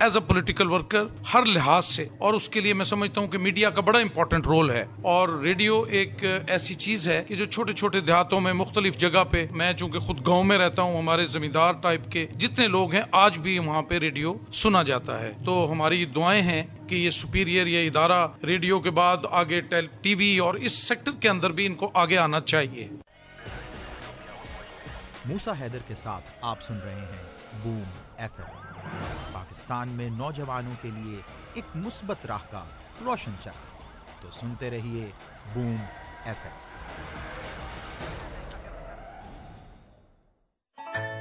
As a political worker ہر لحاظ سے، اور اس کے لیے میں سمجھتا ہوں کہ میڈیا کا بڑا امپورٹنٹ رول ہے۔ اور ریڈیو ایک ایسی چیز ہے کہ جو چھوٹے چھوٹے دیہاتوں میں مختلف جگہ پہ میں چونکہ خود گاؤں میں رہتا ہوں، ہمارے زمیندار ٹائپ کے جتنے لوگ ہیں، آج بھی وہاں پہ ریڈیو سنا جاتا ہے۔ تو ہماری دعائیں ہیں کہ یہ سپیریئر یہ ادارہ ریڈیو کے بعد آگے ٹی وی اور اس سیکٹر کے اندر بھی ان کو آگے آنا چاہیے۔ موسا حیدر کے ساتھ آپ سن رہے ہیں بوم ایف ایم۔ پاکستان میں نوجوانوں کے لیے ایک مثبت راہ کا روشن چل تو سنتے رہیے بوم ایف ایم۔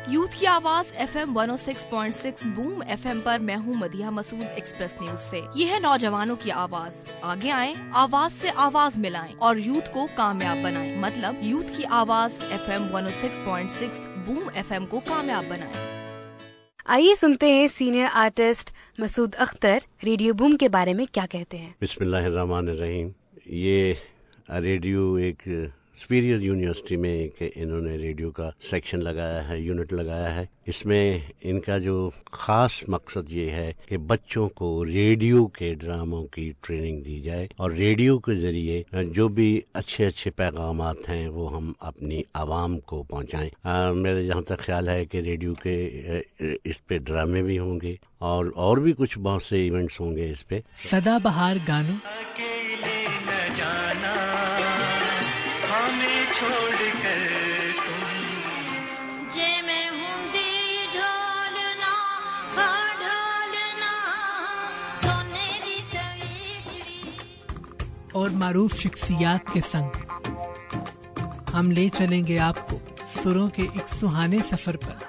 یوتھ کی آواز F M one six point six, boom F M پر میں ہوں مدیہ مسعود ایکسپریس نیوز سے۔ یہ ہے نوجوانوں کی آواز۔ آگے آئیں، آواز سے آواز ملائیں اور یوتھ کو کامیاب بنائیں۔ مطلب یوتھ کی آواز F M one six point six, boom F M کو کامیاب بنائیں۔ آئیے سنتے ہیں senior artist Masood Akhtar, radio boom کے بارے میں کیا کہتے ہیں؟ بسم اللہ الرحمن الرحیم، یہ ریڈیو ایک سپیریئر یونیورسٹی میں ایک انہوں نے ریڈیو کا سیکشن لگایا ہے یونٹ لگایا ہے۔ اس میں ان کا جو خاص مقصد یہ ہے کہ بچوں کو ریڈیو کے ڈراموں کی ٹریننگ دی جائے اور ریڈیو کے ذریعے جو بھی اچھے اچھے پیغامات ہیں وہ ہم اپنی عوام کو پہنچائیں۔ میرا جہاں تک خیال ہے کہ ریڈیو کے اس پہ ڈرامے بھی ہوں گے اور اور بھی کچھ بہت سے ایونٹس ہوں گے اس پہ۔ سدا بہار گانوں اور معروف شخصیات کے سنگ ہم لے چلیں گے آپ کو سروں کے ایک سہانے سفر پر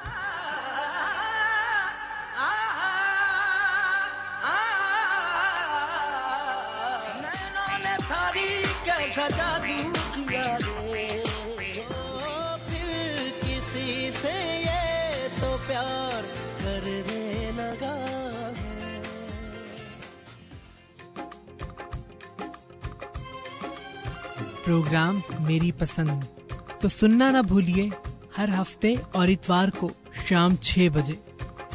سجا پروگرام میری پسند۔ تو سننا نہ بھولیے، ہر ہفتے اور اتوار کو شام چھ بجے،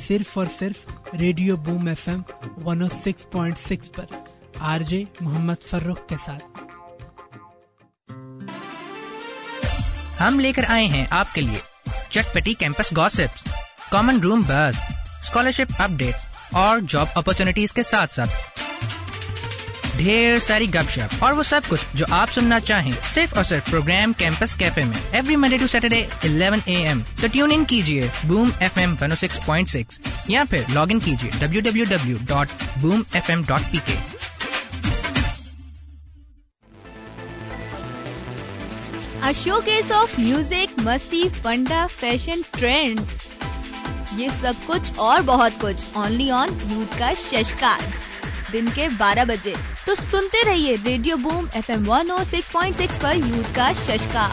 صرف اور صرف radio boom F M one O six point six پر۔ آر جے محمد فروخ کے ساتھ۔ ہم لے کر آئے ہیں آپ کے لیے چٹ پٹی کیمپس گوسپس کامن روم بس اسکالرشپ اپ ڈیٹس اور جاب اپرچونیٹیز کے ساتھ ساتھ۔ ڈھیر ساری گپ شپ اور وہ سب کچھ جو آپ سننا چاہیں صرف اور صرف پروگرام کیمپس کیفے میں every Monday to Saturday eleven A M تو ٹیون ان کیجیے boom F M one six point six یا پھر لاگ ان کیجیے W W W dot Boom F M dot P K showcase of music مستی funda fashion trend یہ سب کچھ اور بہت کچھ اونلی آن یوتھ کا ششکار. دن کے بارہ بجے۔ تو سنتے رہیے radio boom F M one O six point six پر یوتھ کا ششکا۔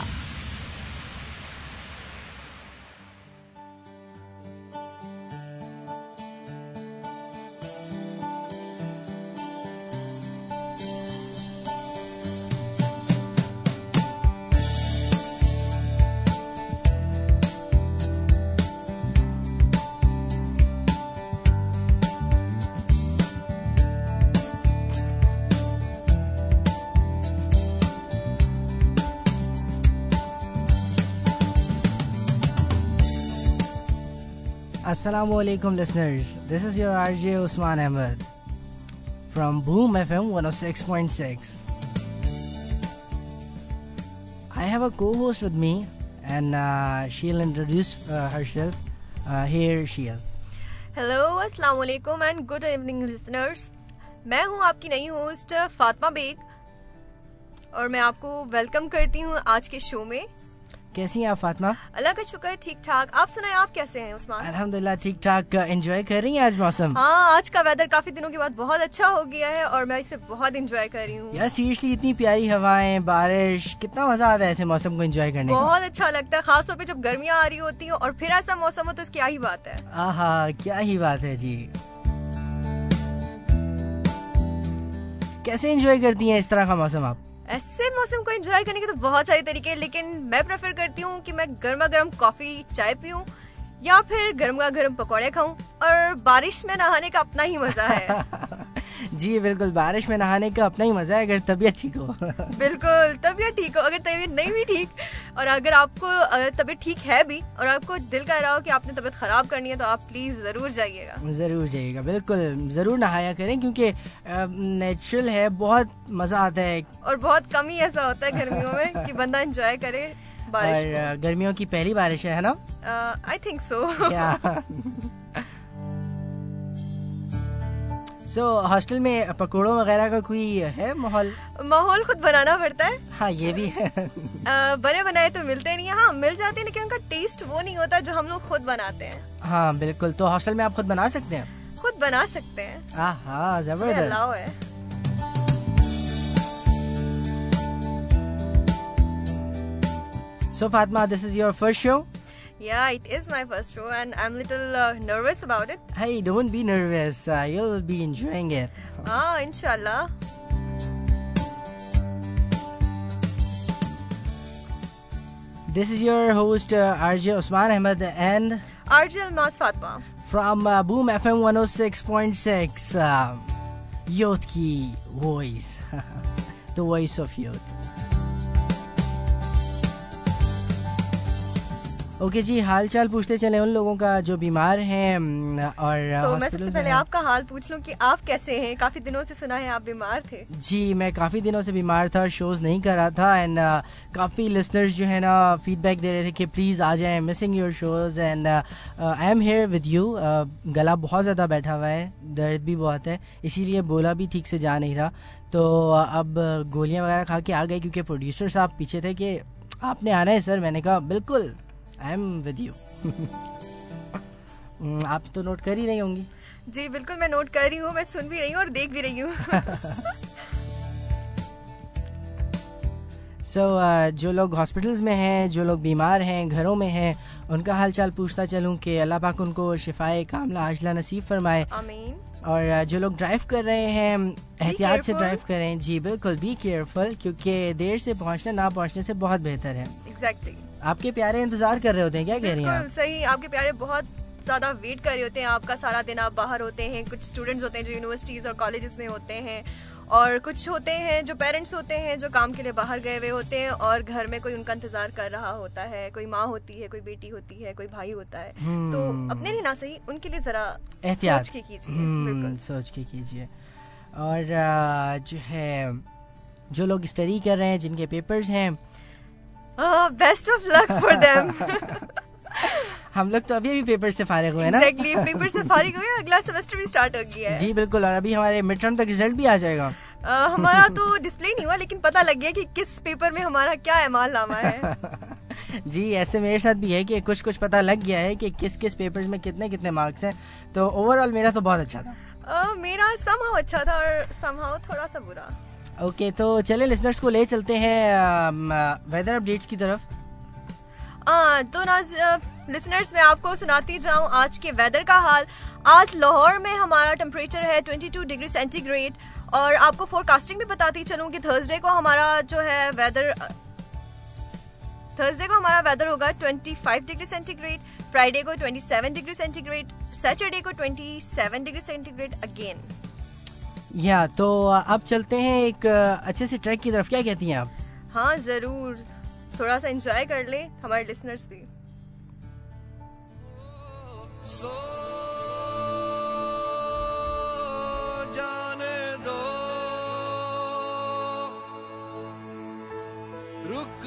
السلام علیکم listeners this is your R J Usman Ahmed from boom F M one O six point six I have a co host with me and she will introduce herself here she is hello السلام علیکم and good evening listeners میں ہوں آپ کی نئی host Fatima bag اور میں آپ کو ویلکم کرتی ہوں آج کے شو میں کیسی ہیں آپ فاطمہ؟ اللہ کا شکر ٹھیک ٹھاک۔ آپ سنائیں آپ کیسے ہیں عثمان؟ الحمد للہ ٹھیک ٹھاک۔ انجوائے کر رہی ہیں آج موسم؟ ہاں آج کا ویدر کافی دنوں کے بعد بہت اچھا ہو گیا ہے اور میں اسے بہت انجوائے کر رہی ہوں۔ یار سیریسلی اتنی پیاری ہوائیں بارش کتنا مزہ آتا ہے ایسے موسم کو انجوائے کرنے بہت اچھا لگتا ہے خاص طور پہ جب گرمیاں آ رہی ہوتی ہیں اور پھر ایسا موسم ہو تو اس کیا ہی بات ہے۔ ہاں کیا ہی بات ہے جی۔ کیسے انجوائے کرتی ہیں اس طرح کا موسم آپ؟ ایسے موسم کو انجوائے کرنے کے تو بہت سارے طریقے ہیں، لیکن میں پریفر کرتی ہوں کہ میں گرما گرم کافی چائے پیوں یا پھر گرما گرم پکوڑے کھاؤں اور بارش میں نہانے کا اپنا ہی مزہ ہے۔ جی بالکل بارش میں نہانے کا اپنا ہی مزہ ہے اگر طبیعت ٹھیک ہو۔ بالکل طبیعت ٹھیک ہو اگر طبیعت نہیں بھی ٹھیک اور اگر آپ کو طبیعت ٹھیک ہے بھی اور آپ کو دل کر رہا ہو کہ آپ نے طبیعت خراب کرنی ہے تو آپ پلیز ضرور جائیے گا۔ ضرور جائیے گا بالکل ضرور نہایا کریں کیونکہ نیچرل ہے بہت مزہ آتا ہے۔ اور بہت کم ہی ایسا ہوتا ہے گرمیوں میں کہ بندہ انجوائے کرے اور گرمیوں کی پہلی بارش ہے نا؟ I think so so hostel میں پکوڑوں وغیرہ کا کوئی ہے ماحول؟ ماحول خود بنانا پڑتا ہے۔ ہاں یہ بھی ہے۔ بنے بنائے تو ملتے نہیں ہاں مل جاتے ہیں لیکن ان کا ٹیسٹ وہ نہیں ہوتا جو ہم لوگ خود بناتے ہیں۔ ہاں بالکل۔ تو ہاسٹل میں آپ خود بنا سکتے ہیں؟ خود بنا سکتے ہیں۔ ہاں زبردست۔ So Fatma, this is your first show? Yeah, it is my first show and I'm a little uh, nervous about it. Hey, don't be nervous. Uh, you'll be enjoying it. Ah, inshallah. This is your host uh, RJ Osman Ahmed and RJ Almas Fatma from uh, Boom FM 106.6 uh, Youth Ki Voice, the voice of youth. Okay ji حال چال پوچھتے چلے ان لوگوں کا جو بیمار ہیں اور میں سب سے پہلے آپ کا حال پوچھ لوں کہ آپ کیسے ہیں؟ کافی دنوں سے سنا ہے آپ بیمار تھے۔ جی میں کافی دنوں سے بیمار تھا شوز نہیں کر رہا تھا اینڈ کافی لسنرز جو ہے نا فیڈ بیک دے رہے تھے کہ پلیز آ جائیں missing your shows and I'm here with you گلا بہت زیادہ بیٹھا ہوا ہے درد بھی بہت ہے اسی لیے بولا بھی ٹھیک سے جا نہیں رہا۔ تو اب گولیاں وغیرہ کھا کے آ گئے کیونکہ پروڈیوسر صاحب پیچھے تھے کہ آپ نے آنا ہے سر میں نے کہا بالکل۔ آئی ایم ود یو آپ تو نوٹ کر ہی رہی ہوں گی۔ جی بالکل میں نوٹ کر رہی ہوں میں سن بھی رہی ہوں اور دیکھ بھی رہی ہوں۔ سو جو لوگ ہاسپٹلس میں ہیں جو لوگ بیمار ہیں گھروں میں ہیں ان کا حال چال پوچھتا چلوں کہ اللہ پاک ان کو شفائے کاملہ عاجلہ نصیب فرمائے۔ آمین۔ اور جو لوگ ڈرائیو کر رہے ہیں احتیاط سے ڈرائیو کریں۔ جی بالکل بی کیئرفل کیونکہ دیر سے پہنچنا نہ پہنچنے سے بہت بہتر ہے۔ ایگزیکٹلی آپ کے پیارے انتظار کر رہے ہوتے ہیں کیا کہہ رہی ہیں صحیح آپ کے پیارے بہت زیادہ ویٹ کر رہے ہوتے ہیں آپ کا سارا دن آپ باہر ہوتے ہیں کچھ اسٹوڈینٹس ہوتے ہیں جو یونیورسٹیز اور کالجز میں ہوتے ہیں اور کچھ ہوتے ہیں جو پیرنٹس ہوتے ہیں جو کام کے لیے باہر گئے ہوئے ہوتے ہیں اور گھر میں کوئی ان کا انتظار کر رہا ہوتا ہے کوئی ماں ہوتی ہے کوئی بیٹی ہوتی ہے کوئی بھائی ہوتا ہے۔ تو اپنے لیے نہ صحیح ان کے لیے ذرا احتیاط۔ کے کیجیے سوچ کے کیجیے اور جو ہے جو لوگ اسٹڈی کر رہے ہیں جن کے پیپرز ہیں best of luck for them ہم لوگ تو ابھی ابھی پیپر سے فارغ ہوئے نا پیپر سے فارغ ہوئے اگلا سیمسٹر بھی اسٹارٹ ہو گیا ہے جی بالکل اور ابھی ہمارے مڈ ٹرم تک ریزلٹ بھی آ جائے گا ہمارا تو ڈسپلے نہیں ہوا لیکن پتہ لگ گیا کہ کس پیپر میں ہمارا کیا اعمال نامہ ہے جی ایسے میرے ساتھ بھی ہے کہ کچھ کچھ پتہ لگ گیا ہے کہ کس کس پیپر میں کتنے کتنے مارکس ہیں تو اوور آل میرا تو بہت اچھا تھا میرا سم ہاؤ اچھا تھا اور سم ہاؤ تھوڑا سا برا اوکے تو چلے لسنرس کو لے چلتے ہیں ویدر اپڈیٹس کی طرف. تو ناز لسنرس میں آپ کو سناتی جاؤں آج کے ویدر کا حال. آج لاہور میں ہمارا ٹمپریچر ہے 22 ڈگری سینٹی گریڈ اور آپ کو فور کاسٹنگ بھی بتاتی چلوں کہ تھرسڈے کو ہمارا جو ہے ویدر تھرسڈے کو ہمارا ویدر ہوگا 25 ڈگری سینٹی گریڈ فرائیڈے کو 27 ڈگری سینٹی گریڈ سیٹرڈے کو 27 ڈگری سینٹی گریڈ اگین یا تو اب چلتے ہیں ایک اچھے سے ٹریک کی طرف۔ کیا کہتی ہیں آپ؟ ہاں ضرور۔ تھوڑا سا انجوائے کر لیں ہمارے لسنرس بھی۔ جانے دو۔ رک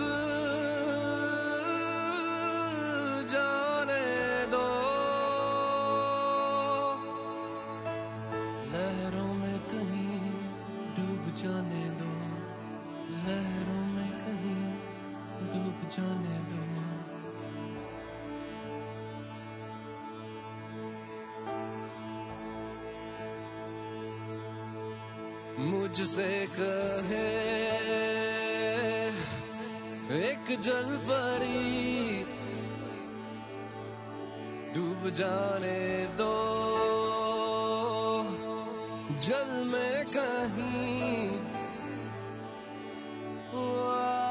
جانے دو، لہروں میں کہیں ڈوب جانے دو۔ مجھ سے کہے، ایک جل پری ڈوب جانے دو۔ جل میں کہیں 我。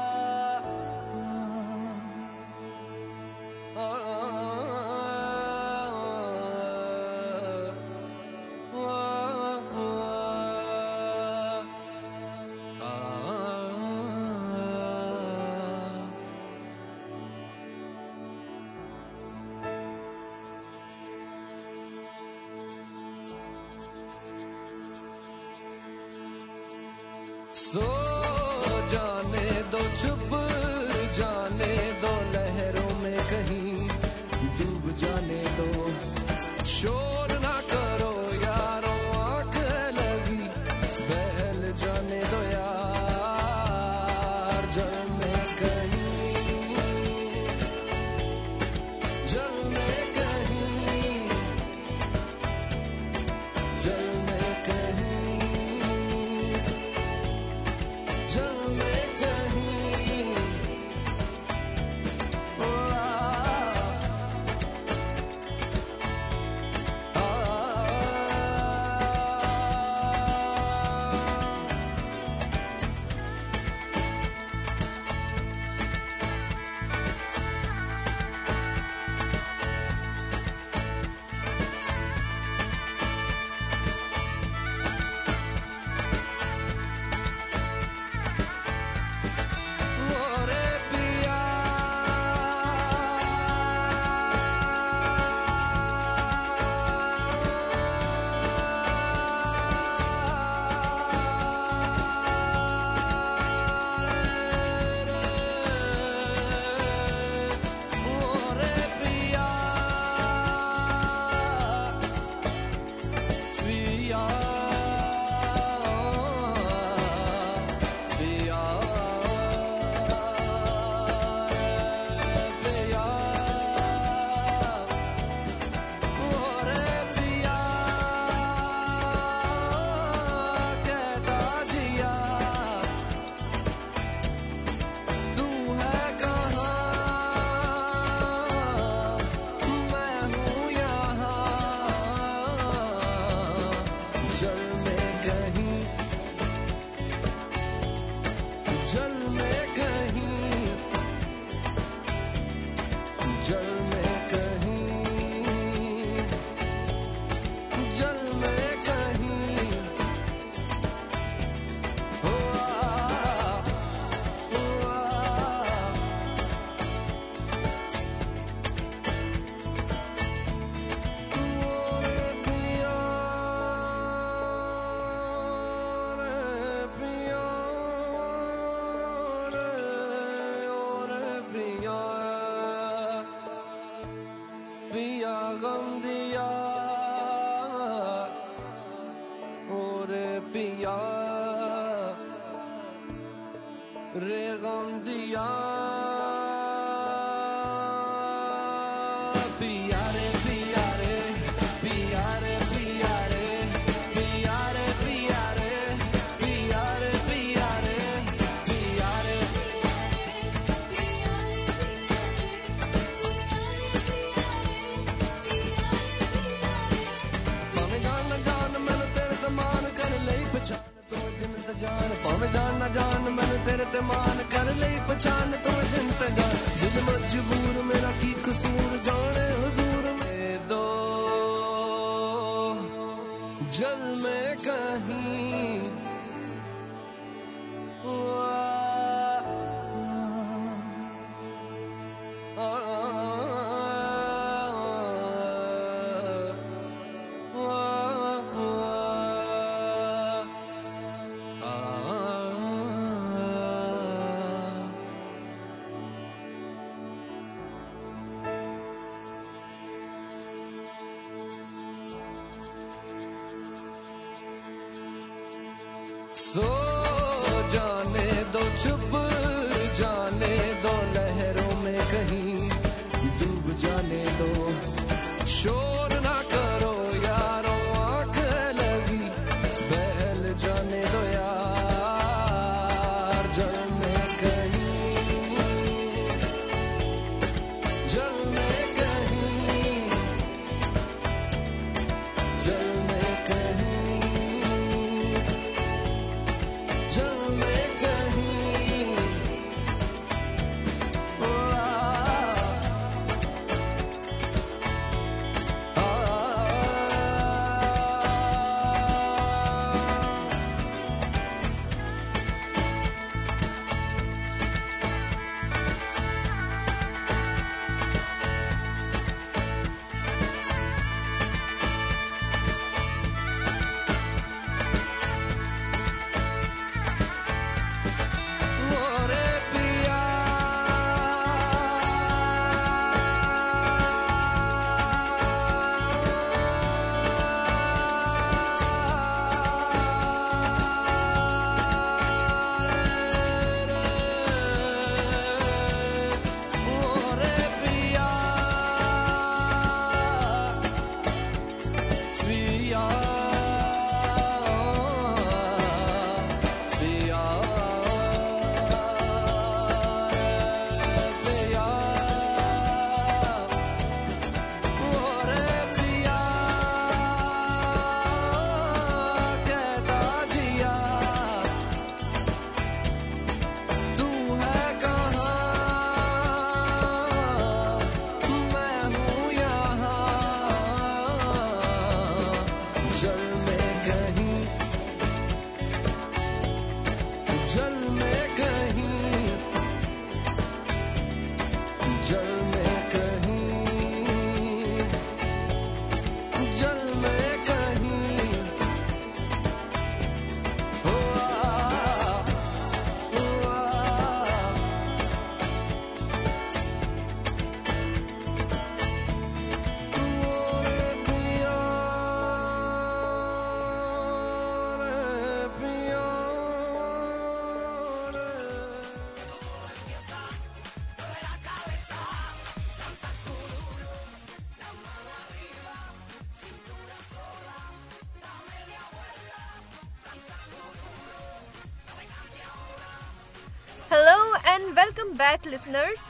بیک لسنرس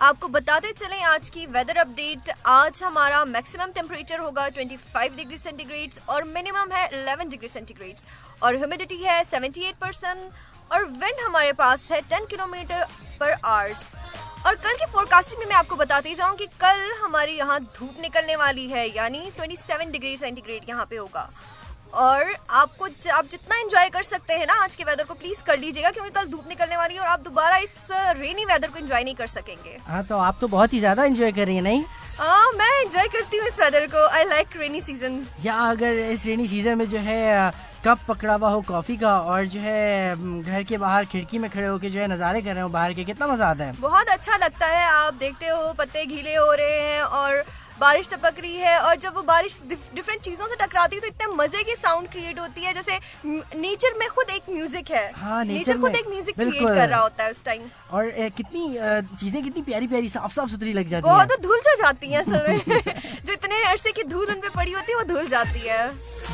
آپ کو بتاتے چلیں آج کی ویدر اپڈیٹ آج ہمارا میکسیمم ٹیمپریچر ہوگا 25 ڈگری سینٹی گریڈس اور منیمم ہے 11 ڈگری سینٹی گریڈس اور ہیومیڈیٹی ہے 78 پرسینٹ اور ونڈ ہمارے پاس ہے 10 کلو میٹر پر آرس اور کل کی فور کاسٹنگ میں میں آپ کو بتاتی جاؤں کہ کل ہماری یہاں دھوپ نکلنے والی ہے یعنی 27 ڈگری سینٹی گریڈ یہاں پہ ہوگا۔ اور آپ کو آپ جتنا انجوائے کر سکتے ہیں نا آج کے ویدر کو پلیز کر لیجیے گا کیونکہ کل دھوپ نکلنے والی ہے اور آپ دوبارہ اس رینی ویدر کو انجوائے نہیں کر سکیں گے۔ ہاں تو آپ تو بہت ہی زیادہ انجوائے کر رہی ہیں نہیں؟ ہاں میں انجوائے کرتی ہوں اس ویدر کو۔ آئی لائک رینی سیزن یا اگر اس رینی سیزن میں جو ہے کپ پکڑا ہوا ہو کافی کا اور جو ہے گھر کے باہر کھڑکی میں کھڑے ہو کے جو ہے نظارے کر رہے ہو باہر کے کتنا مزہ آتا ہے؟ بہت اچھا لگتا ہے آپ دیکھتے ہو پتے گھیلے ہو رہے ہیں اور بارش ٹپک رہی ہے اور جب وہ بارش ڈفرینٹ چیزوں سے ٹکراتی ہے تو اتنے مزے کی ساؤنڈ کریٹ ہوتی ہے جیسے نیچر میں خود ایک میوزک ہے۔ ہاں نیچر خود ایک میوزک کریٹ کر رہا ہوتا ہے اس ٹائم اور کتنی چیزیں کتنی پیاری پیاری صاف صاف ستھری لگ جاتی بہت دھول جو جاتی ہیں اصل میں۔ جو اتنے عرصے کی دھول ان پہ پڑی ہوتی ہے وہ دھل جاتی ہے۔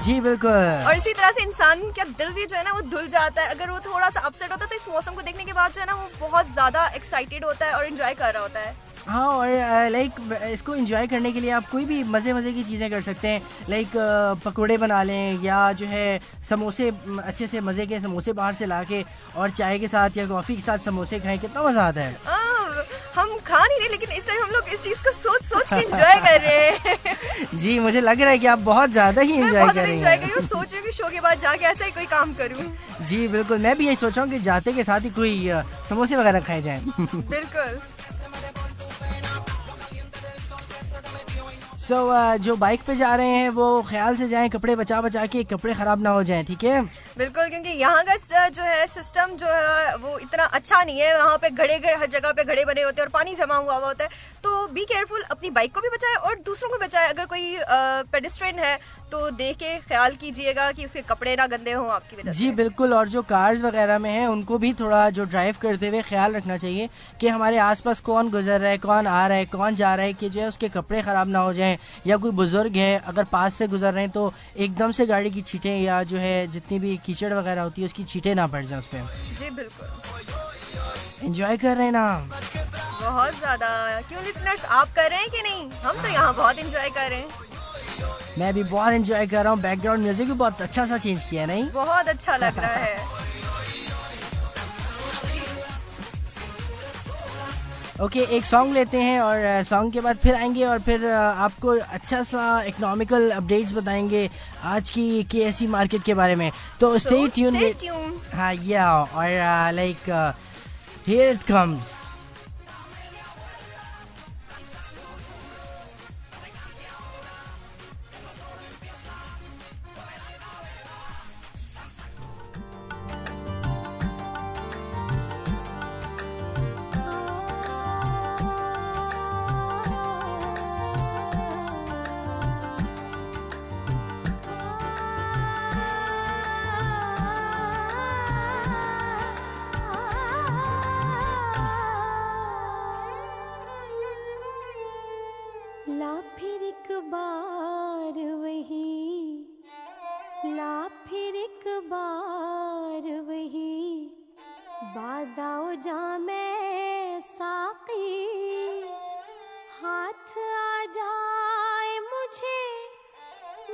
جی بالکل۔ اور اسی طرح سے انسان کا دل بھی جو ہے نا وہ دھل جاتا ہے۔ اگر وہ تھوڑا سا اپسیٹ ہوتا ہے تو اس موسم کو دیکھنے کے بعد جو ہے نا وہ بہت زیادہ ایکسائٹیڈ ہوتا ہے اور انجوائے کر رہا ہوتا ہے۔ ہاں اور لائک اس کو انجوائے کرنے کے لیے آپ کوئی بھی مزے مزے کی چیزیں کر سکتے ہیں۔ لائک پکوڑے بنا لیں یا جو ہے سموسے اچھے سے مزے کے سموسے باہر سے لا کے اور چائے کے ساتھ یا کافی کے ساتھ سموسے کھائیں کتنا مزہ آتا ہے۔ ہم کھا نہیں رہے لیکن اس ٹائم ہم لوگ اس چیز کو سوچ سوچ کے انجوائے کر رہے ہیں۔ جی مجھے لگ رہا ہے کہ آپ بہت زیادہ ہی انجوائے کر رہی ہیں۔ اور سوچ ہوں شو کے بعد جا کے ایسا ہی کوئی کام کروں۔ جی بالکل۔ میں بھی یہی سوچا ہوں کہ جاتے کے ساتھ ہی کوئی سموسے وغیرہ کھائے جائیں۔ بالکل۔ سو uh, جو بائک پہ جا رہے ہیں وہ خیال سے جائیں، کپڑے بچا بچا کے کپڑے خراب نہ ہو جائیں، ٹھیک ہے؟ بالکل، کیونکہ یہاں کا جو ہے سسٹم جو ہے، وہ اتنا اچھا نہیں ہے۔ وہاں پہ گھڑے گھڑے، ہر جگہ پہ گھڑے بنے ہوتے ہیں اور پانی جمع ہوا ہوا ہوتا ہے۔ تو بی کیئرفل اپنی بائک کو بھی بچائے اور دوسروں کو بچائے۔ اگر کوئی پیڈسٹرین ہے، تو دیکھ کے خیال کیجیے گا کہ اس کے کپڑے نہ گندے ہوں، آپ کی وجہ جی بالکل۔ اور جو کارز وغیرہ میں ہیں، ان کو بھی تھوڑا جو ڈرائیو کرتے ہوئے خیال رکھنا چاہیے کہ ہمارے آس پاس کون گزر رہا ہے، کون آ رہا ہے، کون جا رہا ہے کہ جو ہے، اس کے کپڑے خراب نہ ہو جائیں۔ یا کوئی بزرگ ہے، اگر پاس سے گزر رہے ہیں تو ایک دم سے گاڑی کی چھیٹیں یا جو ہے، جتنی بھی کیچڑ وغیرہ ہوتی ہے اس کی چھیٹیں نہ پڑ جائیں اس پہ۔ جی بالکل۔ انجوائے کر رہے ہیں نا۔ بہت زیادہ۔ کیوں لسنرز آپ کر رہے ہیں کہ نہیں؟ ہم تو یہاں بہت انجوائے کر رہے ہیں۔ میں بھی بہت انجوائے کر رہا ہوں۔ بیک گراؤنڈ میوزک بھی بہت اچھا سا چینج کیا نہیں؟ بہت اچھا لگ رہا ہے۔ اوکے ایک سانگ لیتے ہیں اور سانگ کے بعد پھر آئیں گے اور پھر آپ کو اچھا سا اکنامیکل اپڈیٹس بتائیں گے آج کی کے ایس سی مارکیٹ کے بارے میں. تو اسٹے ٹیون ہاں یا اور لائک ہیئر اٹ کمس بار وہی، لا پھر ایک بار وہی۔ باداؤ جا میں ساقی، ہاتھ آ جائے مجھے۔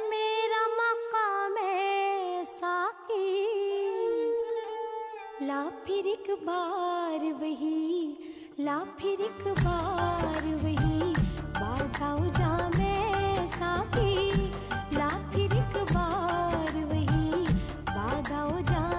میرا مقام ہے ساقی۔ لا پھر ایک بار وہی، لا پھر ایک بار وہی۔ باداؤ جا میں ساکی لا پھر ایک بار وہی بادہ جا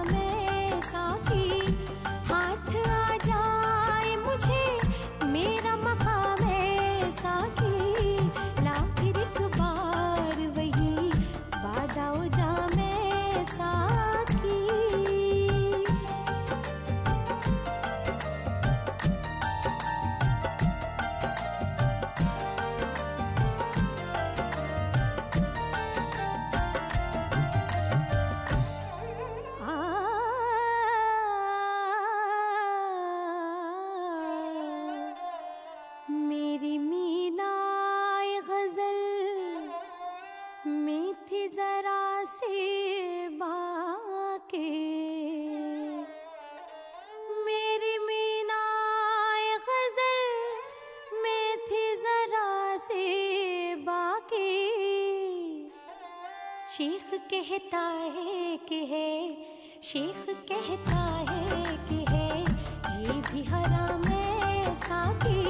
شیخ کہتا ہے کہ ہے، شیخ کہتا ہے کہ ہے، یہ بھی حرام ہے ساکی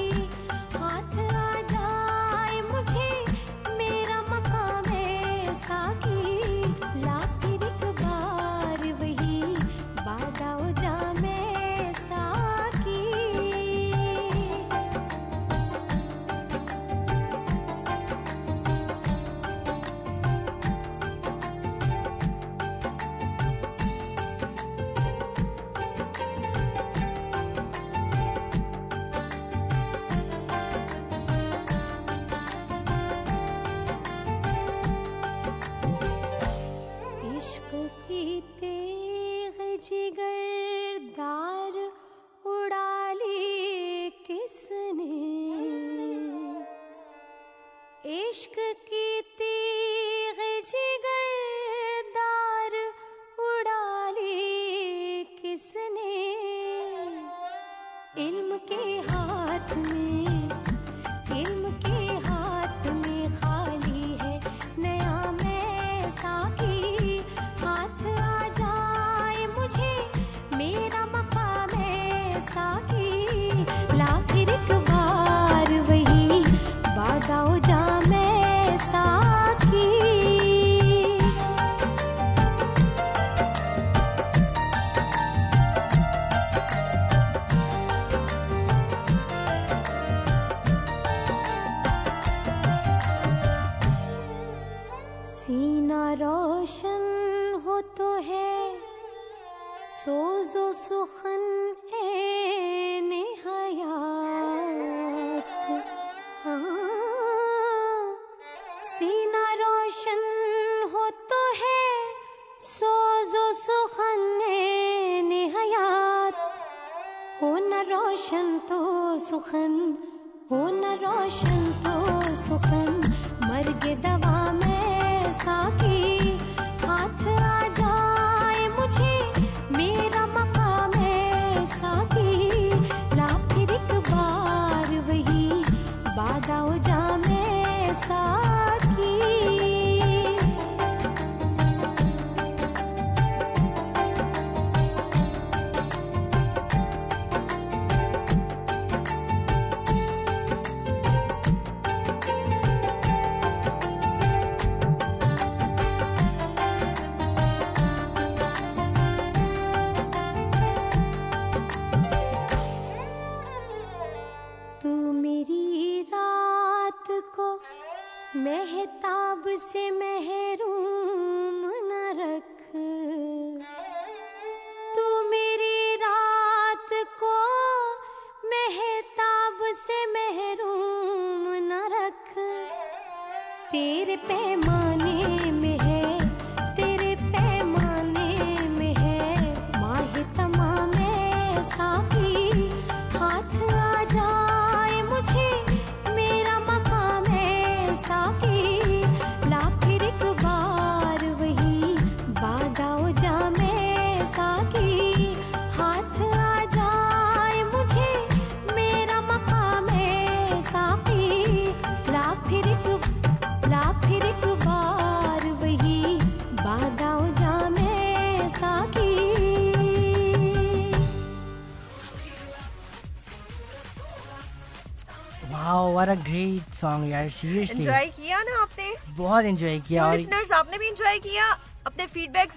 a great song یار seriously. انجوائے کیا نا آپ نے بہت انجوائے کیا. اور لسنرز آپ نے بھی انجوائے کیا اپنے فیڈ بیکس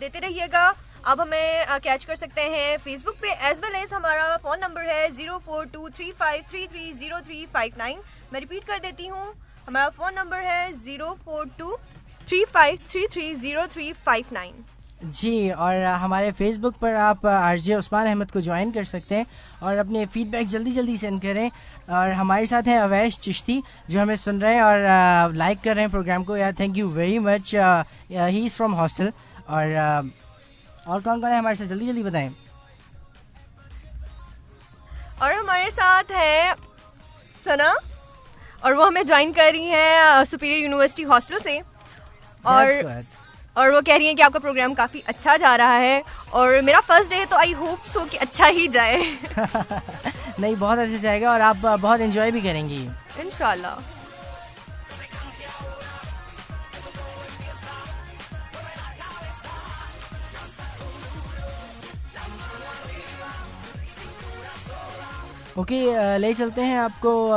دیتے رہیے گا. آپ ہمیں کیچ کر سکتے ہیں فیس بک پہ ایز ویل ایز ہمارا فون نمبر ہے zero four two three five three three zero three five nine میں ریپیٹ کر دیتی ہوں ہمارا فون نمبر ہے zero four two three five three three zero three five nine جی اور ہمارے فیس بک پر آپ آر جے عثمان احمد کو جوائن کر سکتے ہیں اور اپنے فیڈ بیک جلدی جلدی سینڈ کریں۔ اور ہمارے ساتھ ہیں اویش چشتی جو ہمیں سن رہے ہیں اور لائک کر رہے ہیں پروگرام کو۔ Yeah thank you very much he is from hostel اور اور کون کون ہے ہمارے ساتھ؟ جلدی جلدی بتائیں۔ اور ہمارے ساتھ ہے سنا اور وہ ہمیں جوائن کر رہی ہیں سپیریئر یونیورسٹی ہاسٹل سے۔ اور. اور وہ کہہ رہی ہیں کہ آپ کا پروگرام کافی اچھا جا رہا ہے اور میرا فرسٹ ڈے ہے تو آئی ہوپ سو کہ اچھا ہی جائے۔ نہیں بہت اچھا جائے گا اور آپ بہت انجوائے بھی کریں گی۔ انشاءاللہ۔ اوکے uh, لے چلتے ہیں آپ کو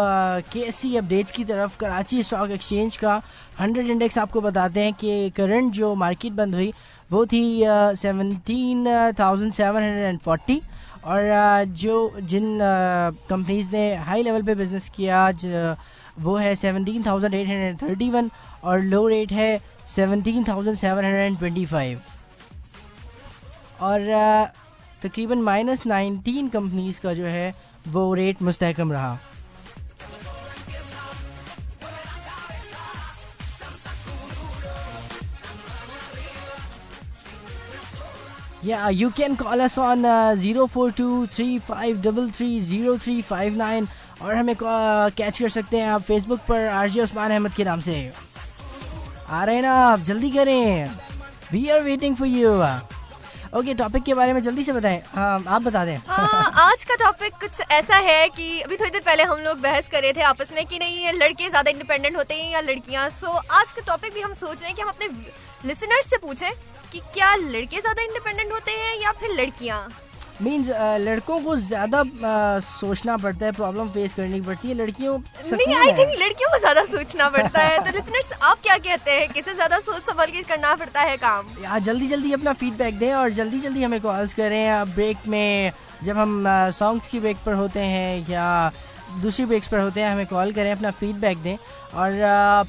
کے ایس سی اپڈیٹس کی طرف کراچی اسٹاک ایکسچینج کا۔ ہنڈریڈ انڈیکس آپ کو بتاتے ہیں کہ کرنٹ جو مارکیٹ بند ہوئی وہ تھی seventeen thousand seven hundred and forty اور جو جن کمپنیز نے ہائی لیول پہ بزنس کیا وہ ہے seventeen thousand eight hundred thirty one اور لو ریٹ ہے seventeen thousand seven hundred and twenty five اور تقریباً مائنس نائنٹین کمپنیز کا جو ہے وہ ریٹ مستحکم رہا۔ Three five double three zero three five nine اور ہمیں کیچ کر سکتے ہیں آپ فیس بک پر آر جی عثمان احمد کے نام سے۔ آ رہے ہیں نا آپ، جلدی کریں۔ We are waiting for you okay topic کے بارے میں جلدی سے بتائیں۔ ہاں آپ بتا دیں۔ ہاں، آج کا ٹاپک کچھ ایسا ہے کہ ابھی تھوڑی دیر پہلے ہم لوگ بحث کر رہے تھے آپس میں کہ نہیں لڑکے زیادہ انڈیپینڈنٹ ہوتے ہیں یا لڑکیاں؟ سو آج کا ٹاپک بھی ہم سوچ رہے ہیں کہ ہم اپنے لسنر سے پوچھیں۔ کہ کیا لڑکے زیادہ انڈیپینڈنٹ ہوتے ہیں یا پھر لڑکیاں؟ مینس لڑکوں کو زیادہ سوچنا پڑتا ہے پرابلم فیس کرنی پڑتی ہے لڑکیوں نہیں آئی تھنک لڑکیوں کو زیادہ سوچنا پڑتا ہے۔ تو لسنرس آپ کیا کہتے ہیں؟ کسے زیادہ سوچ سنبھل کے کرنا پڑتا ہے کام؟ یار جلدی جلدی اپنا فیڈ بیک دیں اور جلدی جلدی ہمیں کالس کریں۔ بریک میں جب ہم سانگس کی بریک پر ہوتے ہیں یا دوسری بریکس پر ہوتے ہیں ہمیں کال کریں اپنا فیڈ بیک دیں۔ اور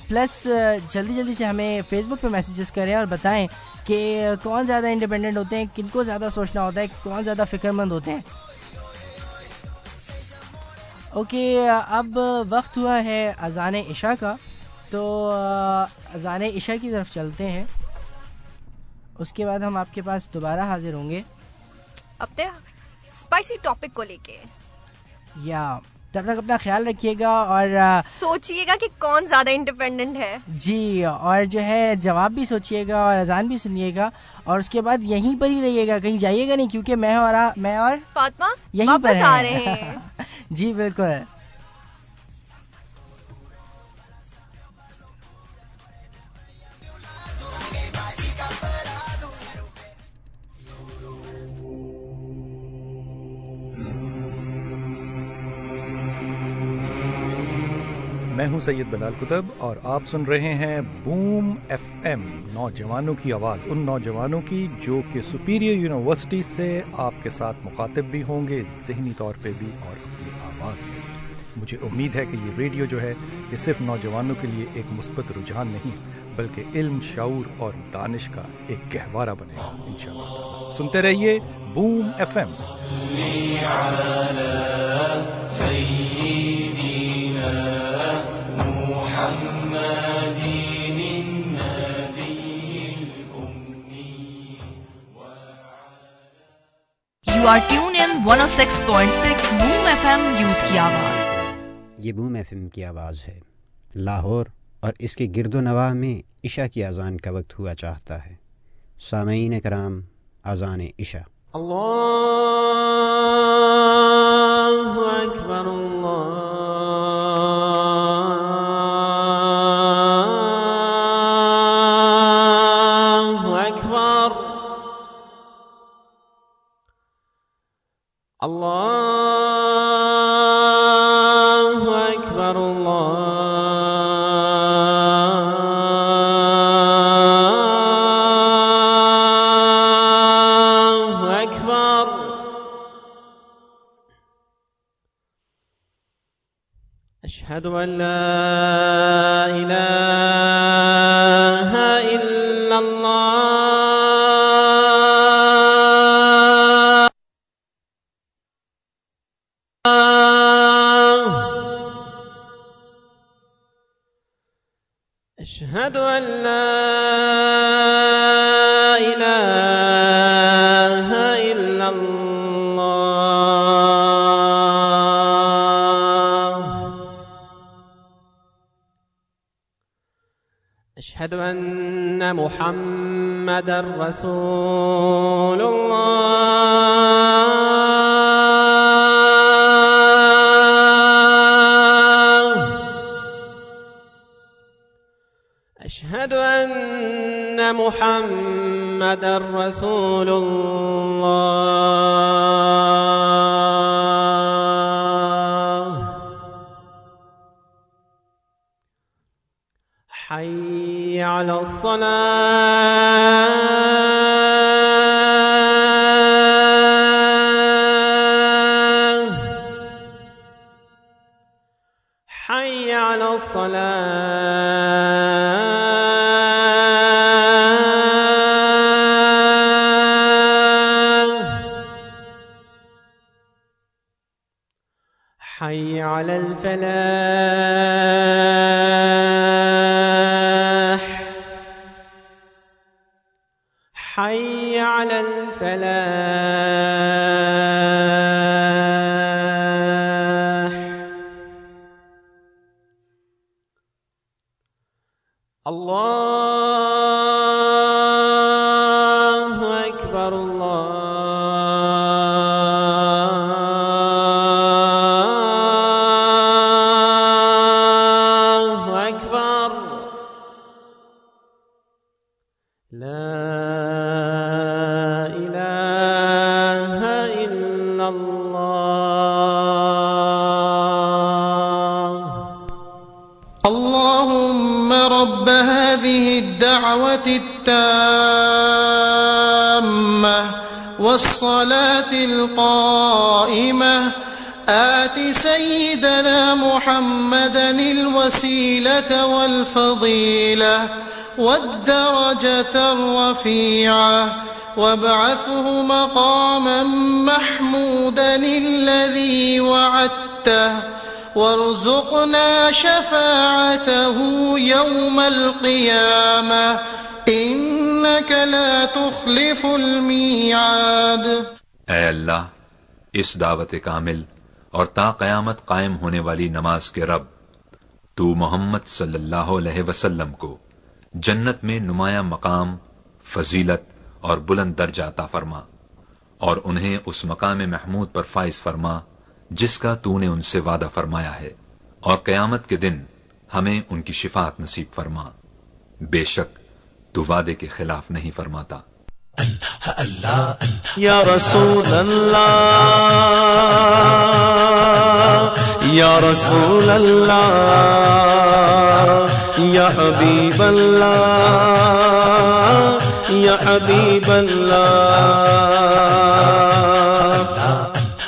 پلس جلدی جلدی سے ہمیں فیس بک پہ میسیجز کریں اور بتائیں۔ کہ کون زیادہ انڈیپینڈنٹ ہوتے ہیں کن کو زیادہ سوچنا ہوتا ہے کون زیادہ فکر مند ہوتے ہیں۔ اوکے اب وقت ہوا ہے اذان عشاء کا۔ تو اذان عشاء کی طرف چلتے ہیں۔ اس کے بعد ہم آپ کے پاس دوبارہ حاضر ہوں گے۔ اپنے اسپائسی ٹاپک کو لے کے۔ یا تب تک اپنا خیال رکھیے گا اور سوچیے گا کہ کون زیادہ انڈیپینڈنٹ ہے۔ جی اور جو ہے جواب بھی سوچیے گا اور اذان بھی سنیے گا اور اس کے بعد یہیں پر ہی رہیے گا کہیں جائیے گا نہیں کیونکہ میں اور میں اور فاطمہ یہیں پر آ رہے ہیں۔ جی بالکل۔ میں ہوں سید بلال کتب اور آپ سن رہے ہیں بوم ایف ایم، نوجوانوں کی آواز، ان نوجوانوں کی جو کہ سپیریئر یونیورسٹی سے آپ کے ساتھ مخاطب بھی ہوں گے، ذہنی طور پہ بھی اور اپنی آواز میں بھی۔ مجھے امید ہے کہ یہ ریڈیو جو ہے، یہ صرف نوجوانوں کے لیے ایک مثبت رجحان نہیں، بلکہ علم، شعور اور دانش کا ایک گہوارہ بنے گا ان شاء اللہ سنتے رہیے Boom F M. You are tune in 106.6 Boom F M youth کی آواز یہ بوم ایف ایم کی آواز ہے. لاہور اور اس کے گرد و نواح میں عشاء کی اذان کا وقت ہوا چاہتا ہے. سامعین کرام اذان عشاء. اللہ وأشهد أن لا رسول التامة والصلاة القائمة آت سيدنا محمدا الوسيلة والفضيلة والدرجة الرفيعة وابعثه مقاما محمودا الذي وعدته وارزقنا شفاعته يوم القيامة إنك لا تخلف الميعاد۔ اے اللہ، اس دعوت کامل اور تا قیامت قائم ہونے والی نماز کے رب، تو محمد صلی اللہ علیہ وسلم کو جنت میں نمایاں مقام، فضیلت اور بلند درجہ عطا فرما اور انہیں اس مقام محمود پر فائز فرما، جس کا تو نے ان سے وعدہ فرمایا ہے۔ اور قیامت کے دن ہمیں ان کی شفاعت نصیب فرما۔ بے شک تو وعدے کے خلاف نہیں فرماتا۔ اللہ یا رسول اللہ یا رسول اللہ یا حبیب اللہ یا حبیب اللہ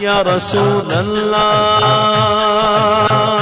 یا رسول اللہ۔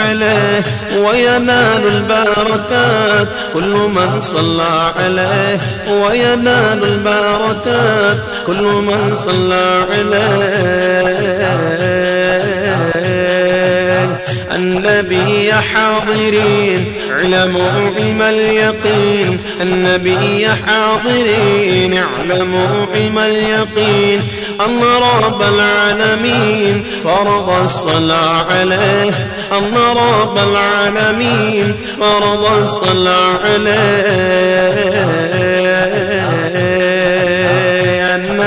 عليه وينال البركات. كل من صلى عليه وينال البركات. كل من صلى عليه. النبي حاضرين، اعلموا علم اليقين. النبي حاضرين، اعلموا علم اليقين. أن رب العالمين فرض الصلاة عليه. أن رب العالمين فرض الصلاة عليه.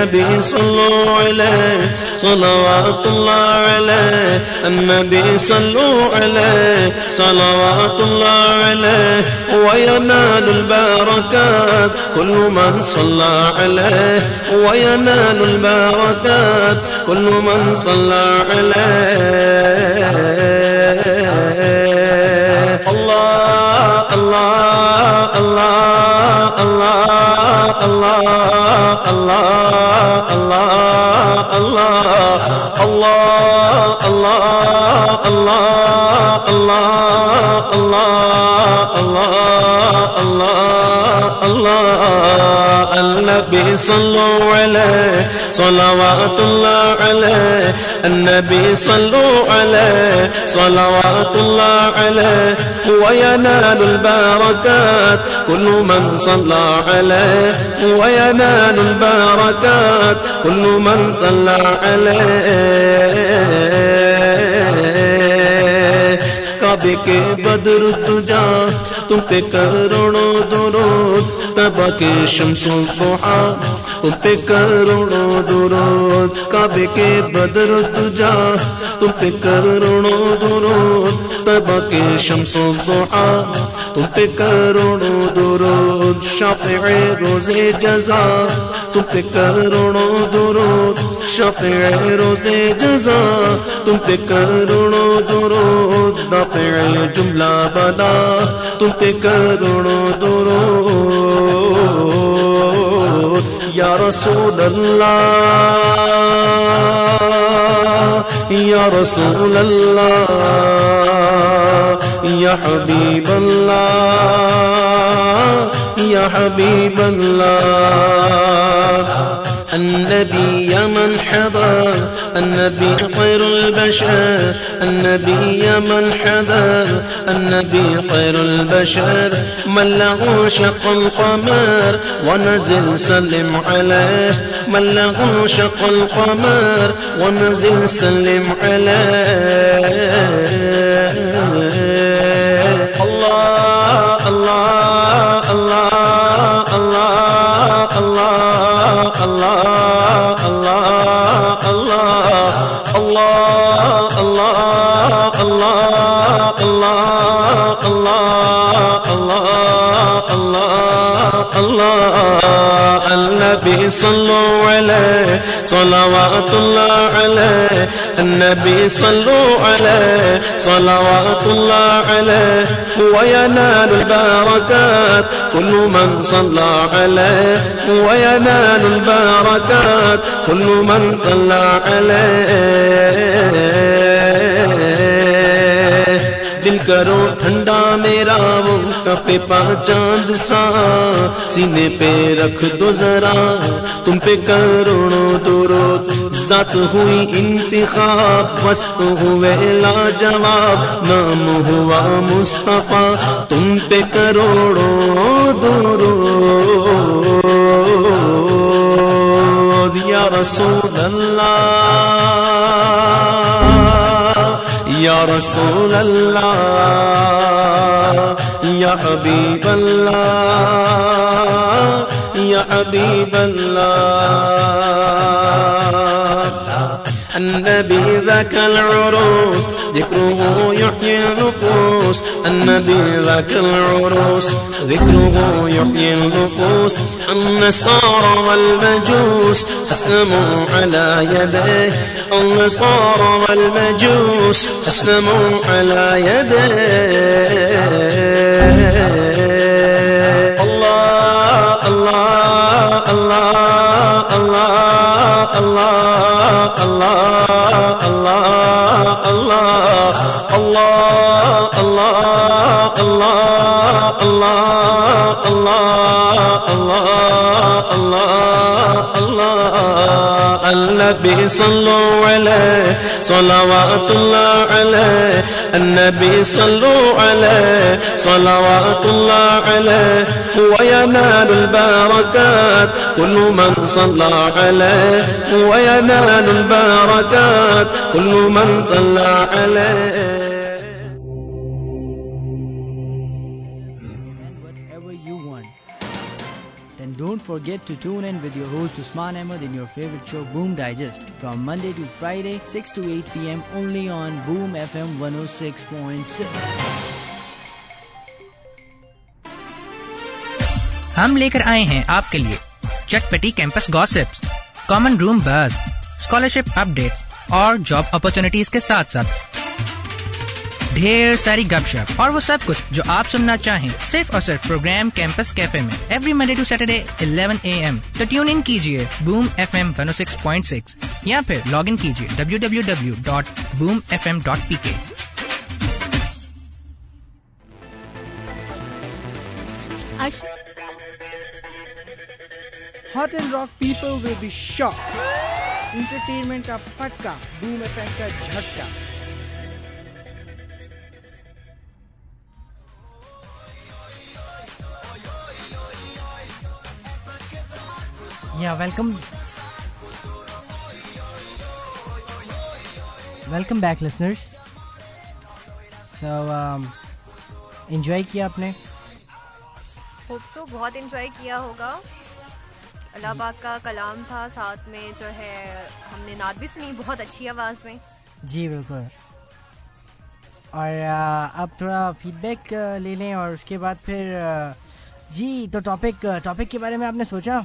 النبي صلوا عليه، صلوات الله عليه، النبي صلوا عليه، صلوات الله عليه وينال البركات، كل من صلى عليه وينال البركات، كل من صلى عليه. الله الله الله الله. الله الله الله الله الله الله الله الله الله الله الله الله النبي صلوا عليه صلوات الله عليه النبي صلوا عليه صلوات الله عليه وينال البركات كل من صلى عليه وينال البركات، كل من صلى عليه. کعبے کے بدر تجا، تم پہ کروڑوں درود، تبا کے شمس و ضحا، تم پہ کروڑوں درود. کعبے کے بدر تجا، تم پہ کروڑوں درود، تبا کے شمس و ضحا، تم پہ کروڑوں درود. شافع روز جزا، تم پہ کروڑوں درود شافع روز جزا، تم پہ کروڑوں درود دافع جملہ بلا، تم پہ کروڑوں درود، یا رسول اللہ، یا رسول اللہ، یا حبیب اللہ۔ یا حبیب اللہ النبي يا من حضر، النبي خير البشر. النبي يا من حضر، النبي خير البشر. من له شق القمر، ونزل سلم عليه. من له شق القمر، ونزل سلم عليه. النبي صلوا عليه صلوات الله عليه النبي صلوا عليه صلوات الله عليه وينال البركات كل من صلى عليه وينال البركات كل من صلى عليه کرو، ٹھنڈا میرا وہ کپے پا چاند سا۔ سینے پہ رکھ دو ذرا، تم پہ کروڑوں درود۔ ذات ہوئی انتخاب، وصف ہوئے لاجواب۔ نام ہوا مصطفیٰ، تم پہ کروڑوں درود۔ یا رسول اللہ۔ رسول اللہ یا حبیب اللہ یا حبیب اللہ۔ النبي ذاك العروس ذكره يحيي النفوس النبي ذاك العروس. ذكره يحيي النفوس النصارى والمجوس. أسلموا على يديه النصارى والمجوس. أسلموا على يديه النبي صلوا عليه صلوات الله عليه، النبي صلوا عليه صلوات الله عليه، هو ينال البركات، كل من صلى عليه، هو ينال البركات، كل من صلى عليه. forget to tune in with your host Usman Ahmed in your favorite show Boom Digest from Monday to Friday 6 to 8 p.m. only on Boom FM 106.6 ہم لے کر آئے ہیں آپ کے لیے چٹ پٹی کیمپس گوسپس کامن روم بس اسکالرشپ اپڈیٹس اور جاب اپرچونٹیز کے ساتھ ساتھ ڈھیر ساری گپ شپ اور وہ سب کچھ جو آپ سننا چاہیں، صرف اور صرف پروگرام کیمپس کیفے میں every Monday to Saturday 11 A M تو ٹیون ان کیجیے Boom F M one six point six یا پھر لاگ ان کیجیے W W W dot Boom F M dot P K hot and rock people will be shock entertainment کا پھٹکا Boom F M کا جھٹکا Yeah, welcome back listeners enjoy کیا آپ نے ہوپ بہت انجوائے کیا ہوگا. اللہ پاک کا کلام تھا ساتھ میں جو ہے ہم نے نعت بھی سنی بہت اچھی آواز میں۔ جی بالکل۔ اور آپ تھوڑا فیڈ بیک لے لیں اور اس کے بعد پھر جی تو ٹاپک ٹاپک کے بارے میں آپ نے سوچا؟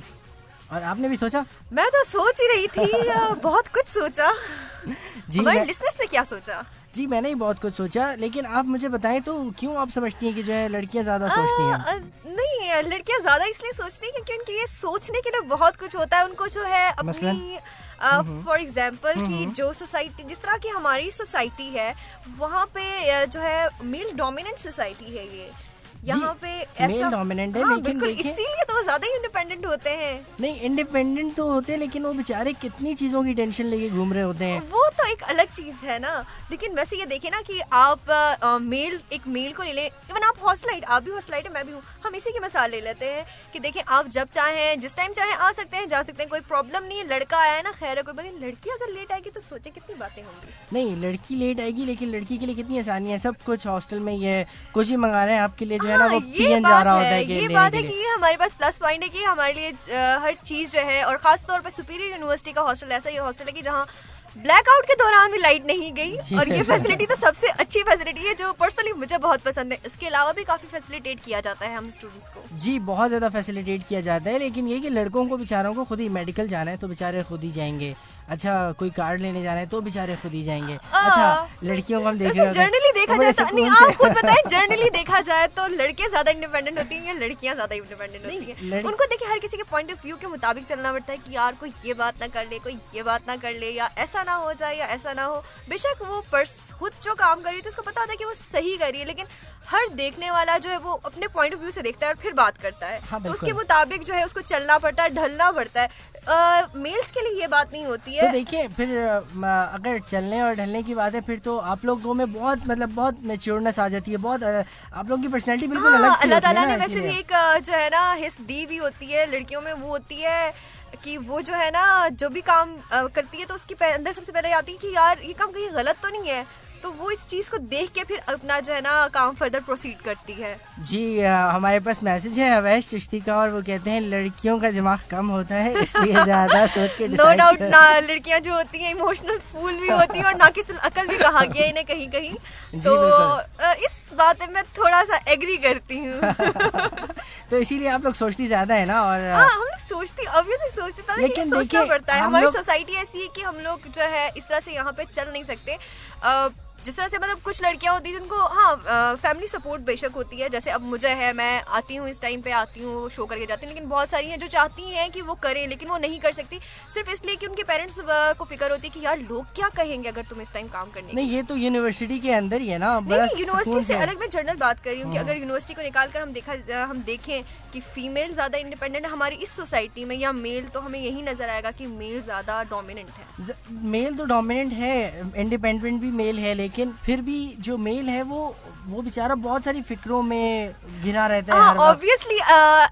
اور آپ نے بھی سوچا؟ میں تو سوچ ہی رہی تھی بہت کچھ سوچا۔ جی ہمارے لسنرس نے کیا سوچا؟ جی میں نے بہت کچھ سوچا لیکن آپ مجھے بتائیں تو کیوں آپ سمجھتی ہیں کہ جو ہے لڑکیاں زیادہ سوچتی ہیں؟ نہیں لڑکیاں زیادہ اس لیے سوچتی ہیں کیونکہ ان کے لیے سوچنے کے لیے بہت کچھ ہوتا ہے۔ ان کو جو ہے اپنی فار ایگزامپل کہ جو سوسائٹی جس طرح کی ہماری سوسائٹی ہے وہاں پہ جو ہے میل ڈومیننٹ سوسائٹی ہے یہ۔ یہاں جی، پہ میل ڈومیننٹ ہے ہاں، لیکن اسی لیے تو وہ زیادہ ہی انڈیپینڈنٹ ہوتے ہیں۔ نہیں انڈیپینڈنٹ تو ہوتے ہیں لیکن وہ بےچارے کتنی چیزوں کی ٹینشن لے کے گھوم رہے ہوتے ہیں۔ وہ تو ایک الگ چیز ہے نا۔ لیکن ویسے یہ دیکھیں نا کہ آپ میل ایک میل کو لے لیں۔ ایون آپ ہاسٹلائٹ آپ بھی ہاسٹلائٹ ہے میں بھی ہوں۔ ہم اسی کے مثال لے لیتے ہیں کہ دیکھیں آپ جب چاہیں جس ٹائم چاہیں آ سکتے ہیں جا سکتے ہیں کوئی پرابلم نہیں ہے لڑکا آیا ہے نا خیر ہے کوئی بات لڑکی اگر لیٹ آئے گی تو سوچیں کتنی باتیں ہوں گی۔ نہیں لڑکی لیٹ آئے گی لیکن لڑکی کے لیے کتنی آسانی ہے۔ سب کچھ ہاسٹل میں ہی ہے کچھ ہی منگا رہے ہیں آپ کے لیے جو جو ہے نا وہ ہاں، پین جا رہا ہوتا ہے یہ بات ہے کہ ہمارے پاس پلس پوائنٹ ہے کہ ہمارے لیے ہر چیز جو ہے اور خاص طور پر سپیریئر یونیورسٹی کا ہاسٹل ایسا یہ ہاسٹل ہے کہ جہاں بلیک آؤٹ کے دوران بھی لائٹ نہیں گئی جی۔ اور یہ فیسلٹی تو سب سے اچھی فیسلٹی ہے جو پرسنلی مجھے بہت پسند ہے۔ اس کے علاوہ بھی کافی فیسلٹیٹ کیا جاتا ہے ہم اسٹوڈنٹس کو۔ جی بہت زیادہ فیسلٹیٹ کیا جاتا ہے لیکن یہ کہ لڑکوں کو بیچاروں کو خود ہی میڈیکل جانا ہے تو بیچارے خود ہی جائیں گے۔ اچھا کوئی کارڈ لینے جا رہے ہیں تو بےچارے خود ہی جائیں گے۔ اچھا لڑکیوں کو ہم دیکھ رہے دیکھا جائے تو نہیں آپ خود بتائیں دیکھا جائے تو زیادہ انڈیپینڈنٹ ہوتی ہیں یا لڑکیاں زیادہ انڈیپینڈنٹ ہوتی ہیں؟ ان کو دیکھیں ہر کسی کے پوائنٹ آف ویو کے مطابق چلنا پڑتا ہے کہ یار کوئی یہ بات نہ کر لے کوئی یہ بات نہ کر لے یا ایسا نہ ہو جائے یا ایسا نہ ہو۔ بے شک وہ پرس خود جو کام کر رہی ہے اس کو پتا ہوتا ہے کہ وہ صحیح کر رہی ہے لیکن ہر دیکھنے والا جو ہے وہ اپنے پوائنٹ آف ویو سے دیکھتا ہے اور پھر بات کرتا ہے۔ ہاں، اس کے مطابق جو ہے اس کو چلنا پڑتا ہے ڈھلنا پڑتا ہے۔ میلس کے لیے یہ بات نہیں ہوتی ہے۔ تو دیکھیے پھر اگر چلنے اور ڈھلنے کی بات ہے پھر تو آپ لوگوں میں بہت مطلب بہت میچورنس آ جاتی ہے بہت آپ لوگوں کی پرسنالٹی بالکل ہاں، اللہ تعالیٰ نے ویسے بھی ایک جو ہے نا حص دی بھی ہوتی ہے لڑکیوں میں وہ ہوتی ہے کہ وہ جو ہے نا جو بھی کام کرتی ہے تو اس کی اندر سب سے پہلے آتی ہے کہ یار یہ کام کہیں غلط تو نہیں ہے۔ تو وہ اس چیز کو دیکھ کے پھر اپنا جو ہے نا کام فردر پروسیڈ کرتی ہے۔ جی ہمارے پاس میسج ہے اویش چشتی کا اور وہ کہتے ہیں لڑکیوں کا دماغ کم ہوتا ہے اس لیے زیادہ سوچ کے نو ڈاؤٹ نہ لڑکیاں جو ہوتی ہیں ایموشنل فول بھی ہوتی ہیں اور نہ کسی عقل بھی کہا گیا انہیں کہیں کہیں۔ جی، تو اس بات میں تھوڑا سا ایگری کرتی ہوں۔ تو اسی لیے آپ لوگ سوچتی زیادہ ہے نا اور ہاں، ہم لوگ سوچتی اوبیسلی سوچتے تھا لیکن سوچنا پڑتا ہے۔ ہماری سوسائٹی ایسی ہے کہ ہم لوگ جو ہے اس طرح سے یہاں پہ چل نہیں سکتے۔ جس طرح سے مطلب کچھ لڑکیاں ہوتی جن کو ہاں فیملی سپورٹ بے شک ہوتی ہے۔ جیسے اب مجھے ہے میں آتی ہوں اس ٹائم پہ آتی ہوں شو کر کے جاتی ہوں لیکن بہت ساری ہیں جو چاہتی ہیں کہ وہ کرے لیکن وہ نہیں کر سکتی۔ صرف اس لیے کہ ان کے پیرنٹس کو فکر ہوتی ہے کہ یار لوگ کیا کہیں گے اگر تم اس ٹائم کام کرنے نہیں یہ تو یونیورسٹی کے اندر ہی ہے نا یونیورسٹی سے الگ میں جنرل بات کر رہی ہوں کہ ہاں۔ اگر یونیورسٹی کو نکال کر ہم دیکھا ہم دیکھیں کہ فیمیل زیادہ انڈیپینڈنٹ ہماری اس سوسائٹی میں یا میل تو ہمیں یہی نظر آئے گا کہ میل زیادہ ڈومیننٹ ہے۔ میل تو ڈومیننٹ ہے انڈیپینڈنٹ بھی میل ہے لیکن لیکن پھر بھی جو میل ہے وہ وہ بےچارا بہت ساری فکروں میں گھرا رہتا ہے آبویسلی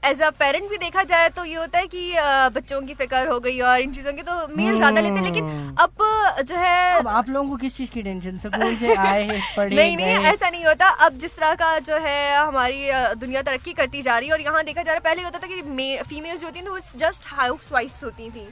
ایز اے پیرنٹ بھی دیکھا جائے تو یہ ہوتا ہے کہ بچوں کی فکر ہو گئی اور ان چیزوں کی تو میل زیادہ لیتے لیکن اب جو ہے آپ لوگوں کو کس چیز کی ٹینشن سکون آئے نہیں نہیں ایسا نہیں ہوتا۔ اب جس طرح کا جو ہے ہماری دنیا ترقی کرتی جا رہی ہے اور یہاں دیکھا جا رہا ہے پہلے ہوتا تھا کہ فیمیل جو ہوتی ہیں وہ جسٹ ہاؤس وائف ہوتی تھیں۔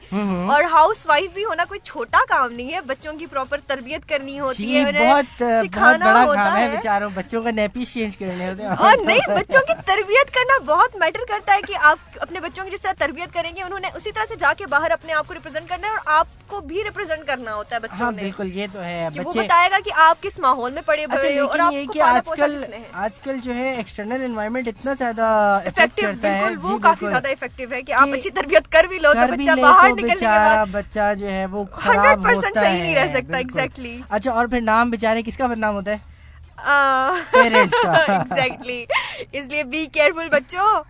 اور ہاؤس وائف بھی ہونا کوئی چھوٹا کام نہیں ہے بچوں کی پراپر تربیت کرنی ہوتی جی، ہے بہت بڑا کام ہے۔ بیچاروں بچوں بچوں کا نیپیز چینج کرنے ہوتے اور نہیں بچوں کی تربیت کرنا بہت میٹر کرتا ہے کہ آپ اپنے بچوں کی جس طرح تربیت کریں گے انہوں نے اسی طرح سے جا کے باہر اپنے آپ کو ریپرزینٹ کرنا ہے اور آپ کو بھی ریپرزینٹ کرنا ہوتا ہے بچوں ہاں، نے۔ بالکل یہ تو ہے۔ وہ بتائے گا کہ آپ کس ماحول میں پڑے اچھا، بڑے ہو اور یہ کہ آج کل آج کل جو ہے ایکسٹرنل انوائرمنٹ اتنا زیادہ افیکٹو کرتا ہے۔ وہ جی، کافی زیادہ افیکٹو ہے کہ آپ اچھی تربیت کر بھی لو تو بچہ باہر نکلنے کے بچہ جو ہے وہ خراب ہوتا ہے صحیح نہیں رہ سکتا ایگزیکٹلی اچھا اور پھر نام بیچارے کس کا بدنام ہوتا ہے؟ ایگزیکٹلی اس لیے بی کیئرفل بچوں.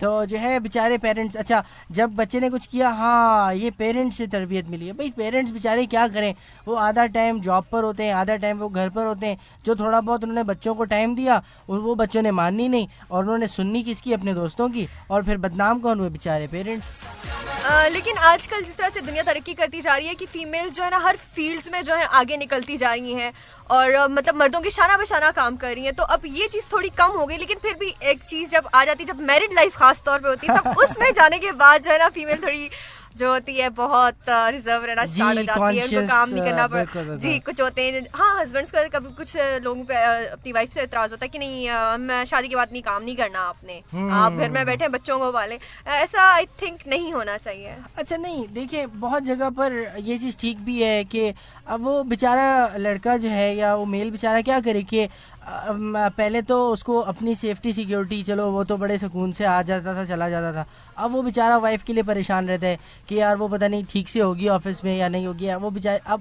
تو جو ہے بیچارے پیرنٹس اچھا جب بچے نے کچھ کیا ہاں یہ پیرنٹس سے تربیت ملی ہے۔ بھائی پیرنٹس بیچارے کیا کریں؟ وہ آدھا ٹائم جاب پر ہوتے ہیں آدھا ٹائم وہ گھر پر ہوتے ہیں۔ جو تھوڑا بہت انہوں نے بچوں کو ٹائم دیا اور وہ بچوں نے ماننی نہیں اور انہوں نے سننی کس کی؟ اپنے دوستوں کی۔ اور پھر بدنام کون ہوئے بیچارے پیرنٹس لیکن آج کل جس طرح سے دنیا ترقی کرتی جا رہی ہے کہ فیمیل جو ہے نا ہر فیلڈس میں جو ہے آگے نکلتی جا رہی ہیں۔ اور مطلب مردوں کی شانہ بشانہ کام کر رہی ہیں، تو اب یہ چیز تھوڑی کم ہو گئی، لیکن پھر بھی ایک چیز جب آ جاتی، جب میرڈ لائف خاص طور پہ ہوتی ہے تب اس میں جانے کے بعد جو ہے نا فیمیل تھوڑی جو ہوتی ہے بہت ریزرو رہنا جی، اسٹارٹ ہو جاتی ہے ان کو کام نہیں کرنا بالکل، پڑ بالکل۔ جی کچھ ہوتے ہیں ہاں ہسبینڈس کا کبھی کچھ لوگوں پہ اپنی وائف سے اعتراض ہوتا ہے کہ نہیں میں شادی کے بعد نہیں کام نہیں کرنا آپ نے۔ آپ گھر میں بیٹھے بچوں کو پالیں ایسا آئی تھنک نہیں ہونا چاہیے اچھا نہیں دیکھیں بہت جگہ پر یہ چیز ٹھیک بھی ہے کہ اب وہ بیچارہ لڑکا جو ہے یا وہ میل بیچارہ کیا کرے کہ پہلے تو اس کو اپنی سیفٹی سیکیورٹی چلو وہ تو بڑے سکون سے آ جاتا تھا، چلا جاتا تھا۔ اب وہ بیچارہ وائف کے لیے پریشان رہتا ہے کہ یار وہ پتہ نہیں ٹھیک سے ہوگی آفس میں یا نہیں ہوگی۔ وہ بیچارہ اب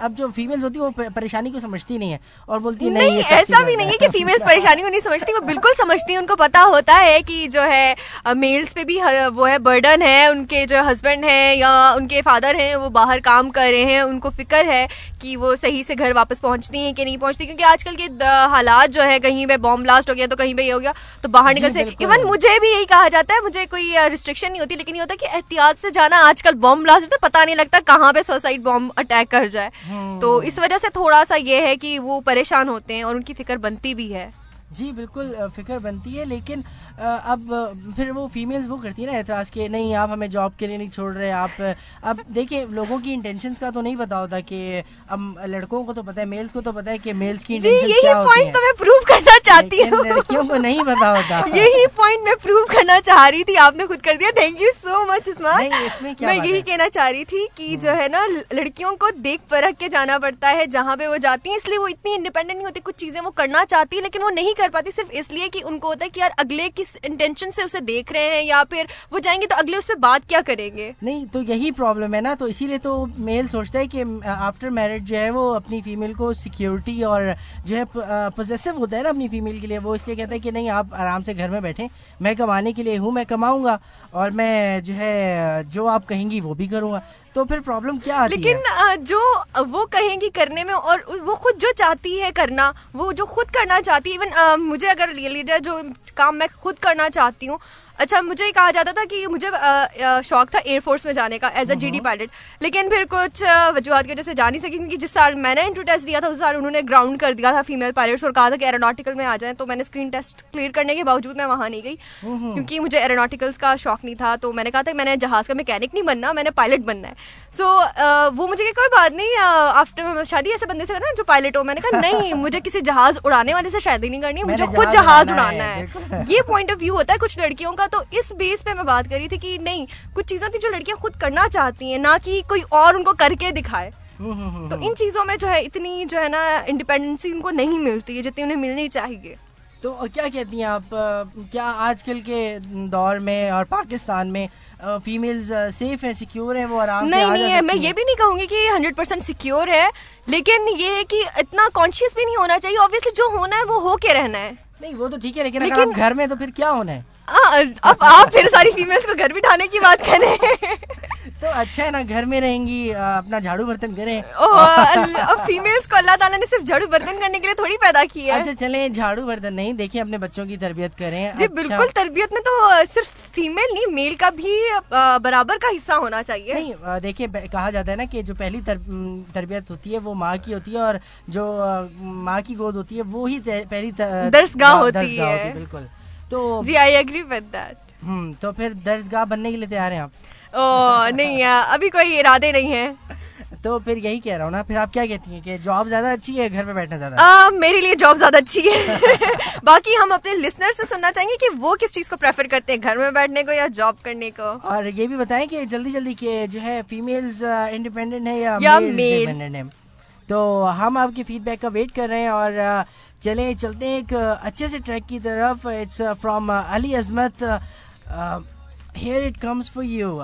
اب جو فیمیلز ہوتی ہیں وہ پریشانی کو سمجھتی نہیں ہے اور بولتی ہیں، نہیں ایسا بھی نہیں ہے کہ فیمیلز پریشانی کو نہیں سمجھتی وہ بالکل سمجھتی ہیں۔ ان کو پتا ہوتا ہے کہ جو ہے میلز پہ بھی وہ ہے برڈن ہے ان کے جو ہسبینڈ ہیں یا ان کے فادر ہیں وہ باہر کام کر رہے ہیں۔ ان کو فکر ہے کہ وہ صحیح سے گھر واپس پہنچتی ہیں کہ نہیں پہنچتی کیونکہ آج کل کے حالات جو ہے کہیں پہ بام بلاسٹ ہو گیا تو کہیں پہ یہ ہو گیا تو باہر نکل سے۔ ایون مجھے بھی یہی کہا جاتا ہے مجھے کوئی ریسٹرکشن نہیں ہوتی لیکن یہ ہوتا ہے کہ احتیاط سے جانا۔ آج کل بام بلاسٹ ہوتا ہے پتا نہیں لگتا کہاں پہ سوسائڈ بام اٹیک کر جائے۔ تو اس وجہ سے تھوڑا سا یہ ہے کہ وہ پریشان ہوتے ہیں اور ان کی فکر بنتی بھی ہے۔ جی بالکل فکر بنتی ہے لیکن اب پھر وہ فیمیلز وہ کرتی ہیں نا اعتراض کہ نہیں آپ ہمیں جاب کے لیے نہیں چھوڑ رہے آپ اب دیکھیں لوگوں کی انٹینشنز کا تو نہیں پتا ہوتا کہ اب لڑکوں کو تو پتا ہے میلز کو تو پتا ہے کہ میلز کی جی intentions یہی کیا ہوتی پوائنٹ ہیں۔ تو میں پروو کرنا چاہتی ہوں۔ لڑکیوں کو نہیں پتا ہوتا۔ یہی پوائنٹ میں پروو کرنا چاہ رہی تھی آپ نے خود کر دیا۔ تھینک یو سو مچ عثمان میں یہی؟ کہنا چاہ رہی تھی کہ جو ہے نا لڑکیوں کو دیکھ پرکھ کے جانا پڑتا ہے جہاں پہ وہ جاتی ہیں اس لیے وہ اتنی انڈیپینڈنٹ نہیں ہوتی کچھ چیزیں وہ کرنا چاہتی ہیں لیکن وہ نہیں کر پاتی صرف اس لیے کہ ان کو ہوتا ہے کہ یار اگلے کس انٹینشن سے اسے دیکھ رہے ہیں یا پھر وہ جائیں گے تو اگلے اس پہ بات کیا کریں گے؟ نہیں، تو یہی پرابلم ہے نا، تو اسی لیے تو میل سوچتا ہے کہ آفٹر میرج جو ہے وہ اپنی فیمیل کو سیکیورٹی اور جو ہے پوزیسو ہوتا ہے نا اپنی فیمیل کے لیے، وہ اس لیے کہتا ہے کہ نہیں، آپ آرام سے گھر میں بیٹھیں، میں کمانے کے لیے ہوں، میں کماؤں گا اور میں جو ہے جو آپ کہیں گی وہ بھی کروں گا۔ تو پھر پرابلم کیا آتی ہے لیکن ہے؟ جو وہ کہیں گی کرنے میں اور وہ خود جو چاہتی ہے کرنا، وہ جو خود کرنا چاہتی ہے ایون مجھے اگر لے لیجیے جو کام میں خود کرنا چاہتی ہوں اچھا مجھے یہ کہا جاتا تھا کہ مجھے شوق تھا ایئر فورس میں جانے کا as a G D pilot لیکن پھر کچھ وجوہات کی وجہ سے جا نہیں سکی کیونکہ جس سال میں نے انٹرو ٹیسٹ دیا تھا اس سال انہوں نے گراؤنڈ کر دیا تھا فیمیل پائلٹس اور کہا تھا کہ ایروناٹیکل میں آ جائیں۔ تو میں نے اسکرین ٹیسٹ کلیئر کرنے کے باوجود میں وہاں نہیں گئی کیونکہ مجھے ایروناٹیکلس کا شوق نہیں تھا۔ تو میں نے کہا تھا کہ میں نے جہاز کا میکینک نہیں بننا میں نے پائلٹ بننا ہے۔ سو وہ مجھے کہ کوئی بات نہیں آفٹر شادی ایسے بندے سے کرنا جو پائلٹ ہو میں نے کہا نہیں مجھے کسی جہاز اڑانے والے سے شادی نہیں کرنی مجھے خود جہاز اڑانا ہے،۔ یہ پوائنٹ آف ویو ہوتا ہے کچھ لڑکیوں کا تو اس بیس پہ میں بات کر رہی تھی کہ نہیں کچھ چیزیں تھیں جو لڑکیاں خود کرنا چاہتی ہیں نہ کہ کوئی اور ان کو کر کے دکھائے۔ تو ان چیزوں میں جو ہے اتنی جو ہے نا انڈیپینڈنسی ان کو نہیں ملتی ہے جتنی انہیں ملنی چاہیے۔ تو کیا کہتی ہیں آپ؟ کیا آج کل کے دور میں اور پاکستان میں فیمیلز سیف ہیں سیکیور ہیں وہ آرام نہیں نہیں ہے میں یہ؟ بھی نہیں کہوں گی کہ ہنڈریڈ پرسینٹ سیکیور ہے لیکن یہ ہے کہ اتنا کانشیس بھی نہیں ہونا چاہیے آبویسلی جو ہونا ہے وہ ہو کے رہنا ہے۔ نہیں وہ تو ٹھیک ہے لیکن اگر لیکن- آپ گھر میں تو پھر کیا ہونا ہے؟ اب آپ پھر ساری فیمیلز کو گھر بٹھانے کی بات کریں تو اچھا ہے نا گھر میں رہیں گی اپنا جھاڑو برتن کریں۔ فیمیلز کو اللہ تعالیٰ نے صرف جھاڑو برتن کرنے کے لیے تھوڑی پیدا کی ہے۔ اچھا چلیں جھاڑو برتن نہیں دیکھیں اپنے بچوں کی تربیت کریں۔ جی اچھا- بالکل تربیت میں تو صرف فیمیل نہیں میل کا بھی برابر کا حصہ ہونا چاہیے۔ نہیں دیکھیں کہا جاتا ہے نا کہ جو پہلی تربیت ہوتی ہے وہ ماں کی ہوتی ہے اور جو ماں کی گود ہوتی ہے وہی پہلی درسگاہ ہوتی ہے۔ بالکل۔ تو جی آئی ایگری ود دیٹ ہم تو پھر درسگاہ بننے کے لیے تیار ہیں آپ؟ او نہیں ابھی کوئی ارادے نہیں ہیں۔ تو پھر یہی کہہ رہا ہوں نا پھر آپ کیا کہتی ہیں کہ جاب زیادہ اچھی ہے گھر پہ بیٹھنا زیادہ؟ میرے لیے جاب زیادہ اچھی ہے۔ باقی ہم اپنے لسنر سے سننا چاہیں گے کہ وہ کس چیز کو پریفر کرتے ہیں گھر میں بیٹھنے کو یا جاب کرنے کو؟ اور یہ بھی بتائیں کہ جلدی جلدی کہ جو ہے فیمیلز انڈیپینڈنٹ ہے یا ہے تو ہم آپ کی فیڈ بیک کا ویٹ کر رہے ہیں اور چلیں، چلتے ہیں ایک اچھے سے ٹریک کی طرف. It's from Ali Azmat here it comes for you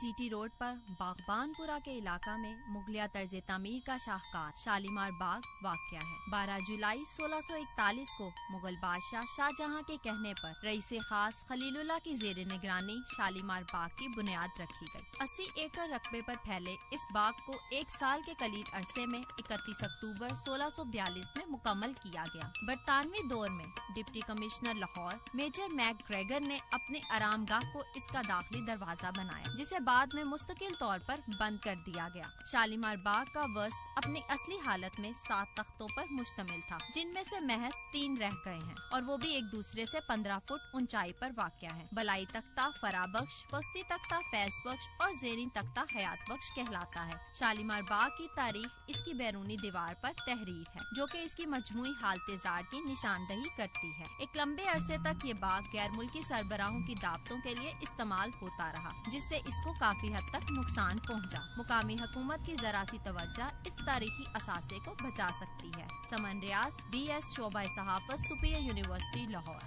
G T road per Baghbanpura کے علاقہ میں مغلیہ طرز تعمیر کا شاہکار شالیمار باغ واقع ہے۔ بارہ جولائی سولہ سو اکتالیس کو مغل بادشاہ شاہ جہاں کے کہنے پر رئیس خاص خلیل اللہ کی زیر نگرانی شالیمار باغ کی بنیاد رکھی گئی۔ اسی ایکڑ رقبے پر پھیلے اس باغ کو ایک سال کے قلیل عرصے میں اکتیس اکتوبر سولہ سو بیالیس میں مکمل کیا گیا۔ برطانوی دور میں deputy commissioner Lahore major McGregor نے اپنے آرام گاہ کو اس کا داخلی دروازہ بنایا، جسے بعد میں مستقل طور پر بند کر دیا گیا۔ شالیمار باغ کا وسط اپنی اصلی حالت میں سات تختوں پر مشتمل تھا، جن میں سے محض تین رہ گئے ہیں، اور وہ بھی ایک دوسرے سے پندرہ فٹ اونچائی پر واقع ہے بلائی تختہ فرا بخش، وسطی تختہ فیض بخش اور زیرین تختہ حیات بخش کہلاتا ہے۔ شالیمار باغ کی تاریخ اس کی بیرونی دیوار پر تحریر ہے، جو کہ اس کی مجموعی حالت زار کی نشاندہی کرتی ہے۔ ایک لمبے عرصے تک یہ باغ غیر ملکی سربراہوں کی دعوتوں کے لیے استعمال ہوتا رہا، جس سے اس کو کافی حد تک نقصان پہنچا۔ مقامی حکومت کی ذرا سی توجہ اس تاریخی اثاثے کو بچا سکتی ہے۔ سمن ریاض بی ایس شعبہ صحافت سپیر یونیورسٹی لاہور۔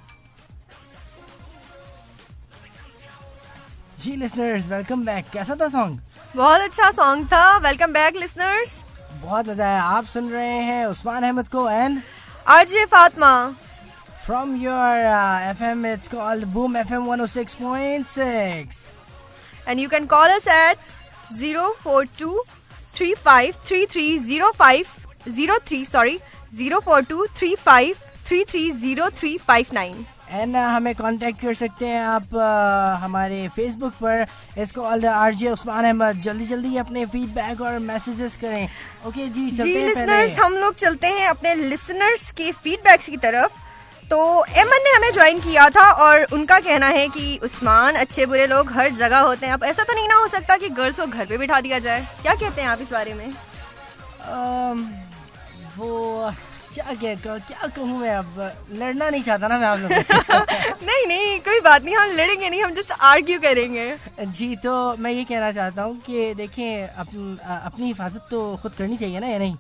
جی لسنرز ویلکم بیک کیسا تھا سانگ بہت اچھا سانگ تھا۔ ویلکم بیک لسنرز بہت مزہ ہے آپ سن رہے ہیں عثمان احمد کو and R J Fatima. From your F M it's called Boom F M one six point six and you can call us at zero four two three five three three zero five zero three sorry zero four two three five three three zero three five nine and ہمیں contact کر سکتے ہیں آپ ہمارے face بک پر. اس کو are J Usman Ahmad جلدی جلدی اپنے فیڈ بیک اور میسیجز کریں. اوکے جی جی لسنرس ہم لوگ چلتے ہیں اپنے لسنرس کے فیڈ بیکس کی طرف. تو ایمن نے ہمیں جوائن کیا تھا اور ان کا کہنا ہے کہ عثمان اچھے برے لوگ ہر جگہ ہوتے ہیں۔ اب ایسا تو نہیں نہ ہو سکتا کہ گرلس کو گھر پہ بٹھا دیا جائے۔ کیا کہتے ہیں آپ اس بارے میں؟ وہ کیا کیا کہوں میں اب؟ لڑنا نہیں چاہتا نا میں آپ لوگوں سے۔ نہیں نہیں کوئی بات نہیں ہم لڑیں گے نہیں ہم جسٹ آرگیو کریں گے۔ جی تو میں یہ کہنا چاہتا ہوں کہ دیکھیں اپنی حفاظت تو خود کرنی چاہیے نا یا نہیں؟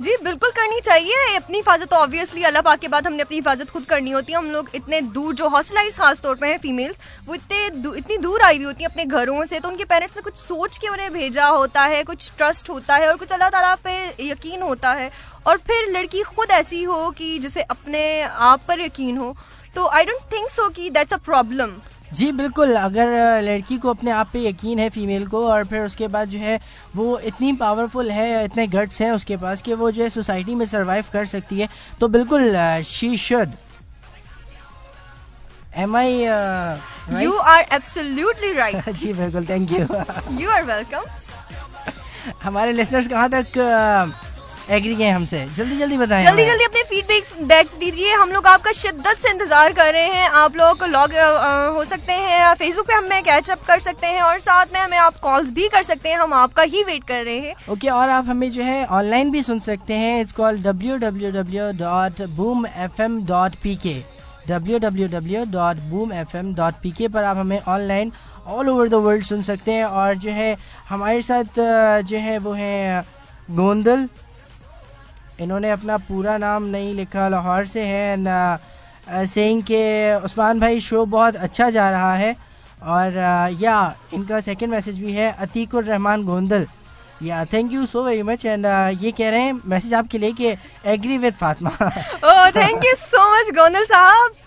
جی بالکل کرنی چاہیے۔ اپنی حفاظت تو آبویسلی اللہ پاک کے بعد ہم نے اپنی حفاظت خود کرنی ہوتی ہے۔ ہم لوگ اتنے دور، جو ہاسٹلائز خاص طور پہ ہیں فیمیلس وہ اتنے اتنی دور آئی ہوئی ہوتی ہیں اپنے گھروں سے۔ تو ان کے پیرنٹس نے کچھ سوچ کے انہیں بھیجا ہوتا ہے، کچھ ٹرسٹ ہوتا ہے اور کچھ اللہ تعالیٰ پہ یقین ہوتا ہے۔ اور پھر لڑکی خود ایسی ہو کہ جسے اپنے آپ پر یقین ہو۔ تو آئی ڈونٹ تھنک سو کہ دیٹس اے پرابلم جی بالکل اگر لڑکی کو اپنے آپ پہ یقین ہے فیمیل کو اور پھر اس کے بعد جو ہے وہ اتنی پاورفل ہے اتنے گٹس ہیں اس کے پاس کہ وہ جو ہے سوسائٹی میں سروائیو کر سکتی ہے تو بالکل she should am I you are absolutely right جی بالکل thank you you are welcome ہمارے لسنرس کہاں تک ایگری ہیں ہم سے۔ جلدی جلدی بتائیں جلدی جلدی اپنے فیڈ بیک بیکس دیجیے ہم لوگ آپ کا شدت سے انتظار کر رہے ہیں۔ آپ لوگ لاگ ہو سکتے ہیں۔ فیس بک پہ ہمیں کیچ اپ کر سکتے ہیں اور ساتھ میں ہمیں آپ کالز بھی کر سکتے ہیں۔ ہم آپ کا ہی ویٹ کر رہے ہیں۔ اوکے اور آپ ہمیں جو ہے آن لائن بھی سن سکتے ہیں۔ It's call W W W dot Boom F M dot P K W W W dot Boom F M dot P K پر آپ ہمیں online all over the world سن سکتے ہیں۔ اور جو ہے ہمارے ساتھ جو ہے وہ ہے گوندل۔ انہوں نے اپنا پورا نام نہیں لکھا، لاہور سے ہے سینگ کہ عثمان بھائی شو بہت اچھا جا رہا ہے، اور یا ان کا سیکنڈ میسج بھی ہے، Atiq Urrehman Gondal. Yeah thank you so very much and یہ کہہ رہے ہیں میسج آپ کے لیے کہ agree with Fatima. Thank you so much Gondal صاحب۔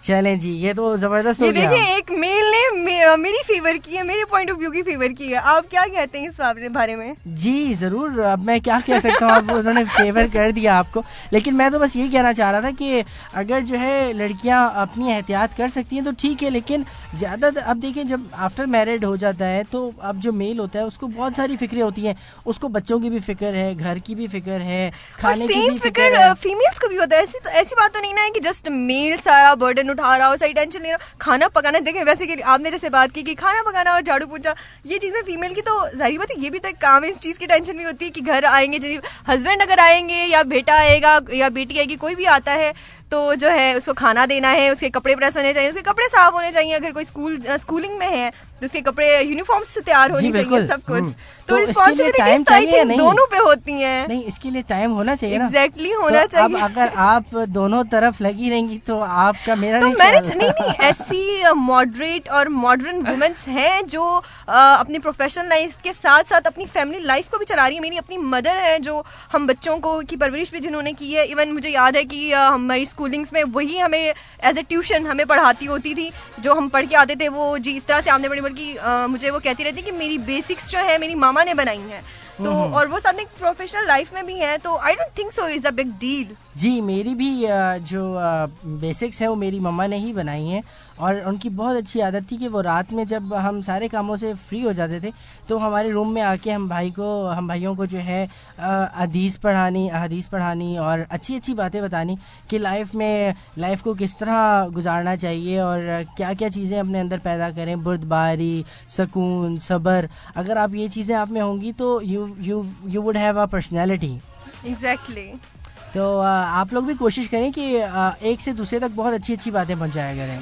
چلیں جی یہ تو زبردست یہ دیکھیں ایک میل نے میری فیور کی ہے میرے پوائنٹ آف ویو کی فیور کی ہے۔ آپ کیا کہتے ہیں اس بارے میں؟ جی ضرور۔ اب میں کیا کہہ سکتا ہوں؟ انہوں نے فیور کر دیا آپ کو۔ لیکن میں تو بس یہی کہنا چاہ رہا تھا کہ اگر جو ہے لڑکیاں اپنی احتیاط کر سکتی ہیں تو ٹھیک ہے لیکن زیادہ اب دیکھیں جب آفٹر میرڈ ہو جاتا ہے تو اب جو میل ہوتا ہے اس کو بہت ساری فکریں ہوتی ہیں۔ اس کو بچوں کی بھی فکر ہے گھر کی بھی فکر ہے کھانے کی بھی فکر فیمیلس کو بھی ہوتا ہے۔ ایسی تو ایسی بات تو نہیں نا کہ جسٹ میل سارا برڈن اٹھا رہا ہو صحیح ٹینشن لے رہا کھانا پکانا دیکھیں ویسے کہ آپ نے جیسے بات کی کہ کھانا پکانا اور جھاڑو پوچھا یہ چیزیں فیمیل کی تو ظاہری بات ہے یہ بھی تو ایک کام ہے اس چیز کی ٹینشن بھی ہوتی ہے کہ گھر آئیں گے جی ہسبینڈ اگر آئیں گے یا بیٹا آئے گا یا بیٹی آئے گی کوئی بھی آتا ہے۔ تو جو ہے اس کو کھانا دینا ہے، اس کے کپڑے پریس ہونے چاہیے، اس کے کپڑے صاف ہونے چاہیے، اگر کوئی اسکول اسکولنگ میں ہے کے کپڑے یونیفارم سے تیار ہونی چاہیے سب کچھ تو رسپانسبلٹی دونوں پہ ہوتی ہیں نہیں اس کے لیے ٹائم ہونا چاہیے ایگزیکٹلی ہونا چاہیے اگر آپ دونوں طرف لگی رہیں گی تو آپ کا میرا تو مینج نہیں نہیں ایسی ماڈریٹ اور ماڈرن وومنس ہیں جو اپنی پروفیشنل لائف کے ساتھ ساتھ اپنی فیملی لائف کو بھی چلا رہی ہے میری اپنی مدر ہے جو ہم بچوں کو کی پرورش بھی جنہوں نے کی ہے ایون مجھے یاد ہے کہ ہماری اسکولنگس میں وہی ہمیں ایز اے ٹیوشن ہمیں پڑھاتی ہوتی تھی جو ہم پڑھ کے آتے تھے وہ جی اس طرح سے آمنے پڑی بلکہ مجھے وہ کہتی رہتی کہ میری بیسکس جو ہے میری ماما نے بنائی ہیں۔ تو اور وہ ساتھ میں پروفیشنل لائف میں بھی ہیں تو I don't think so is a big deal جی میری بھی جو بیسکس ہیں وہ میری مما نے ہی بنائی ہیں۔ اور ان کی بہت اچھی عادت تھی کہ وہ رات میں جب ہم سارے کاموں سے فری ہو جاتے تھے تو ہمارے روم میں آ کے ہم بھائی کو ہم بھائیوں کو جو ہے حدیث پڑھانی حدیث پڑھانی اور اچھی اچھی باتیں بتانی کہ لائف میں لائف کو کس طرح گزارنا چاہیے اور کیا کیا چیزیں اپنے اندر پیدا کریں برد باری سکون صبر۔ اگر آپ یہ چیزیں آپ میں ہوں گی تو you you you would have a personality exactly تو آپ لوگ بھی کوشش کریں کہ ایک سے دوسرے تک بہت اچھی اچھی باتیں پہنچایا کریں۔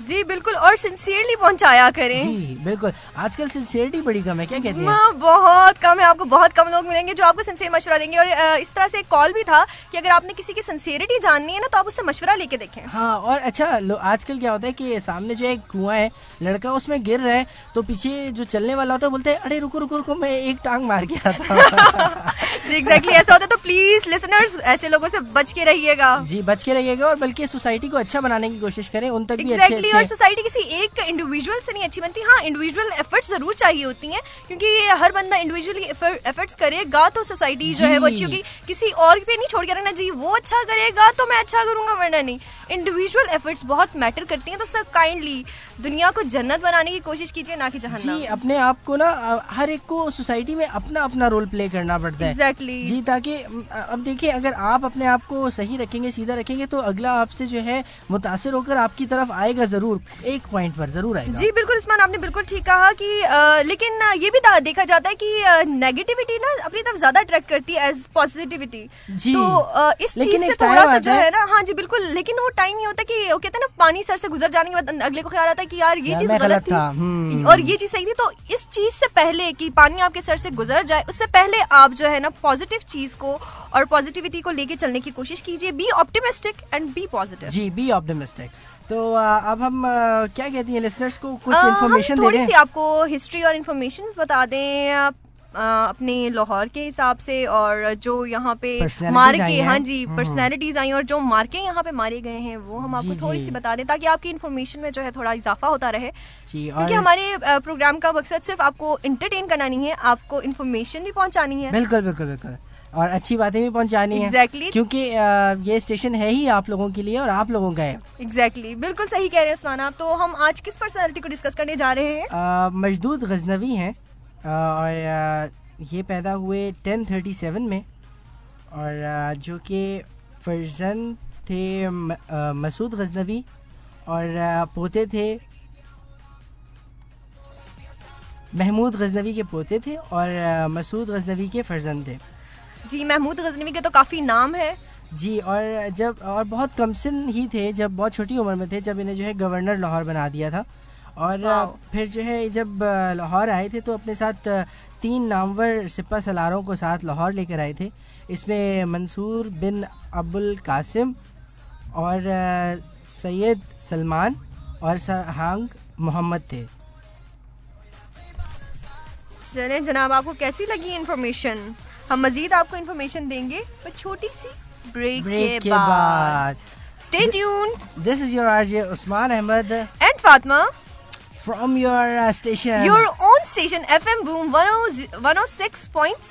جی بالکل اور سنسیئرلی پہنچایا کریں۔ جی بالکل۔ آج کل سنسیئرٹی بڑی کم ہے کیا کہتے ہیں؟ بہت کم ہے۔ آپ کو بہت کم لوگ ملیں گے جو آپ کو سنسیئر مشورہ دیں گے۔ اور اس طرح سے کال بھی تھا کہ اگر آپ نے کسی کی سنسیئرٹی جاننی ہے نا تو آپ اس سے مشورہ لے کے دیکھیں۔ ہاں اور اچھا آج کل کیا ہوتا ہے کہ سامنے جو ایک کنواں ہے لڑکا اس میں گر رہا ہے تو پیچھے جو چلنے والا ہوتا ہے بولتے ہیں ارے رکو رکو رکو میں ایک ٹانگ مار کے آتا جی ایگزیکٹلی ایسا ہوتا ہے۔ تو پلیز لسنرز ایسے لوگوں سے بچ کے رہیے گا۔ جی بچ کے رہیے گا۔ اور بلکہ سوسائٹی کو اچھا بنانے کی کوشش کریں ان تک بھی اچھے اور سوسائٹی کسی ایک انڈیویجول سے نہیں اچھی بنتی۔ ہاں انڈیویجول ایفرٹس ضرور چاہیے ہوتی ہیں کیونکہ ہر بندہ انڈیویجولی ایفرٹس کرے گا تو سوسائٹی جو ہے وہ اچھی ہوگی۔ کسی اور پہ نہیں چھوڑ کے رکھنا جی وہ اچھا کرے گا تو میں اچھا کروں گا ورنہ نہیں۔ انڈیویجول ایفرٹس بہت میٹر کرتی ہیں تو سب کائنڈلی دنیا کو جنت بنانے کی کوشش کیجیے نہ کہ جہنم۔ جی اپنے آپ کو نا ہر ایک کو سوسائٹی میں اپنا اپنا رول پلے کرنا پڑتا ہے۔ ایگزیکٹلی جی تاکہ اب دیکھیں اگر آپ اپنے آپ کو صحیح رکھیں گے سیدھا رکھیں گے تو اگلا آپ سے جو ہے متاثر ہو کر آپ کی طرف آئے گا ضرور۔ ایک پوائنٹ پر ضرور آئے گا۔ جی بالکل عثمان آپ نے بالکل ٹھیک کہا کہ لیکن یہ بھی دیکھا جاتا ہے کہ نیگیٹیوٹی نا اپنی طرف زیادہ اٹریکٹ کرتی ہے ایز پازیٹیوٹی جی۔ تو اس چیز سے تھوڑا سا جو ہے۔ نا ہاں جی بالکل۔ لیکن وہ ٹائم یہ ہوتا ہے کہ وہ کہتے ہیں نا پانی سر سے گزر جانے کے بعد اگلے کو خیال آتا ہے کہ یار یہ چیز غلط تھی۔ اور یہ چیز صحیح تھی۔ تو اس چیز سے پہلے کہ پانی آپ کے سر سے گزر جائے اس سے پہلے آپ جو ہے نا پازیٹیو چیز کو اور پازیٹیوٹی کو لے کے چلنے کی کوشش کیجیے be optimistic and be positive G be optimistic تو اب ہم کیا کہتی ہیں لسنرس کو؟ کچھ انفارمیشن تھوڑی سی آپ کو ہسٹری اور انفارمیشن بتا دیں۔ اپنے لاہور کے حساب سے اور جو یہاں پہ مارکے ہاں جی پرسنالٹیز آئی اور جو مارکے یہاں پہ مارے گئے ہیں وہ ہم آپ کو تھوڑی سی بتا دیں تاکہ آپ کی انفارمیشن میں جو ہے تھوڑا اضافہ ہوتا رہے۔ کیونکہ ہمارے پروگرام کا مقصد صرف آپ کو انٹرٹین کرنا نہیں ہے آپ کو انفارمیشن بھی پہنچانی ہے۔ بالکل بالکل بالکل۔ اور اچھی باتیں بھی پہنچانی ہیں۔ Exactly. کیونکہ یہ اسٹیشن ہے ہی آپ لوگوں کے لیے اور آپ لوگوں کا ہے۔ ایگزیکٹلی بالکل صحیح کہہ رہے ہیں عثمان آپ۔ تو ہم آج کس پرسنالٹی کو ڈسکس کرنے جا رہے ہیں؟ مجدود غزنوی ہیں۔ اور یہ پیدا ہوئے ٹین تھرٹی سیون میں اور جو کہ فرزن تھے مسعود غزنوی اور پوتے تھے محمود غزنوی کے پوتے تھے اور مسعود غزنوی کے فرزند تھے۔ جی محمود غزنوی کے تو کافی نام ہے جی اور جب اور بہت کم سن ہی تھے جب بہت چھوٹی عمر میں تھے جب انہیں جو ہے گورنر لاہور بنا دیا تھا۔ اور پھر جو ہے جب لاہور آئے تھے تو اپنے ساتھ تین نامور سپہ سلاروں کو ساتھ لاہور لے کر آئے تھے۔ اس میں منصور بن ابو القاسم اور سید سلمان اور سرہانگ محمد تھے۔ چلیں جناب آپ کو کیسی لگی انفارمیشن؟ ہم مزید آپ کو انفارمیشن دیں گے پر چھوٹی سی بریک کے بعد۔ Stay tune this is your R J Usman Ahmed and from your station your own station point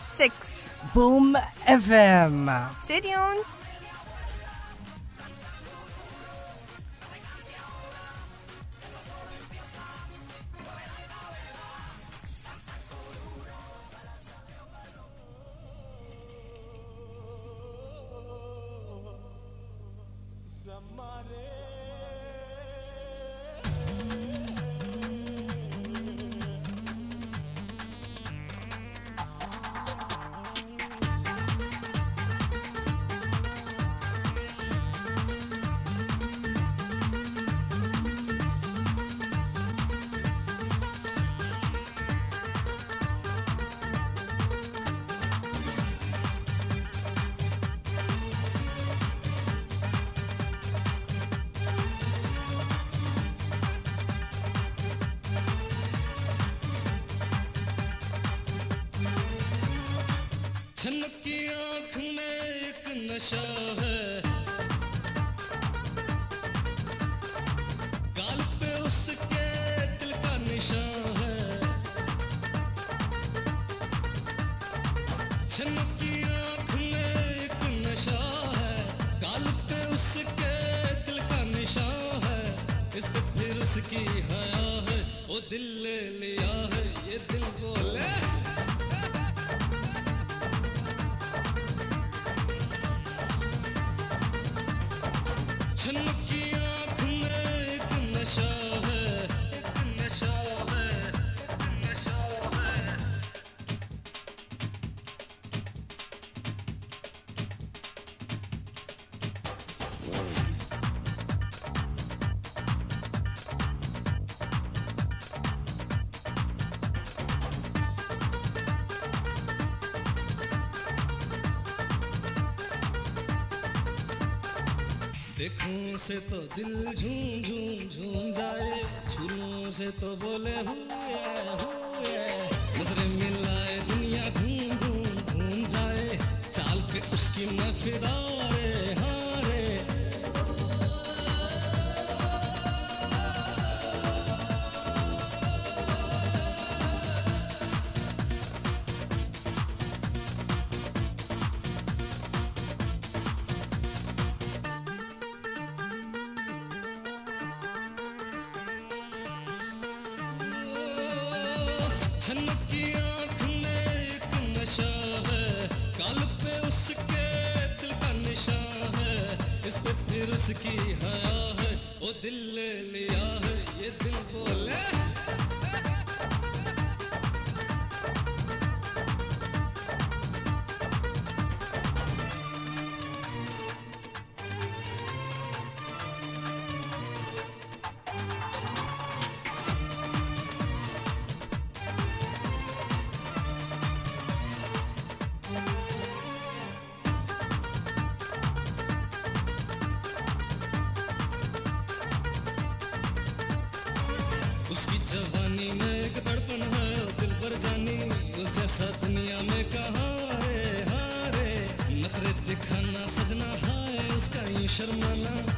سے تو دل جھوم جھوم جھوم جائے چھروں سے تو بولے ہوں جانی میں ایک بڑپن ہے، دل پر جانی اس جیسا دنیا میں کہاں رے ہارے نفرت دکھانا، سجنا ہے اس کا یہ شرمانا۔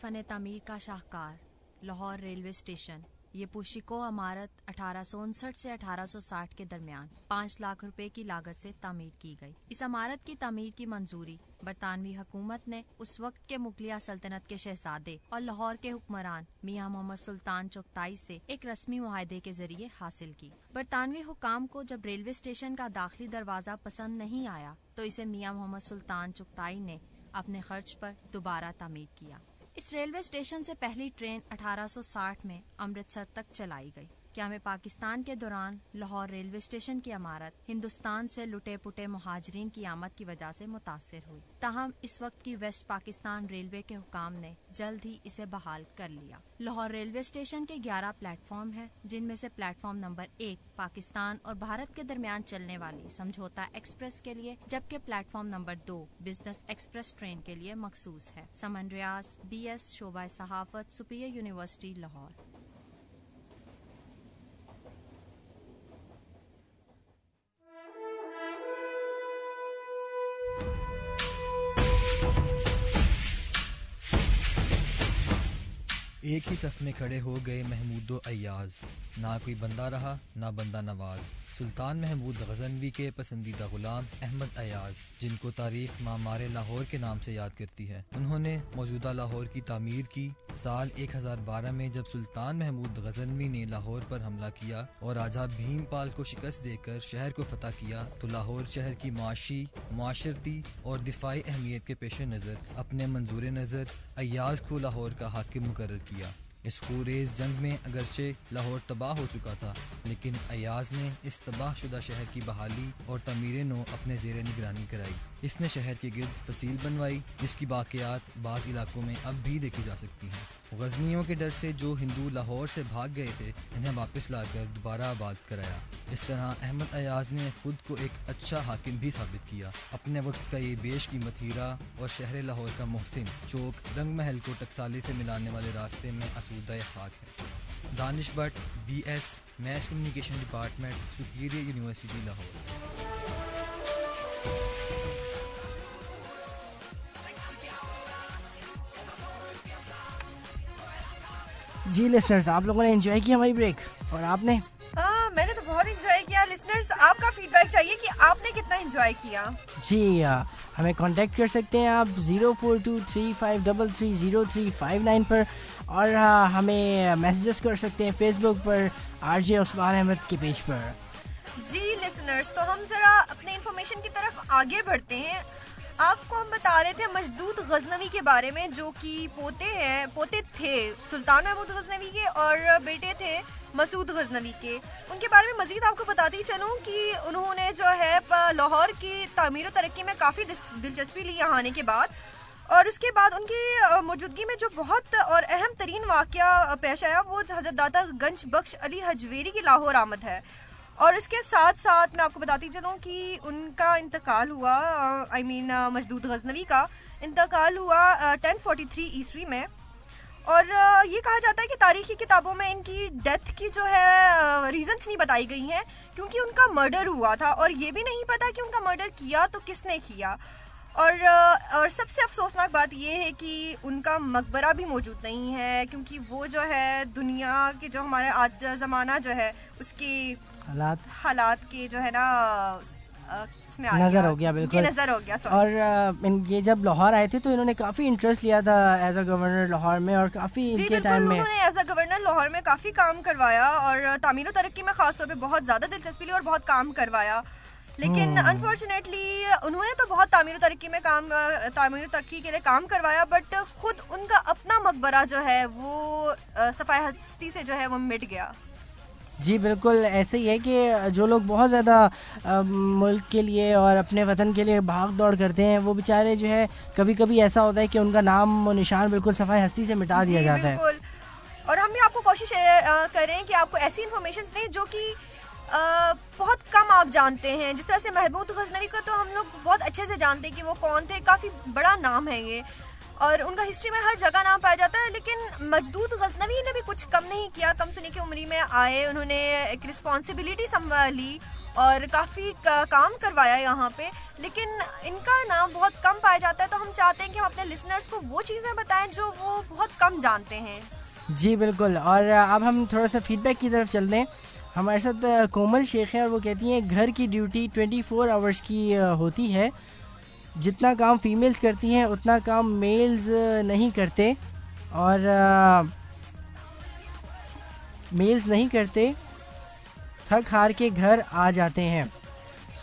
فن تعمیر کا شاہکار، لاہور ریلوے اسٹیشن یہ پوشیکو عمارت اٹھارہ سو انسٹھ سے اٹھارہ سو ساٹھ کے درمیان پانچ لاکھ روپے کی لاگت سے تعمیر کی گئی۔ اس عمارت کی تعمیر کی منظوری برطانوی حکومت نے اس وقت کے مغلیہ سلطنت کے شہزادے اور لاہور کے حکمران میاں محمد سلطان چوکتائی سے ایک رسمی معاہدے کے ذریعے حاصل کی۔ برطانوی حکام کو جب ریلوے اسٹیشن کا داخلی دروازہ پسند نہیں آیا، تو اسے میاں محمد سلطان چوکتائی نے اپنے خرچ پر دوبارہ تعمیر کیا۔ اس ریلوے اسٹیشن سے پہلی ٹرین اٹھارہ سو ساٹھ میں امرتسر تک چلائی گئی۔ کیا میں پاکستان کے دوران لاہور ریلوے اسٹیشن کی عمارت، ہندوستان سے لٹے پٹے مہاجرین کی آمد کی وجہ سے متاثر ہوئی۔ تاہم، اس وقت کی ویسٹ پاکستان ریلوے کے حکام نے جلد ہی اسے بحال کر لیا۔ لاہور ریلوے اسٹیشن کے گیارہ پلیٹ فارم ہیں، جن میں سے پلیٹ فارم نمبر ایک پاکستان اور بھارت کے درمیان چلنے والی سمجھوتا ایکسپریس کے لیے، جبکہ پلیٹ فارم نمبر دو بزنس ایکسپریس ٹرین کے لیے مخصوص ہے۔ سمن ریاض، بی ایس شعبہ صحافت سپیہ یونیورسٹی، لاہور۔ ایک ہی صف میں کھڑے ہو گئے محمود و ایاز۔ نہ کوئی بندہ رہا، نہ بندہ نواز۔ سلطان محمود غزنوی کے پسندیدہ غلام احمد ایاز، جن کو تاریخ معمار لاہور کے نام سے یاد کرتی ہے۔ انہوں نے موجودہ لاہور کی تعمیر کی سال 1012 میں جب سلطان محمود غزنوی نے لاہور پر حملہ کیا اور راجہ بھیم پال کو شکست دے کر شہر کو فتح کیا، تو لاہور شہر کی معاشی، معاشرتی اور دفاعی اہمیت کے پیش نظر اپنے منظور نظر ایاز کو لاہور کا حاکم مقرر کیا۔ اس خوریز جنگ میں اگرچہ لاہور تباہ ہو چکا تھا، لیکن ایاز نے اس تباہ شدہ شہر کی بحالی اور تعمیر نو اپنے زیر نگرانی کرائی۔ اس نے شہر کے گرد فصیل بنوائی، جس کی باقیات بعض علاقوں میں اب بھی دیکھی جا سکتی ہیں۔ غزنیوں کے ڈر سے جو ہندو لاہور سے بھاگ گئے تھے، انہیں واپس لا کر دوبارہ آباد کرایا۔ اس طرح احمد ایاز نے خود کو ایک اچھا حاکم بھی ثابت کیا۔ اپنے وقت کا یہ بیش قیمت ہیرا اور شہر لاہور کا محسن چوک رنگ محل کو ٹکسالی سے ملانے والے راستے میں اسودہ خاک ہے۔ Danish Butt B S mass communication department, superior university Lahore. جی لسنرز آپ لوگوں نے انجوائے کیا ہماری بریک اور آپ نے؟ میں نے تو بہت انجوائے کیا۔ لسنرز آپ کا فیڈ بیک چاہیے کہ آپ نے کتنا انجوائے کیا۔ جی ہمیں کانٹیکٹ کر سکتے ہیں آپ zero four two three five double three zero three five nine پر اور ہمیں میسیجز کر سکتے ہیں فیس بک پر آر جے عثمان احمد کے پیج پر۔ جی لسنرز تو ہم ذرا اپنے انفارمیشن کی طرف آگے بڑھتے ہیں۔ آپ کو ہم بتا رہے تھے مجدود غزنوی کے بارے میں، جو کہ پوتے ہیں، پوتے تھے، سلطان محمود غزنوی کے اور بیٹے تھے مسعود غزنوی کے۔ ان کے بارے میں مزید آپ کو بتاتی چلوں کہ انہوں نے جو ہے لاہور کی تعمیر و ترقی میں کافی دلچسپی لی یہاں آنے کے بعد۔ اور اس کے بعد ان کی موجودگی میں جو بہت اور اہم ترین واقعہ پیش آیا، وہ حضرت داتا گنج بخش علی حجویری کی لاہور آمد ہے۔ اور اس کے ساتھ ساتھ میں آپ کو بتاتی چلوں کہ ان کا انتقال ہوا آئی مین مجدود غزنوی کا انتقال ہوا ٹین فورٹی تھری عیسوی میں۔ اور یہ کہا جاتا ہے کہ تاریخی کتابوں میں ان کی ڈیتھ کی جو ہے ریزنس نہیں بتائی گئی ہیں، کیونکہ ان کا مرڈر ہوا تھا۔ اور یہ بھی نہیں پتا کہ ان کا مرڈر کیا تو کس نے کیا۔ اور اور سب سے افسوسناک بات یہ ہے کہ ان کا مقبرہ بھی موجود نہیں ہے، کیونکہ وہ جو ہے دنیا کے جو ہمارے آج زمانہ جو ہے، اس کی حالات حالات کے جو ہے نا نظر ہو گیا بالکل۔ نظر ہو گیا اور یہ جب لاہور آئے تھے تو انہوں نے کافی انٹرسٹ لیا تھا ایز اے گورنر لاہور میں اور کافی ان کے ٹائم میں۔ انہوں نے ایز اے گورنر لاہور میں کافی کام کروایا اور تعمیر و ترقی میں خاص طور پہ بہت زیادہ دلچسپی لی اور بہت کام کروایا۔ لیکن انفارچونیٹلی انہوں نے تو بہت تعمیر و ترقی میں کام تعمیر و ترقی کے لیے کام کروایا بٹ خود ان کا اپنا مقبرہ جو ہے وہ صفائی ہستی سے جو ہے وہ مٹ گیا۔ جی بالکل ایسے ہی ہے کہ جو لوگ بہت زیادہ ملک کے لیے اور اپنے وطن کے لیے بھاگ دوڑ کرتے ہیں وہ بیچارے جو ہے کبھی کبھی ایسا ہوتا ہے کہ ان کا نام و نشان بالکل صفائی ہستی سے مٹا دیا جاتا ہے۔ اور ہم بھی آپ کو کوشش کریں کہ آپ کو ایسی انفارمیشن دیں جو کہ بہت کم آپ جانتے ہیں۔ جس طرح سے محمود غزنوی کو تو ہم لوگ بہت اچھے سے جانتے ہیں کہ وہ کون تھے کافی بڑا نام ہے یہ۔ اور ان کا ہسٹری میں ہر جگہ نام پایا جاتا ہے، لیکن مجدود غزنوی نے بھی کچھ کم نہیں کیا۔ کم سنی کی عمری میں آئے، انہوں نے ایک رسپانسبلٹی سنبھالی اور کافی کام کروایا یہاں پہ۔ لیکن ان کا نام بہت کم پایا جاتا ہے، تو ہم چاہتے ہیں کہ ہم اپنے لسنرس کو وہ چیزیں بتائیں جو وہ بہت کم جانتے ہیں۔ جی بالکل۔ اور اب ہم تھوڑا سا فیڈ بیک کی طرف چلتے ہیں ہمارے ساتھ کومل شیخ ہیں اور وہ کہتی ہیں، گھر کی ڈیوٹی ٹوینٹی فور آورس کی ہوتی ہے۔ جتنا کام فیمیلز کرتی ہیں اتنا کام میلز نہیں کرتے۔ اور میلز نہیں کرتے تھک ہار کے گھر آ جاتے ہیں۔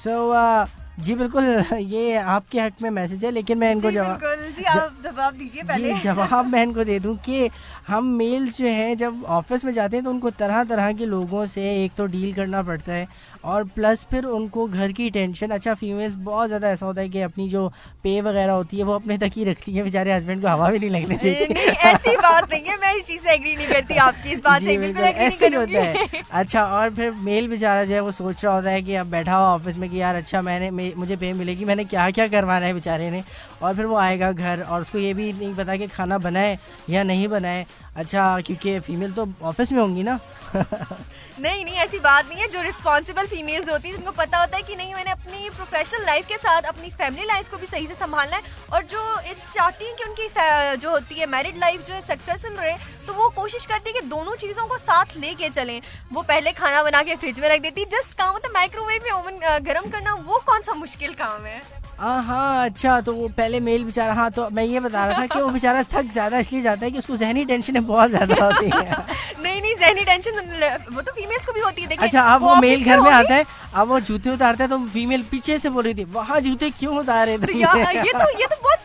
سو so, جی بالکل یہ آپ کے حق میں میسج ہے لیکن میں ان کو جواب جی جواب میں ان کو دے دوں کہ ہم میلز جو ہیں جب آفس میں جاتے ہیں تو ان کو طرح طرح کے لوگوں سے ایک تو ڈیل کرنا پڑتا ہے۔ اور پلس پھر ان کو گھر کی ٹینشن اچھا فیمیلس بہت زیادہ ایسا ہوتا ہے کہ اپنی جو پے وغیرہ ہوتی ہے وہ اپنے تک ہی رکھتی ہیں بیچارے ہسبینڈ کو ہوا بھی نہیں لگنے دیتی ایسی بات نہیں ہے میں اس چیز سے ایگری نہیں کرتی آپ کی اس بات سے بالکل ایسے ہی ہوتا ہے۔ اچھا اور پھر میل بیچارہ جو ہے وہ سوچ رہا ہوتا ہے کہ اب بیٹھا ہوا آفس میں کہ یار اچھا میں نے مجھے پے ملے گی میں نے کیا کیا کروانا ہے بیچارے نے۔ اور پھر وہ آئے گا گھر اور اس کو یہ بھی نہیں پتا کہ کھانا بنائے یا نہیں بنائے۔ اچھا کیونکہ فیمیل تو آفس میں ہوں گی نا۔ نہیں نہیں، ایسی بات نہیں ہے۔ جو رسپانسبل فیمیلز ہوتی ہیں جن کو پتا ہوتا ہے کہ نہیں، میں نے اپنی پروفیشنل لائف کے ساتھ، اپنی فیملی لائف کو بھی صحیح سے سنبھالنا ہے۔ اور جو اس چاہتی ہیں کہ ان کی جو ہوتی ہے میرڈ لائف جو ہے سکسیسفل رہے، تو وہ کوشش کرتی ہے کہ دونوں چیزوں کو ساتھ لے کے چلیں۔ وہ پہلے کھانا بنا کے فریج میں رکھ دیتی جسٹ کام ہوتا ہے مائکرو ویو میں اوون گرم کرنا، وہ کون سا مشکل کام ہے؟ ہاں ہاں اچھا تو وہ پہلے میل بیچارہ ہاں تو میں یہ بتا رہا تھا کہ وہ بیچارہ تھک زیادہ اس لیے جاتا ہے کہ اس کو ذہنی ٹینشنیں بہت زیادہ ہوتی ہیں۔ نہیں نہیں ذہنی ٹینشن وہ تو فیمیلس کو بھی ہوتی ہے اچھا اب وہ میل گھر میں آتا ہے اب وہ جوتے اتارتا ہے تو فیمیل پیچھے سے بول رہی تھی وہاں جوتے کیوں اتارے تھے یہ تو یہ تو بہت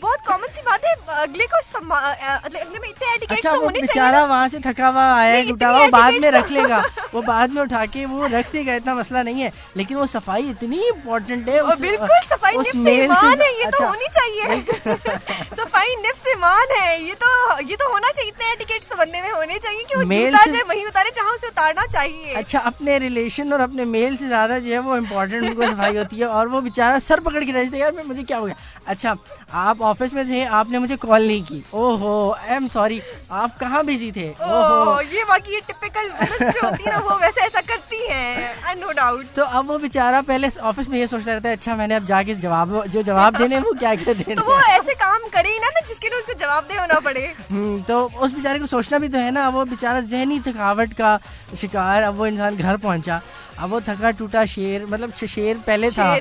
بہت کامن سی بات ہے اگلے کو اگلے میں اتنے ایٹیکیٹس اچھا تو ہونے چاہیے بیچارہ۔ وہاں سے تھکا ہوا آیا ہے ٹوٹا ہوا بعد میں رکھ لے گا۔ وہ بعد میں اٹھا کے وہ رکھ دے گا اتنا مسئلہ نہیں ہے۔ لیکن وہ صفائی اتنی امپورٹنٹ ہے بالکل صفائی نفس ایمان ہے یہ تو اچھا، ہونی چاہیے۔ صفائی نفس ایمان ہے یہ تو یہ تو ہونا چاہیے اتنے ایٹیکیٹس بندے میں ہونے چاہیے کہ وہ جوتا جائے وہیں اتارے جہاں اسے اتارنا چاہیے۔ اچھا اپنے ریلیشن اور اپنے میل سے زیادہ جو ہے وہ امپورٹنٹ ان کو صفائی ہوتی ہے اور وہ بیچارہ سر پکڑ کے رہتے یار میں مجھے کیا ہو گیا؟ اچھا آپ آفس میں تھے آپ نے مجھے کال نہیں کی۔ او ہو آئی ایم سوری آپ کہاں بزی تھے؟ ہو اوہ، یہ ٹپیکل ہوتی ہے نا وہ ویسے ایسا کرتی ہیں۔ نو ڈاؤٹ تو اب وہ بیچارہ پہلے آفس میں یہ سوچتا رہتا ہے اچھا میں نے اب جا کے جواب جو جواب دینے وہ کیا کیا دینے تو وہ ایسے کام کرے ہی نا جس کے لیے اس کو جواب دے ہونا پڑے۔ تو اس بیچارے کو سوچنا بھی تو ہے نا وہ بیچارہ ذہنی تھکاوٹ کا شکار اب وہ انسان گھر پہنچا۔ اب وہ تھکا ٹوٹا شیر مطلب شیر پہلے تھا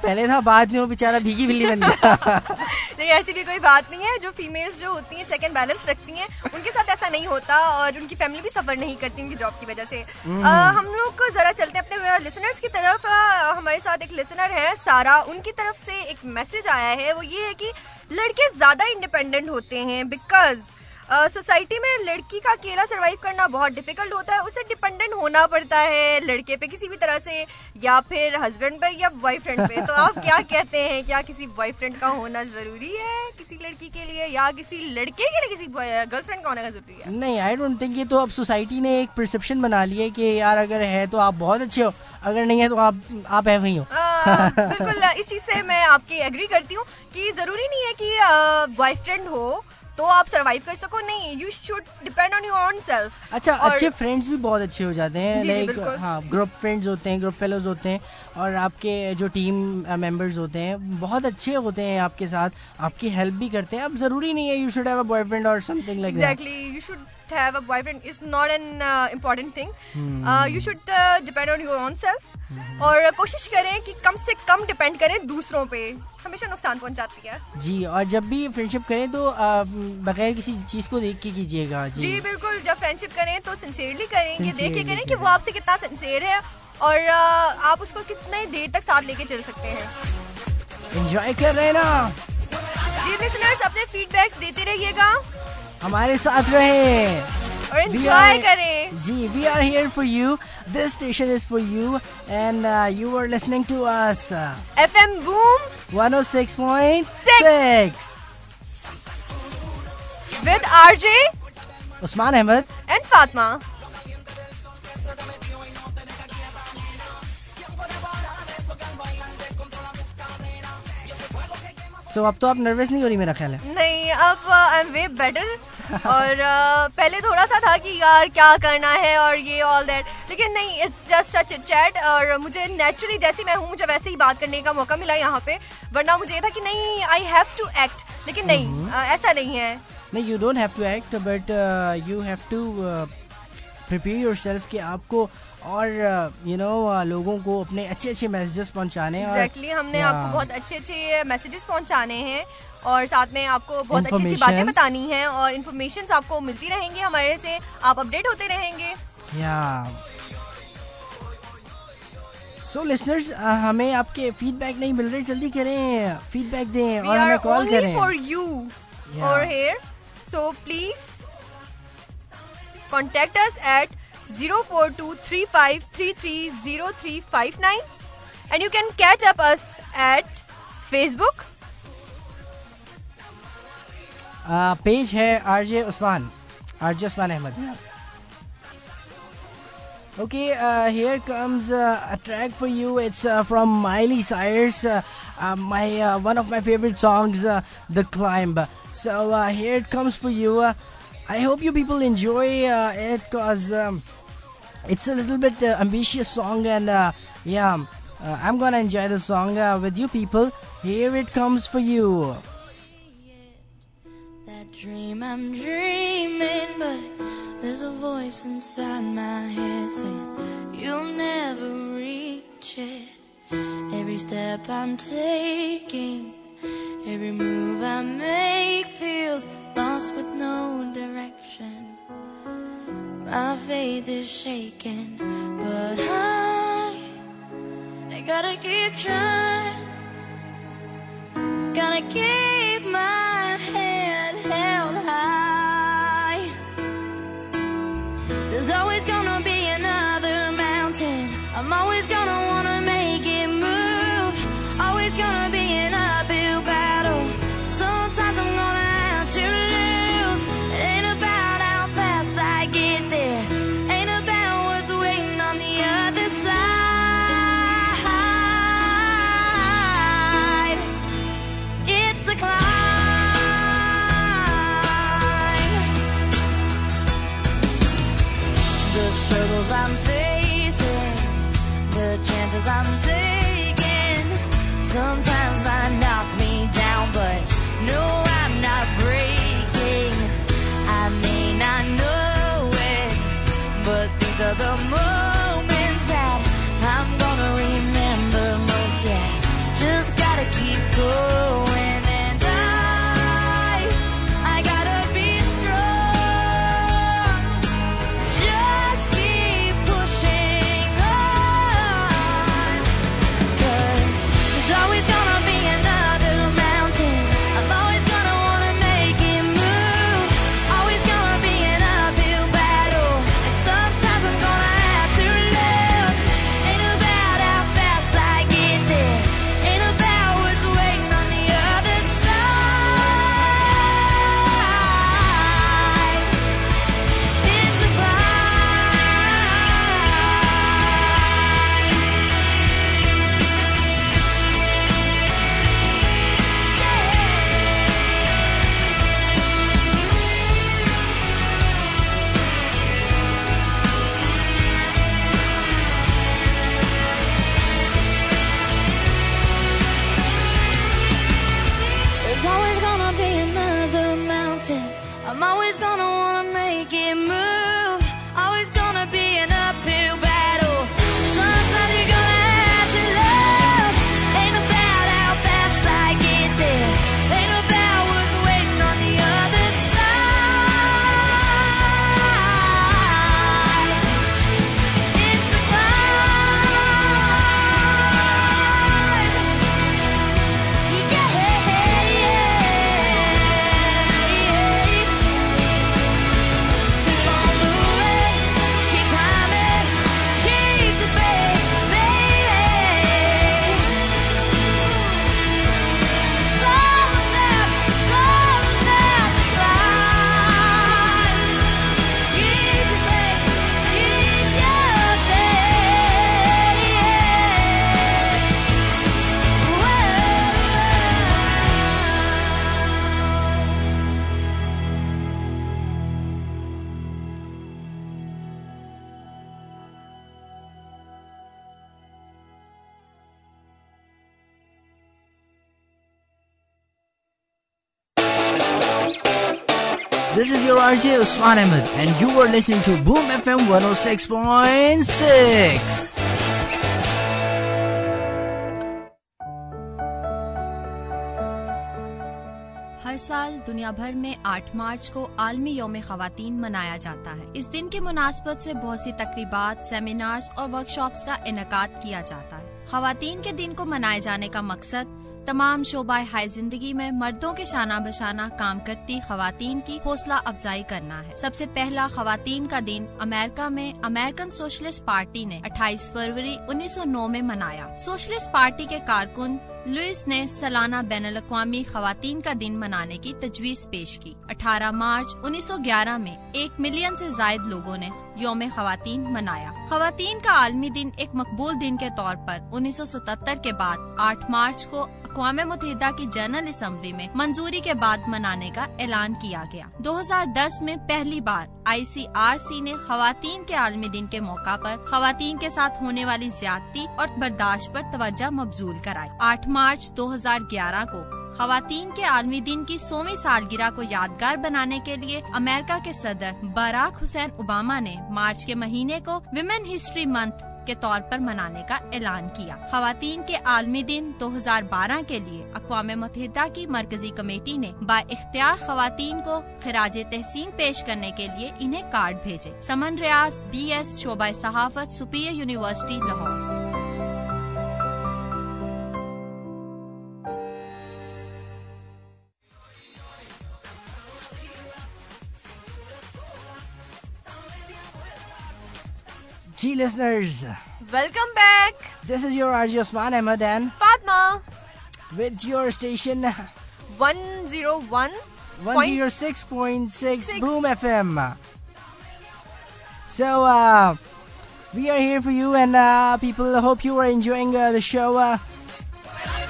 پہلے تھا بعد میں وہ بیچارہ بھیگی بلی بن گیا۔ نہیں ایسی بھی کوئی بات نہیں ہے۔ جو فیمیلز جو ہوتی ہیں چیک اینڈ بیلنس رکھتی ہیں ان کے ساتھ ایسا نہیں ہوتا اور ان کی فیملی بھی سفر نہیں کرتی ان کی جاب کی وجہ سے۔ ہم۔ لوگ ذرا چلتے ہیں۔ اپنے لسنرس کی طرف ہمارے ساتھ ایک لسنر ہے سارا۔ ان کی طرف سے ایک میسج آیا ہے۔ وہ یہ ہے کہ لڑکے زیادہ انڈیپینڈنٹ ہوتے ہیں بیکاز سوسائٹی میں لڑکی کا اکیلا سروائیو کرنا بہت ڈیفیکلٹ ہوتا ہے اسے ڈیپینڈنٹ ہونا پڑتا ہے لڑکے پہ کسی بھی طرح سے یا پھر ہسبینڈ پہ یا بوائے فرینڈ پہ۔ تو آپ کیا کہتے ہیں؟ کیا کسی بوائے فرینڈ کا ہونا ضروری ہے کسی لڑکی کے لیے یا کسی لڑکے کے لیے کسی گرل فرینڈ کا ہونا کا ضروری ہے؟ نہیں آئی ڈونٹ تھنک یہ تو اب سوسائٹی نے ایک پرسپشن بنا لی ہے کہ یار اگر ہے تو آپ بہت اچھے ہو اگر نہیں ہے تو آپ آپ ہے وہی ہو۔ بالکل اس چیز سے میں آپ کی ایگری کرتی ہوں کہ ضروری نہیں ہے کہ بوائے فرینڈ ہو۔ تو آپ سروائیو کر سکو۔ نہیں you should depend on your own self اچھا اچھے فرینڈس بھی بہت اچھے ہو جاتے ہیں۔ جی، جی، لائک۔ ہاں گروپ فرینڈز ہوتے ہیں گروپ فیلوز ہوتے ہیں۔ اور آپ کے جو ٹیم ممبرز ہوتے ہیں بہت اچھے ہوتے ہیں آپ کے ساتھ۔ آپ کی ہیلپ بھی کرتے ہیں۔ اب ضروری نہیں ہے you should have a boyfriend اور something like exactly you should have a boyfriend is not an important thing. You should depend on your own self اور کوشش کریں کہ کم سے کم ڈپینڈ کریں دوسروں پہ۔ ہمیشہ نقصان پہنچاتی ہے۔ جی اور جب بھی فرینڈ شپ کریں تو بغیر کسی چیز کو دیکھ کے کیجیے گا۔ جی۔ جی بالکل۔ جب فرینڈ شپ کریں تو سنسیئرلی کریں یہ دیکھ کے کریں کہ وہ آپ سے کتنا سنسیئر ہے اور آپ اس کو کتنے دیر تک ساتھ لے کے چل سکتے ہیں۔ انجوائے کر رہے ہیں نا؟ جی لسنرس اپنے فیڈ بیکس دیتے رہیے گا۔ ہمارے ساتھ رہے۔ اور انجوائے کریں جی we are here for you this station is for you and you are listening to us F M Boom one O six point six with R J Usman Ahmed and Fatima so اب تو آپ nervous نہیں ہو رہی میرا خیال ہے نہیں اب آئی ایم وے بیٹر اور پہلے تھوڑا سا تھا کہ یار کیا کرنا ہے اور یہ آل دیٹ لیکن نہیں اٹس جسٹ اے چیٹ اور مجھے نیچرلی جیسی میں ہوں مجھے ویسے ہی بات کرنے کا موقع ملا یہاں پہ ورنہ مجھے یہ تھا کہ نہیں آئی ہیو ٹو ایکٹ لیکن نہیں آ، ایسا نہیں ہے۔ نہیں you don't have to act but you have to prepare yourself کہ آپ کو اور یو نو لوگوں کو اپنے اچھے اچھے میسیجز پہنچانے ہیں ایگزیکٹلی ہم نے آپ کو. بہت اچھے اچھے میسیجز پہنچانے ہیں اور ساتھ میں آپ کو بہت اچھی اچھی. باتیں بتانی ہیں اور انفارمیشن آپ کو ملتی رہیں گی ہمارے سے آپ اپڈیٹ ہوتے رہیں گے یا سو لسنرز ہمیں آپ کے فیڈ بیک نہیں مل رہے جلدی کریں فیڈ بیک دیں اور ہمیں کال کریں فار یو. اور here so please contact at zero four two three five three three zero three five nine and you can catch up us at Facebook page ہے R J Usman R J Usman Ahmed okay here comes a track for you. It's uh, from Miley Cyrus uh, uh, my uh, one of my favorite songs uh, The uh, uh, I hope you people enjoy uh, it cause um, it's a little bit uh, ambitious song and uh, yeah uh, I'm gonna enjoy the song uh, with you people here it comes for you That dream I'm dreaming, but there's a voice inside my head saying you'll never reach it. Every step I'm taking, every move I make feels lost with no direction. My faith is shaking, but I, I gotta keep trying. Gotta keep my head held high. There's always gonna be another mountain. I'm always gonna Radio Usman Ahmed and you are listening to Boom FM 106.6 ہر سال دنیا بھر میں آٹھ مارچ کو عالمی یوم خواتین منایا جاتا ہے۔ اس دن کے مناسبت سے بہت سی تقریبات سیمینارز اور ورکشاپس کا انعقاد کیا جاتا ہے۔ خواتین کے دن کو منائے جانے کا مقصد تمام شعبہ ہائے زندگی میں مردوں کے شانہ بشانہ کام کرتی خواتین کی حوصلہ افزائی کرنا ہے۔ سب سے پہلا خواتین کا دن امریکہ میں امریکن سوشلسٹ پارٹی نے 28 فروری 1909 میں منایا۔ سوشلسٹ پارٹی کے کارکن لوئس نے سالانہ بین الاقوامی خواتین کا دن منانے کی تجویز پیش کی۔ 18 مارچ 1911 میں ایک ملین سے زائد لوگوں نے یوم خواتین منایا۔ خواتین کا عالمی دن ایک مقبول دن کے طور پر 1977 کے بعد 8 مارچ کو اقوام متحدہ کی جنرل اسمبلی میں منظوری کے بعد منانے کا اعلان کیا گیا۔ دو ہزار دس میں پہلی بار آئی سی آر سی نے خواتین کے عالمی دن کے موقع پر خواتین کے ساتھ ہونے والی زیادتی اور برداشت پر توجہ مبزول کرائی۔ آٹھ مارچ دو ہزار گیارہ کو خواتین کے عالمی دن کی سومی سالگرہ کو یادگار بنانے کے لیے امریکہ کے صدر باراک حسین اوباما نے مارچ کے مہینے کو ویمن ہسٹری منتھ کے طور پر منانے کا اعلان کیا۔ خواتین کے عالمی دن دو ہزار بارہ کے لیے اقوام متحدہ کی مرکزی کمیٹی نے با اختیار خواتین کو خراج تحسین پیش کرنے کے لیے انہیں کارڈ بھیجے۔ سمن ریاض بی ایس شعبہ صحافت superior university, Lahore. G listeners welcome back this is your R G Usman Ahmed and Fatima with your station 101 106.6 Boom FM. So, uh, we are here for you, and uh, people hope you are enjoying uh, the show. Uh,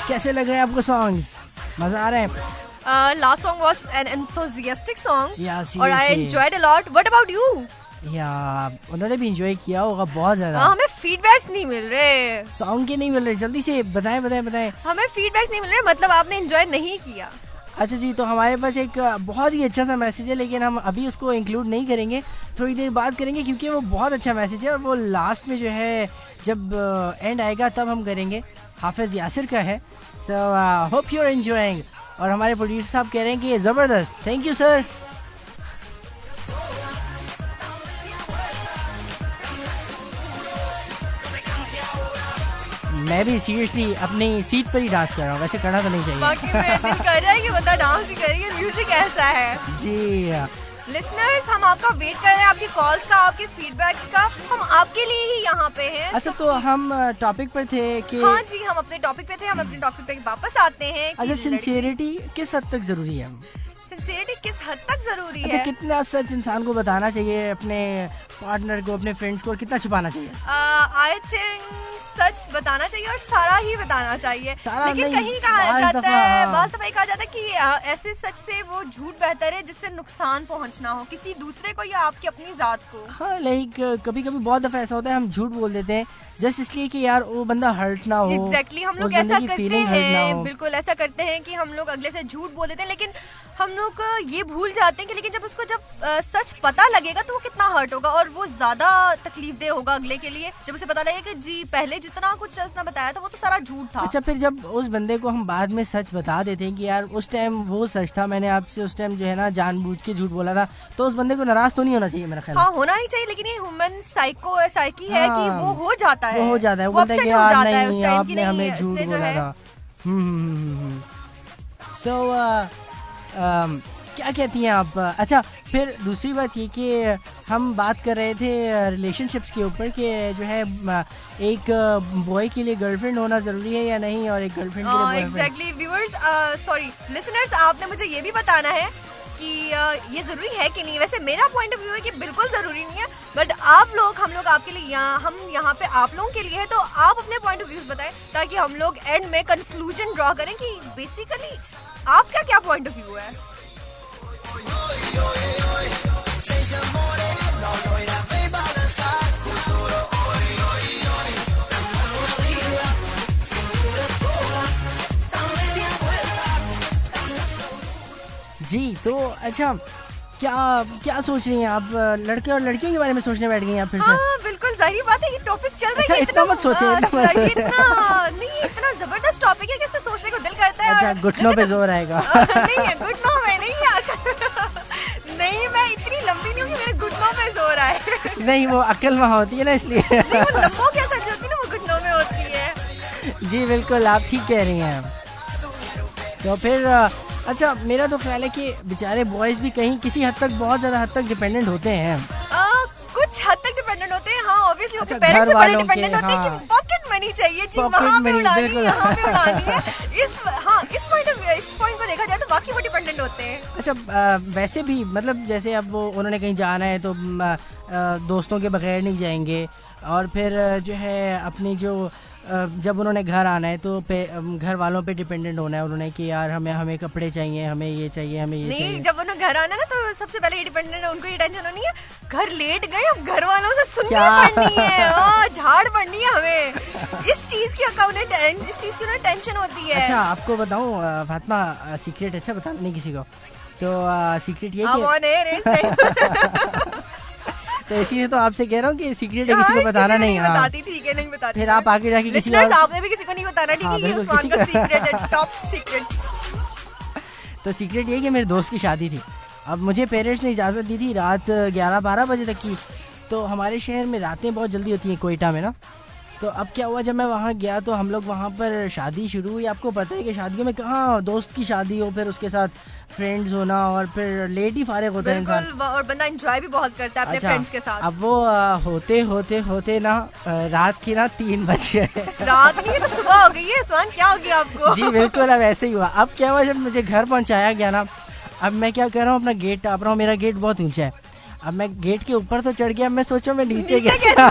کیسے لگ رہے ہیں آپ کو songs مزہ آ رہے ہیں last song was an enthusiastic song Yeah, اور I. Enjoyed a lot what about you یا انہوں نے بھی انجوائے کیا ہوگا بہت زیادہ۔ ہمیں فیڈ بیکس نہیں مل رہے۔ سانگ کے نہیں مل رہے جلدی سے بتائیں بتائیں بتائیں۔ ہمیں فیڈ بیکس نہیں مل رہے مطلب آپ نے انجوائے نہیں کیا۔ اچھا جی تو ہمارے پاس ایک بہت ہی اچھا سا میسج ہے لیکن ہم ابھی اس کو انکلوڈ نہیں کریں گے۔ تھوڑی دیر بعد کریں گے کیونکہ وہ بہت اچھا میسج ہے اور وہ لاسٹ میں جو ہے جب اینڈ آئے گا تب ہم کریں گے۔ حافظ یاسر کا ہے۔ So hope you are enjoying اور ہمارے پروڈیوسر صاحب کہہ رہے ہیں کہ زبردست۔ تھینک یو سر میں بھی سیریسلی اپنی سیٹ پر ہی ڈانس کر رہا ہوں ویسے کرنا تو نہیں چاہیے۔ میوزک ایسا ہے۔ جی۔ لسنرز ہم آپ کا ویٹ کر رہے ہیں آپ کی کالز کا آپ کے فیڈ بیکس کا۔ ہم آپ کے لیے ہی یہاں پہ ہیں۔ اچھا تو ہم ٹاپک پر تھے کہ ہاں جی ہم اپنے ٹاپک پہ تھے ہم اپنے ٹاپک پہ واپس آتے ہیں اچھا سنسیئرٹی کس حد تک ضروری ہے؟ سنسیئرٹی کس حد تک ضروری اچھا ہے؟ کتنا سچ انسان کو بتانا چاہیے اپنے پارٹنر کو اپنے فرینڈس کو کتنا چھپانا چاہیے آئی تھنک سچ بتانا چاہیے اور سارا ہی بتانا چاہیے لیکن کہیں کہا جاتا ہے ہاں۔ بعض دفعہ کہا جاتا ہے کہ ایسے سچ سے وہ جھوٹ بہتر ہے جس سے نقصان پہنچنا ہو کسی دوسرے کو یا آپ کی اپنی ذات کو ہاں لائک کبھی کبھی بہت دفعہ ایسا ہوتا ہے ہم جھوٹ بول دیتے ہیں جسٹ اس لیے کہ یار وہ بندہ ہرٹ نہ ہو ایگزیکٹلی ہم لوگ ایسا کرتے ہیں۔ بالکل ایسا کرتے ہیں کہ ہم لوگ اگلے سے جھوٹ بول دیتے ہیں لیکن ہم لوگ یہ بھول جاتے ہیں کہ لیکن جب اس کو جب سچ پتا لگے گا تو وہ کتنا ہرٹ ہوگا اور وہ زیادہ تکلیف دہ ہوگا اگلے کے لیے۔ جب اسے پتا لگے کہ جی پہلے جتنا کچھ اس نے بتایا تھا وہ تو سارا جھوٹ تھا۔ اچھا پھر جب اس بندے کو ہم بعد میں سچ بتا دیتے ہیں کہ یار اس ٹائم وہ سچ تھا میں نے آپ سے اس ٹائم جو ہے نا جان بوجھ کے جھوٹ بولا تھا تو اس بندے کو ناراض تو نہیں ہونا چاہیے میرا خیال۔ ہاں ہونا نہیں چاہیے لیکن یہ ہیومن سائیکو سائیکی ہے کہ ہاں، وہ ہو جاتا ہے۔ وہ ہو جاتا ہے وہ upset کہ یار نہیں آپ نے ہمیں جھوٹ بولا تھا۔ سو کیا کہتی ہیں آپ؟ اچھا پھر دوسری بات یہ کہ ہم بات کر رہے تھے ریلیشن شپس کے اوپر کہ جو ہے ایک بوائے کے لیے گرل فرینڈ ہونا ضروری ہے یا نہیں اور ایک girlfriend exactly viewers sorry listeners آپ نے مجھے یہ بھی بتانا ہے کہ یہ ضروری ہے کہ نہیں؟ ویسے میرا پوائنٹ آف ویو ہے کہ بالکل ضروری نہیں ہے بٹ آپ لوگ ہم لوگ آپ کے لیے یہاں ہم یہاں پہ آپ لوگوں کے لیے ہے تو آپ اپنے پوائنٹ آف ویوز بتائیں تاکہ ہم لوگ اینڈ میں کنکلوژن ڈرا کریں کہ بیسیکلی آپ کا کیا پوائنٹ آف ویو ہے؟ جی تو اچھا کیا کیا سوچ رہی ہیں؟ آپ لڑکے اور لڑکیوں کے بارے میں سوچنے بیٹھ گئی ہیں آپ پھر سے؟ ہاں بالکل ظاہری بات ہے یہ ٹاپک چل اچھا رہا ہے اتنا مت سوچیں اتنا مت یہ سوچیں۔ اتنا نہیں اتنا زبردست ٹاپک ہے کہ اس پہ سوچنے کو دل کرتا ہے اچھا گھٹنوں پہ زور آئے گا۔ نہیں گھٹنوں آئے نہیں وہ عقل وہاں ہوتی ہے نا اس لیے لمبوں کیا کر ہے نا وہ گھٹنوں میں ہوتی ہے جی بالکل آپ ٹھیک کہہ رہی ہیں تو پھر اچھا میرا تو خیال ہے کہ بیچارے بوائز بھی کہیں کسی حد تک بہت زیادہ حد تک ڈپینڈنٹ ہوتے ہیں کچھ حد تک ڈیپینڈنٹ ہوتے ہیں ہاں obviously اچھا، اپنے پیرنٹس سے بڑے کے، ڈیپینڈنٹ ہوتے ہیں۔ کہ پاکٹ منی چاہیے جی وہاں پہ اڑانی۔ ہے یہاں پہ اڑانی ہے اس باقی وہ ڈیپینڈنٹ ہوتے ہیں۔ اچھا ویسے بھی مطلب جیسے اب وہ، انہوں نے کہیں جانا ہے تو دوستوں کے بغیر نہیں جائیں گے۔ اور پھر جو ہے، اپنی جو جب انہوں نے گھر آنا ہے تو گھر والوں پہ ڈیپینڈنٹ ہونا ہے انہوں نے کہ یار ہمیں ہمیں کپڑے چاہیے ہمیں یہ چاہیے ہمیں یہ نہیں جب انہوں گھر آنا نا تو سب سے پہلے یہ ڈیپینڈنٹ ان کو یہ ٹینشن ہونی ہے۔ گھر لیٹ گئے اب گھر والوں سے سننی پڑنی ہے۔ جھاڑ پڑنی ہے ہمیں۔ اس چیز کی اس چیز کی ٹینشن ہوتی ہے۔ اچھا آپ کو بتاؤں فاطمہ سیکریٹ اچھا بتانا نہیں کسی کو۔ تو سیکریٹ یہ تو اسی لیے تو آپ سے کہہ رہا ہوں کہ سیکریٹ ہے کسی کو بتانا نہیں بتاتی ٹھیک ہے نہیں بتاتی۔ پھر آپ آگے جا کے کسی آپ نے بھی کسی کو نہیں بتانا ٹھیک ہے یہ عثمان کا سیکریٹ ہے ٹاپ سیکریٹ تو سیکریٹ یہ کہ میرے دوست کی شادی تھی۔ اب مجھے پیرنٹس نے اجازت دی تھی رات گیارہ بارہ بجے تک کی۔ تو ہمارے شہر میں راتیں بہت جلدی ہوتی ہیں کوئٹہ میں نا۔ تو اب کیا ہوا جب میں وہاں گیا تو ہم لوگ وہاں پر شادی شروع ہوئی؟ آپ کو پتہ ہے کہ شادیوں میں کہاں دوست کی شادی ہو پھر اس کے ساتھ فرینڈز ہونا اور پھر لیٹ ہی فارغ ہوتا ہے انسان۔ اور بندہ انجوائے بھی بہت کرتا ہے اپنے فرینڈز کے ساتھ۔ اب وہ ہوتے ہوتے ہوتے نا رات کی نا تین بج گئے۔ رات نہیں تو صبح ہو گئی ہے سوان کیا ہو گیا آپ کو؟ جی بالکل اب ایسے ہی ہوا۔ اب کیا ہوا جب مجھے گھر پہنچایا گیا نا اب میں کیا کر رہا ہوں اپنا گیٹ ٹاپ رہا ہوں میرا گیٹ بہت اونچا ہے۔ اب میں گیٹ کے اوپر تو چڑھ گیا میں سوچا میں نیچے گیا۔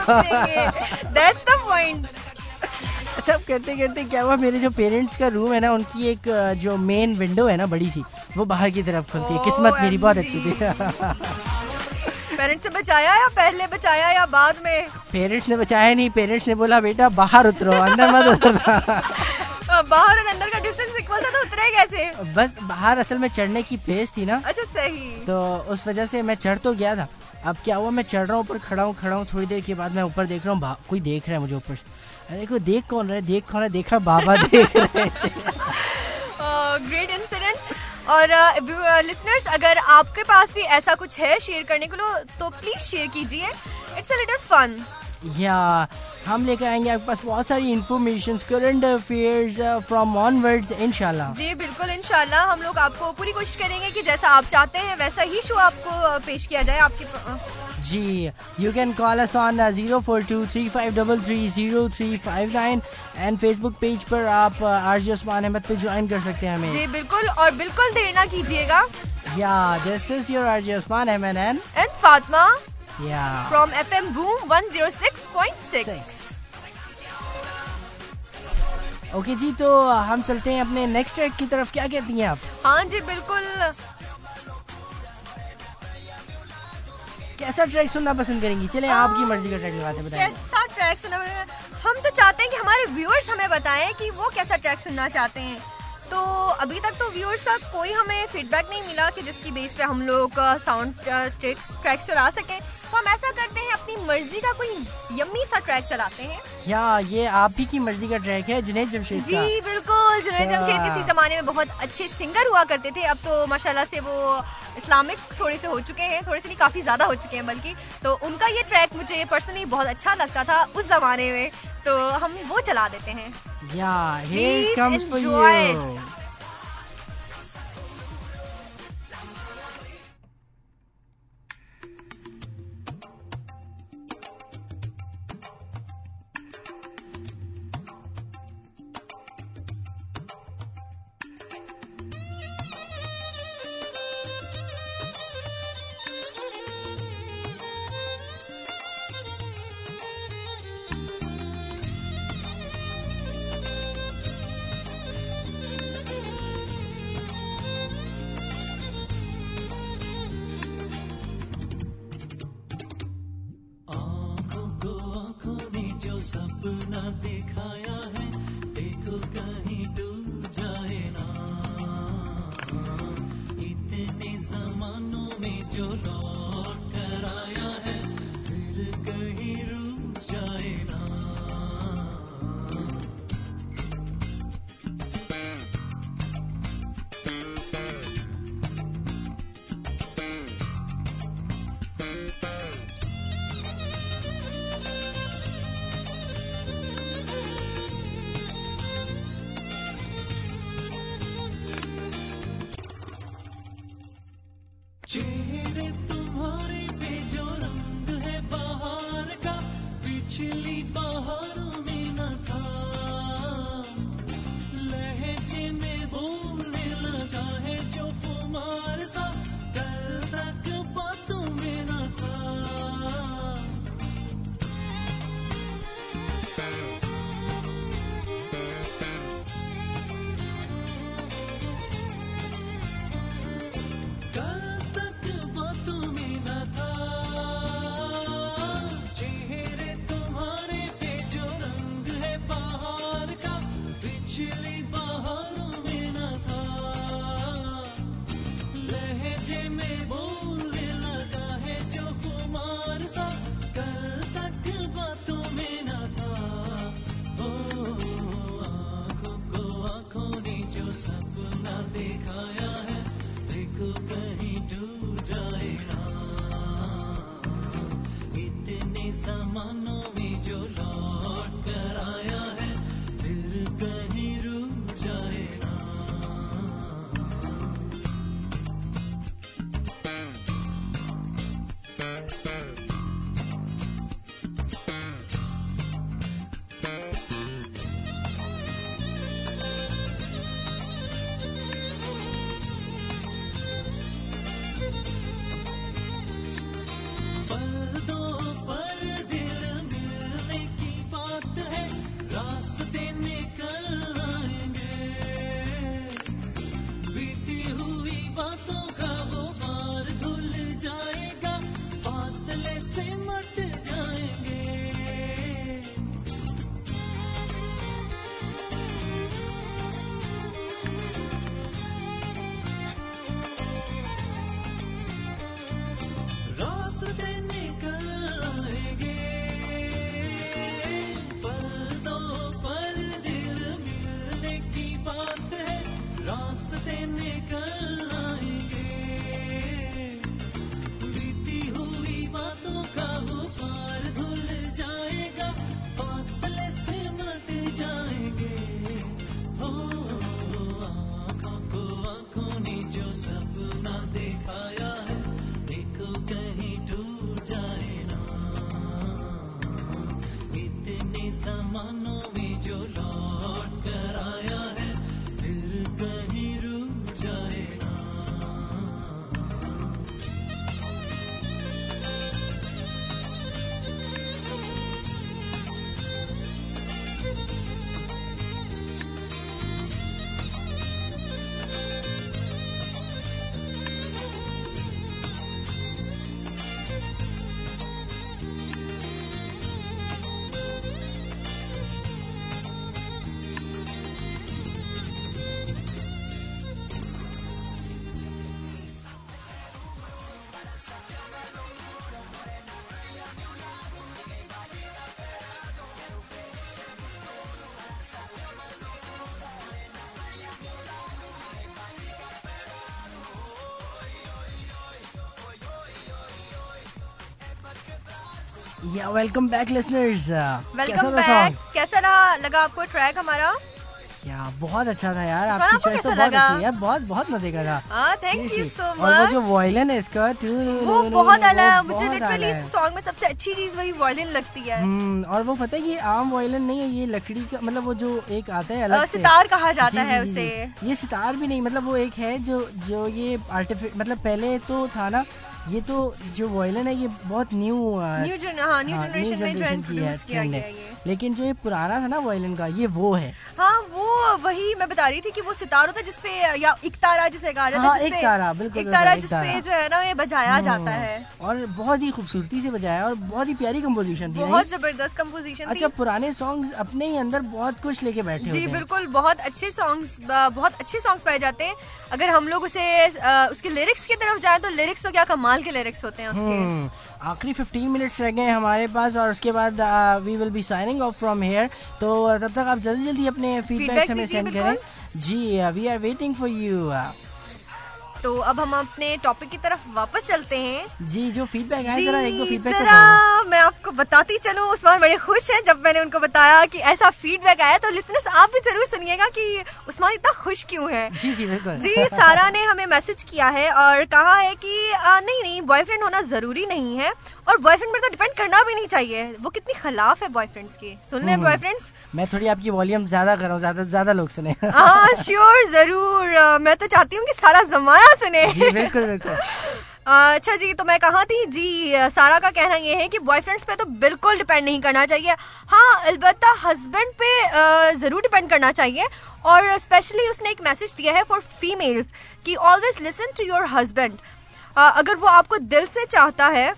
اچھا کہتے کہتے کیا ہوا؟ میرے جو پیرنٹس کا روم ہے نا ان کی ایک جو مین ونڈو ہے نا بڑی سی وہ باہر کی طرف کھلتی ہے۔ قسمت میری بہت اچھی تھی۔ پیرنٹس نے بچایا یا پہلے بچایا یا بعد میں؟ پیرنٹس نے بچایا نہیں۔ پیرنٹس نے بولا بیٹا باہر اترو اندر مت اترنا۔ باہر اور اندر کا ڈسٹینس اکول تھا تو اترے کیسے؟ بس باہر اصل میں چڑھنے کی پیس تھی نا۔ اچھا صحیح۔ تو اس وجہ سے میں چڑھ تو گیا تھا۔ اب کیا ہوا میں چڑھ رہا ہوں اوپر کھڑا ہوں کھڑا ہوں تھوڑی دیر کے بعد میں اوپر دیکھ رہا ہوں کوئی دیکھ رہا ہے مجھے اوپر سے۔ دیکھو دیکھ کون رہے دیکھ کون رہے دیکھا بابا دیکھ رہے گریٹ انسیڈنٹ اور لسنرس اگر آپ کے پاس بھی ایسا کچھ ہے شیئر کرنے کے لیے تو پلیز شیئر کیجیے اٹس اے لٹل فن یا ہم لے کر آئیں گے آپ کے پاس بہت ساری information current affairs from onward ان شاء اللہ جی بالکل ان شاء اللہ ہم لوگ آپ کو پوری کوشش کریں گے کہ جیسا آپ چاہتے ہیں ویسا ہی شو آپ کو پیش کیا جائے آپ کی جی you can call us on zero four two three five double three zero three five nine and Facebook page پر آپ آر جی عثمان احمد پہ جوائن کر سکتے ہیں ہمیں. جی بالکل اور بالکل دیر نہ کیجیے گا. Yeah this is your R G Usman Ahmed and Fatima Yeah. From FM Boom 106.6. Okay جی تو ہم چلتے ہیں اپنے نیکسٹ ٹریک کی طرف کیا کہتی ہیں آپ ہاں جی بالکل کیسا ٹریک سننا پسند کریں گی چلیں آپ کی مرضی کا ٹریک لگاتے ہیں کیسا ٹریک سننا ہم تو چاہتے ہیں کہ ہمارے ویورز ہمیں بتائیں کہ وہ کیسا ٹریک سننا چاہتے ہیں تو ابھی تک تو ویورس کا کوئی ہمیں فیڈ بیک نہیں ملا کہ جس کی بیس پہ ہم لوگ ساؤنڈ ٹریکس چلا سکیں۔ تو ہم ایسا کرتے ہیں اپنی مرضی کا کوئی یمی سا ٹریک چلاتے ہیں۔ یا یہ آپ ہی کی مرضی کا ٹریک ہے جنید جمشید جی بالکل جنید جمشید کسی زمانے میں بہت اچھے سنگر ہوا کرتے تھے۔ اب تو ماشاء اللہ سے وہ اسلامک تھوڑے سے ہو چکے ہیں تھوڑے سے نہیں کافی زیادہ ہو چکے ہیں بلکہ۔ تو ان کا یہ ٹریک مجھے پرسنلی بہت اچھا لگتا تھا اس زمانے میں۔ تو ہم وہ چلا دیتے ہیں۔ یا کمز یو سب یا welcome back listeners welcome back کیسا رہا لگا آپ کو ٹریک ہمارا یا بہت اچھا تھا یار آپ کی چوائس تو بہت اچھی ہے بہت بہت مزے کا تھا تھینک یو سو مچ اور وہ جو وائلن ہے اس کا وہ بہت اعلی مجھے لٹرلی اس سانگ میں سب سے اچھی چیز وہی وائلن لگتی ہے اور وہ پتہ ہے یہ عام وائلن نہیں ہے یہ لکڑی کا مطلب وہ جو ایک آتا ہے الگ ستار کہا جاتا ہے اسے یہ ستار بھی نہیں مطلب وہ ایک ہے جو جو یہ مطلب پہلے تو تھا نا یہ تو جو وائلن ہے یہ بہت نیو نیو جنریشن ہے لیکن جو یہ پرانا تھا نا وائلن کا یہ وہ ہے۔ ہاں وہ وہی میں بتا رہی تھی کہ وہ ستاروں تھا جس پہ یا اکتارا جسے کہا جاتا ہے ہاں، اکتارا بالکل اکتارا جس پہ جو ہے نا یہ بجایا ہاں۔ جاتا ہے۔ اور بہت ہی خوبصورتی سے بجایا اور بہت ہی پیاری کمپوزیشن تھی۔ بہت زبردست کمپوزیشن اچھا پرانے سانگز اپنے ہی اندر بہت کچھ لے کے بیٹھے جی بالکل بہت اچھے سانگز بہت اچھے سانگز پائے جاتے ہیں۔ اگر ہم لوگ اسے اس کے لیرکس کی طرف جائیں تو لیرکس تو کیا کمال کمال کے لیرکس ہوتے ہیں اس کے۔ آخری ففٹین منٹس رہ گئے ہیں ہمارے پاس اور اس کے بعد we will be signing off from here تو تب تک آپ جلدی جلدی اپنے فیڈ بیک ہمیں سینڈ کریں۔ جی we are waiting for you تو اب ہم اپنے ٹاپک کی طرف واپس چلتے ہیں۔ جی جو فیڈ بیک ہے ذرا ایک دو فیڈ بیک ذرا میں آپ کو بتاتی چلوں۔ عثمان بڑے خوش ہیں۔ جب میں نے ان کو بتایا کہ ایسا فیڈ بیک آیا تو لسنرس آپ بھی ضرور سنیے گا کہ عثمان اتنا خوش کیوں ہے جی جی بالکل۔ جی سارا نے ہمیں میسج کیا ہے اور کہا ہے کہ نہیں نہیں بوائے فرینڈ ہونا ضروری نہیں ہے۔ اور بوائے فرینڈ پر تو ڈیپینڈ کرنا بھی نہیں چاہیے۔ وہ کتنی خلاف ہے بوائے فرینڈس کی۔ سن لیں بوائے فرینڈس میں تھوڑی آپ کی والیوم زیادہ کر رہا ہوں زیادہ زیادہ لوگ سنیں۔ ہاں شیور ضرور۔ میں تو چاہتی ہوں کہ سارا زمانہ سنے جی، بالکل بالکل۔ اچھا جی تو میں کہاں تھی؟ جی سارا کا کہنا یہ ہے کہ بوائے فرینڈس پہ تو بالکل ڈپینڈ نہیں کرنا چاہیے۔ ہاں البتہ ہسبینڈ پہ ضرور ڈپینڈ کرنا چاہیے۔ اور اسپیشلی اس نے ایک میسج دیا ہے فار فیمیلس کہ always listen to your husband اگر وہ آپ کو دل سے چاہتا ہے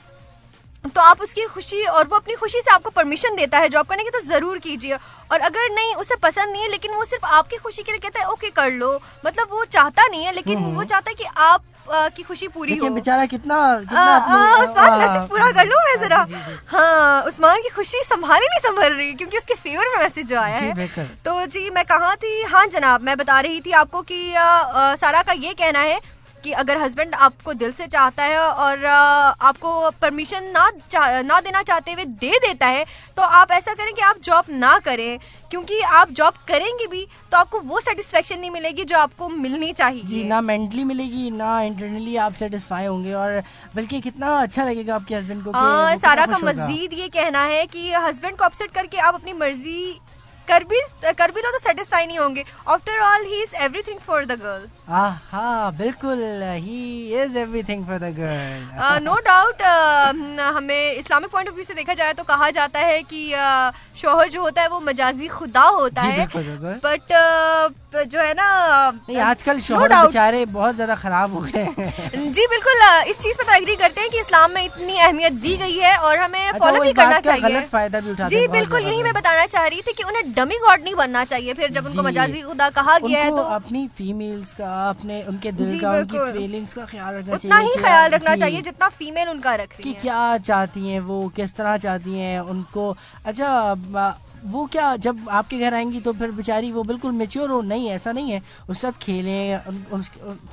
تو آپ اس کی خوشی اور وہ اپنی خوشی سے آپ کو پرمیشن دیتا ہے جاب کرنے کی تو ضرور کیجیے اور اگر نہیں اسے پسند نہیں ہے لیکن وہ صرف آپ کی خوشی کے لیے کہتا ہے اوکے کر لو۔ مطلب وہ چاہتا نہیں ہے لیکن وہ چاہتا ہے کہ آپ کی خوشی پوری ہو۔ بیچارہ کتنا عثمان میسج پورا کر لوں میں ذرا۔ ہاں عثمان کی خوشی سنبھالی نہیں سنبھل رہی کیونکہ اس کے فیور میں میسج جو آیا ہے۔ تو جی میں کہاں تھی؟ ہاں جناب میں بتا رہی تھی آپ کو کہ سارا کا یہ کہنا ہے کہ اگر ہسبینڈ آپ کو دل سے چاہتا ہے اور آپ کو پرمیشن نہ نہ دینا چاہتے ہوئے دے دیتا ہے تو آپ ایسا کریں کہ آپ جاب نہ کریں کیونکہ آپ جاب کریں گے بھی تو آپ کو وہ سیٹسفیکشن نہیں ملے گی جو آپ کو ملنی چاہیے۔ جی نہ مینٹلی ملے گی نہ انٹرنلی آپ سیٹسفائی ہوں گے اور بلکہ کتنا اچھا لگے گا آپ کے ہسبینڈ کو سارا کا مزید یہ کہنا ہے کہ ہسبینڈ کو اپسٹ کر کے آپ اپنی مرضی کر بھی کر بھی لو تو سیٹسفائی نہیں ہوں گے. After all he is everything for the girl ہاں بالکل he is everything for the girl no doubt ہمیں اسلامک پوائنٹ آف ویو سے دیکھا جائے تو کہا جاتا ہے کہ شوہر جو ہوتا ہے وہ مجازی خدا ہوتا ہے. بٹ جو ہے نا آج کل شوہر بیچارے بہت زیادہ خراب ہو گئے جی بالکل اس چیز پر ایگری کرتے ہیں کہ اسلام میں اتنی اہمیت دی گئی ہے اور ہمیں فالو بھی کرنا چاہیے۔ فائدہ بھی جی بالکل یہی میں بتانا چاہ رہی تھی کہ انہیں ڈمی گاڈ نہیں بننا چاہیے پھر جب ان کو مجازی خدا کہا گیا ہے تو اپنی فیمیلز کا اپنے ان کے دل کا ان کی فیلنگز کا خیال رکھنا چاہیے اتنا ہی خیال رکھنا چاہیے جتنا فیمیل ان کا رکھ رہی کہ کیا چاہتی ہیں وہ کس طرح چاہتی ہیں ان کو۔ اچھا وہ کیا جب آپ کے گھر آئیں گی تو پھر بیچاری وہ بالکل میچور ہو نہیں ایسا نہیں ہے۔ اس ساتھ کھیلیں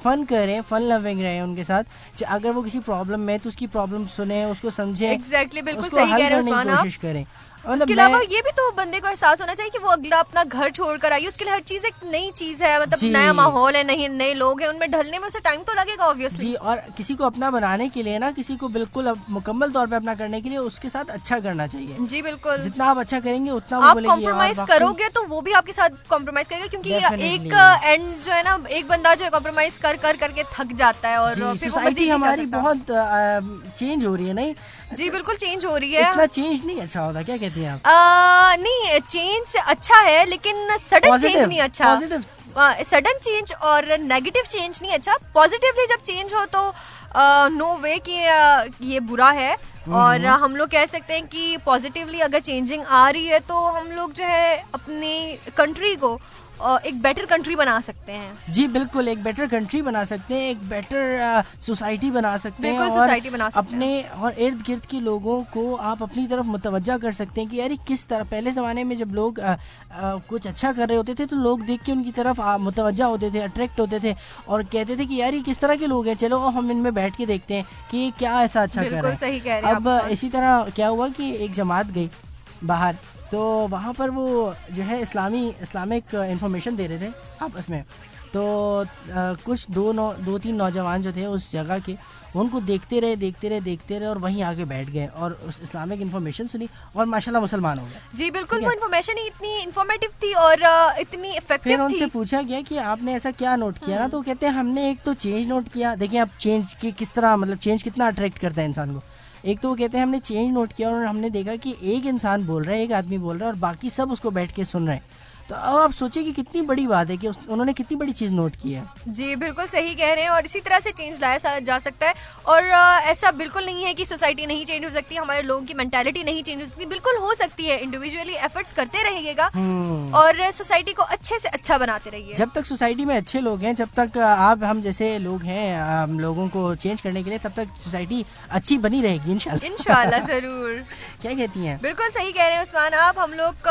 فن کریں فن لونگ رہیں ان کے ساتھ۔ اگر وہ کسی پرابلم میں تو اس کی پرابلم سنیں اس کو سمجھیں اس کو حل کرنے کی کوشش کریں۔ اس کے علاوہ یہ بھی تو بندے کو احساس ہونا چاہیے کہ وہ اگلا اپنا گھر چھوڑ کر آئی اس کے لیے ہر چیز ایک نئی چیز ہے۔ مطلب نیا ماحول ہے نہیں نئے لوگ ہیں ان میں ڈھلنے میں اسے ٹائم تو لگے گا آبویسلی جی اور کسی کو اپنا بنانے کے لیے نا کسی کو بالکل مکمل طور پہ اپنا کرنے کے لیے اس کے ساتھ اچھا کرنا چاہیے۔ جی بالکل۔ جتنا آپ اچھا کریں گے اتنا آپ کمپرومائز کرو گے تو وہ بھی آپ کے ساتھ کمپرومائز کرے گا کیونکہ ایک اینڈ جو ہے نا ایک بندہ جو ہے کمپرومائز کر کر کر کے تھک جاتا ہے اور سوسائٹی ہماری بہت چینج ہو رہی ہے نہیں؟ جی بالکل چینج ہو رہی ہے۔ اتنا چینج نہیں اچھا ہوتا کیا کہتی ہیں آپ؟ نہیں چینج اچھا ہے لیکن سڈن چینج نہیں اچھا۔ سڈن چینج اور نیگیٹو چینج نہیں اچھا۔ پازیٹیولی جب چینج ہو تو نو وے کہ یہ برا ہے۔ اور ہم لوگ کہہ سکتے ہیں کہ پازیٹیولی اگر چینجنگ آ رہی ہے تو ہم لوگ جو ہے اپنی کنٹری کو ایک بیٹر کنٹری بنا سکتے ہیں۔ جی بالکل ایک بیٹر کنٹری بنا سکتے ہیں ایک بیٹر سوسائٹی بنا سکتے ہیں بنا اپنے اور ارد گرد کے لوگوں کو آپ اپنی طرف متوجہ کر سکتے ہیں کہ یار کس طرح؟ پہلے زمانے میں جب لوگ کچھ اچھا کر رہے ہوتے تھے تو لوگ دیکھ کے ان کی طرف متوجہ ہوتے تھے اٹریکٹ ہوتے تھے اور کہتے تھے کہ یار یہ کس طرح کے لوگ ہیں؟ چلو ہم ان میں بیٹھ کے دیکھتے ہیں کہ کیا ایسا اچھا کر رہے ہیں اب اسی طرح کیا ہوا کہ ایک جماعت گئی باہر۔ تو وہاں پر وہ جو ہے اسلامی اسلامک انفارمیشن دے رہے تھے آپس میں۔ تو کچھ دو نو دو تین نوجوان جو تھے اس جگہ کے ان کو دیکھتے رہے دیکھتے رہے دیکھتے رہے اور وہیں آگے بیٹھ گئے اور اس اسلامک انفارمیشن سنی اور ماشاء اللہ مسلمان ہو گئے۔ جی بالکل وہ انفارمیشن اتنی انفارمیٹیو تھی اور اتنی پھر ان سے پوچھا گیا کہ آپ نے ایسا کیا نوٹ کیا نا؟ تو کہتے ہیں ہم نے ایک تو چینج نوٹ کیا۔ دیکھیں اب چینج کی کس طرح مطلب چینج کتنا اٹریکٹ کرتا ہے انسان کو۔ ایک تو وہ کہتے ہیں ہم نے چینج نوٹ کیا اور ہم نے دیکھا کہ ایک انسان بول رہا ہے، ایک آدمی بول رہا ہے اور باقی سب اس کو بیٹھ کے سن رہے ہیں۔ تو اب آپ سوچیں کہ کتنی بڑی بات ہے کہ انہوں نے کتنی بڑی چیز نوٹ کی ہے۔ جی بالکل صحیح کہہ رہے ہیں اور اسی طرح سے چینج لایا جا سکتا ہے۔ اور ایسا بالکل نہیں ہے کہ سوسائٹی نہیں چینج ہو سکتی ہمارے لوگوں کی مینٹالٹی نہیں چینج ہو سکتی۔ بالکل ہو سکتی ہے انڈیویجلی ایفرٹس کرتے رہیے گا۔ اور سوسائٹی کو اچھے سے اچھا بناتے رہیے۔ جب تک سوسائٹی میں اچھے لوگ ہیں جب تک آپ ہم جیسے لوگ ہیں ہم لوگوں کو چینج کرنے کے لیے تب تک سوسائٹی اچھی بنی رہے گی ان شاء اللہ ضرور۔ کیا کہتی ہیں؟ بالکل صحیح کہہ رہے ہیں عثمان آپ ہم لوگ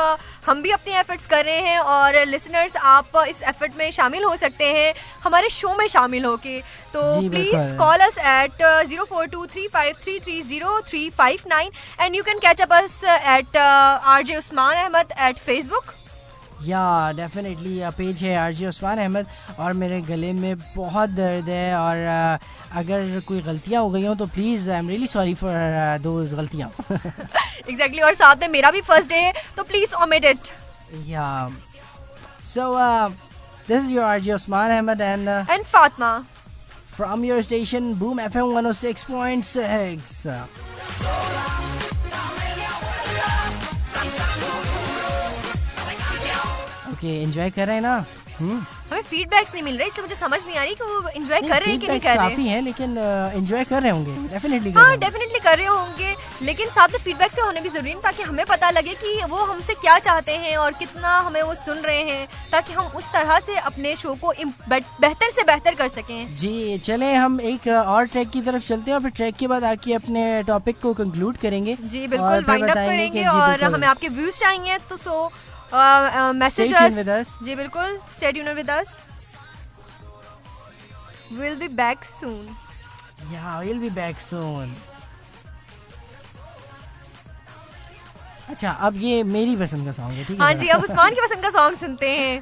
ہم بھی اپنے ایفرٹس کر رہے ہیں۔ اور لسنرز آپ اس ایفرٹ میں شامل ہو سکتے ہیں ہمارے شو میں شامل ہو کے۔ تو please call us at zero four two three five three three zero three five nine and you can catch up us at R J Usman Ahmed at Facebook یا ڈیفینیٹلی پیج ہے آر جی عثمان احمد اور میرے گلے میں بہت درد ہے اور اگر کوئی غلطیاں ہو گئی ہوں تو please I am really sorry for those غلطیاں۔ ایگزیکٹلی اور ساتھ میں میرا بھی فرسٹ ڈے ہے تو please omit it so this is your G Usman Ahmed and Fatima from your station Boom F M one O six point six okay enjoy کر رہے ہیں نا ہمیں فیڈ بیکس نہیں مل رہے اس لیے مجھے سمجھ نہیں آ رہی کہ وہ انجوائے کر رہے ہیں کہ نہیں کر رہے کافی ہیں لیکن انجوائے کر رہے ہوں گے ڈیفینیٹلی ہاں ڈیفینیٹلی کر رہے ہوں گے لیکن ساتھ میں فیڈ بیک سے ہونے بھی ضروری ہے تاکہ ہمیں پتہ لگے کہ وہ ہم سے کیا چاہتے ہیں اور کتنا ہمیں وہ سن رہے ہیں تاکہ ہم اس طرح سے اپنے شو کو بہتر سے بہتر کر سکیں۔ جی چلیں ہم ایک اور ٹریک کی طرف چلتے ہیں اور پھر ٹریک کے بعد آ کے اپنے ٹاپک کو کنکلوڈ کریں گے۔ جی بالکل وائنڈ اپ کریں گے اور ہمیں آپ کے ویوز چاہیے تو سو میسج جی بالکل stay یونر with us will be back soon یا ول بی بیک سون اچھا اب یہ میری پسند کا سانگ ہے ٹھیک ہے ہاں جی اب عثمان کی پسند کا سانگ سنتے ہیں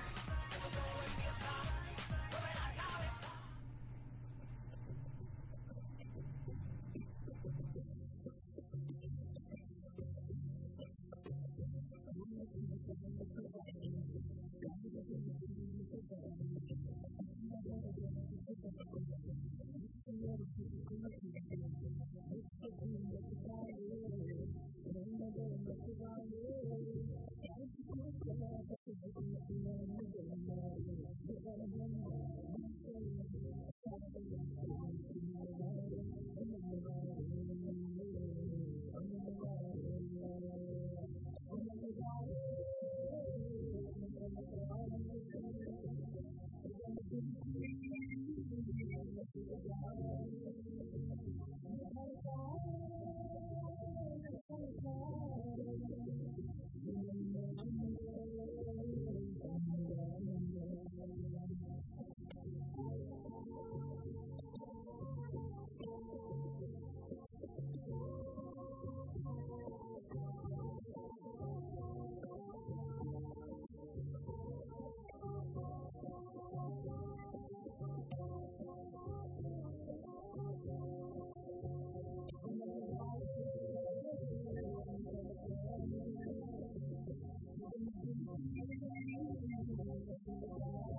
میم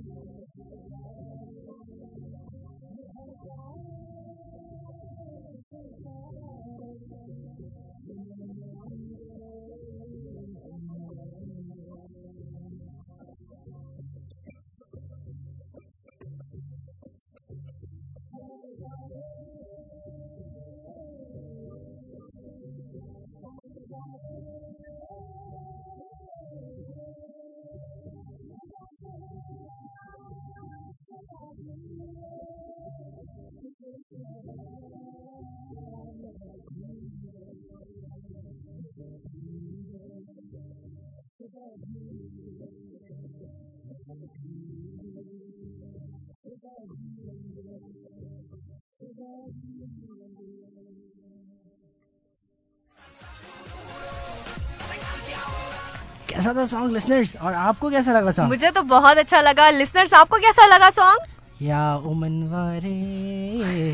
کیسا تھا سانگ لسنرز اور آپ کو کیسا لگا سانگ مجھے تو بہت اچھا لگا لسنرز آپ کو کیسا لگا سانگ یا امن وارے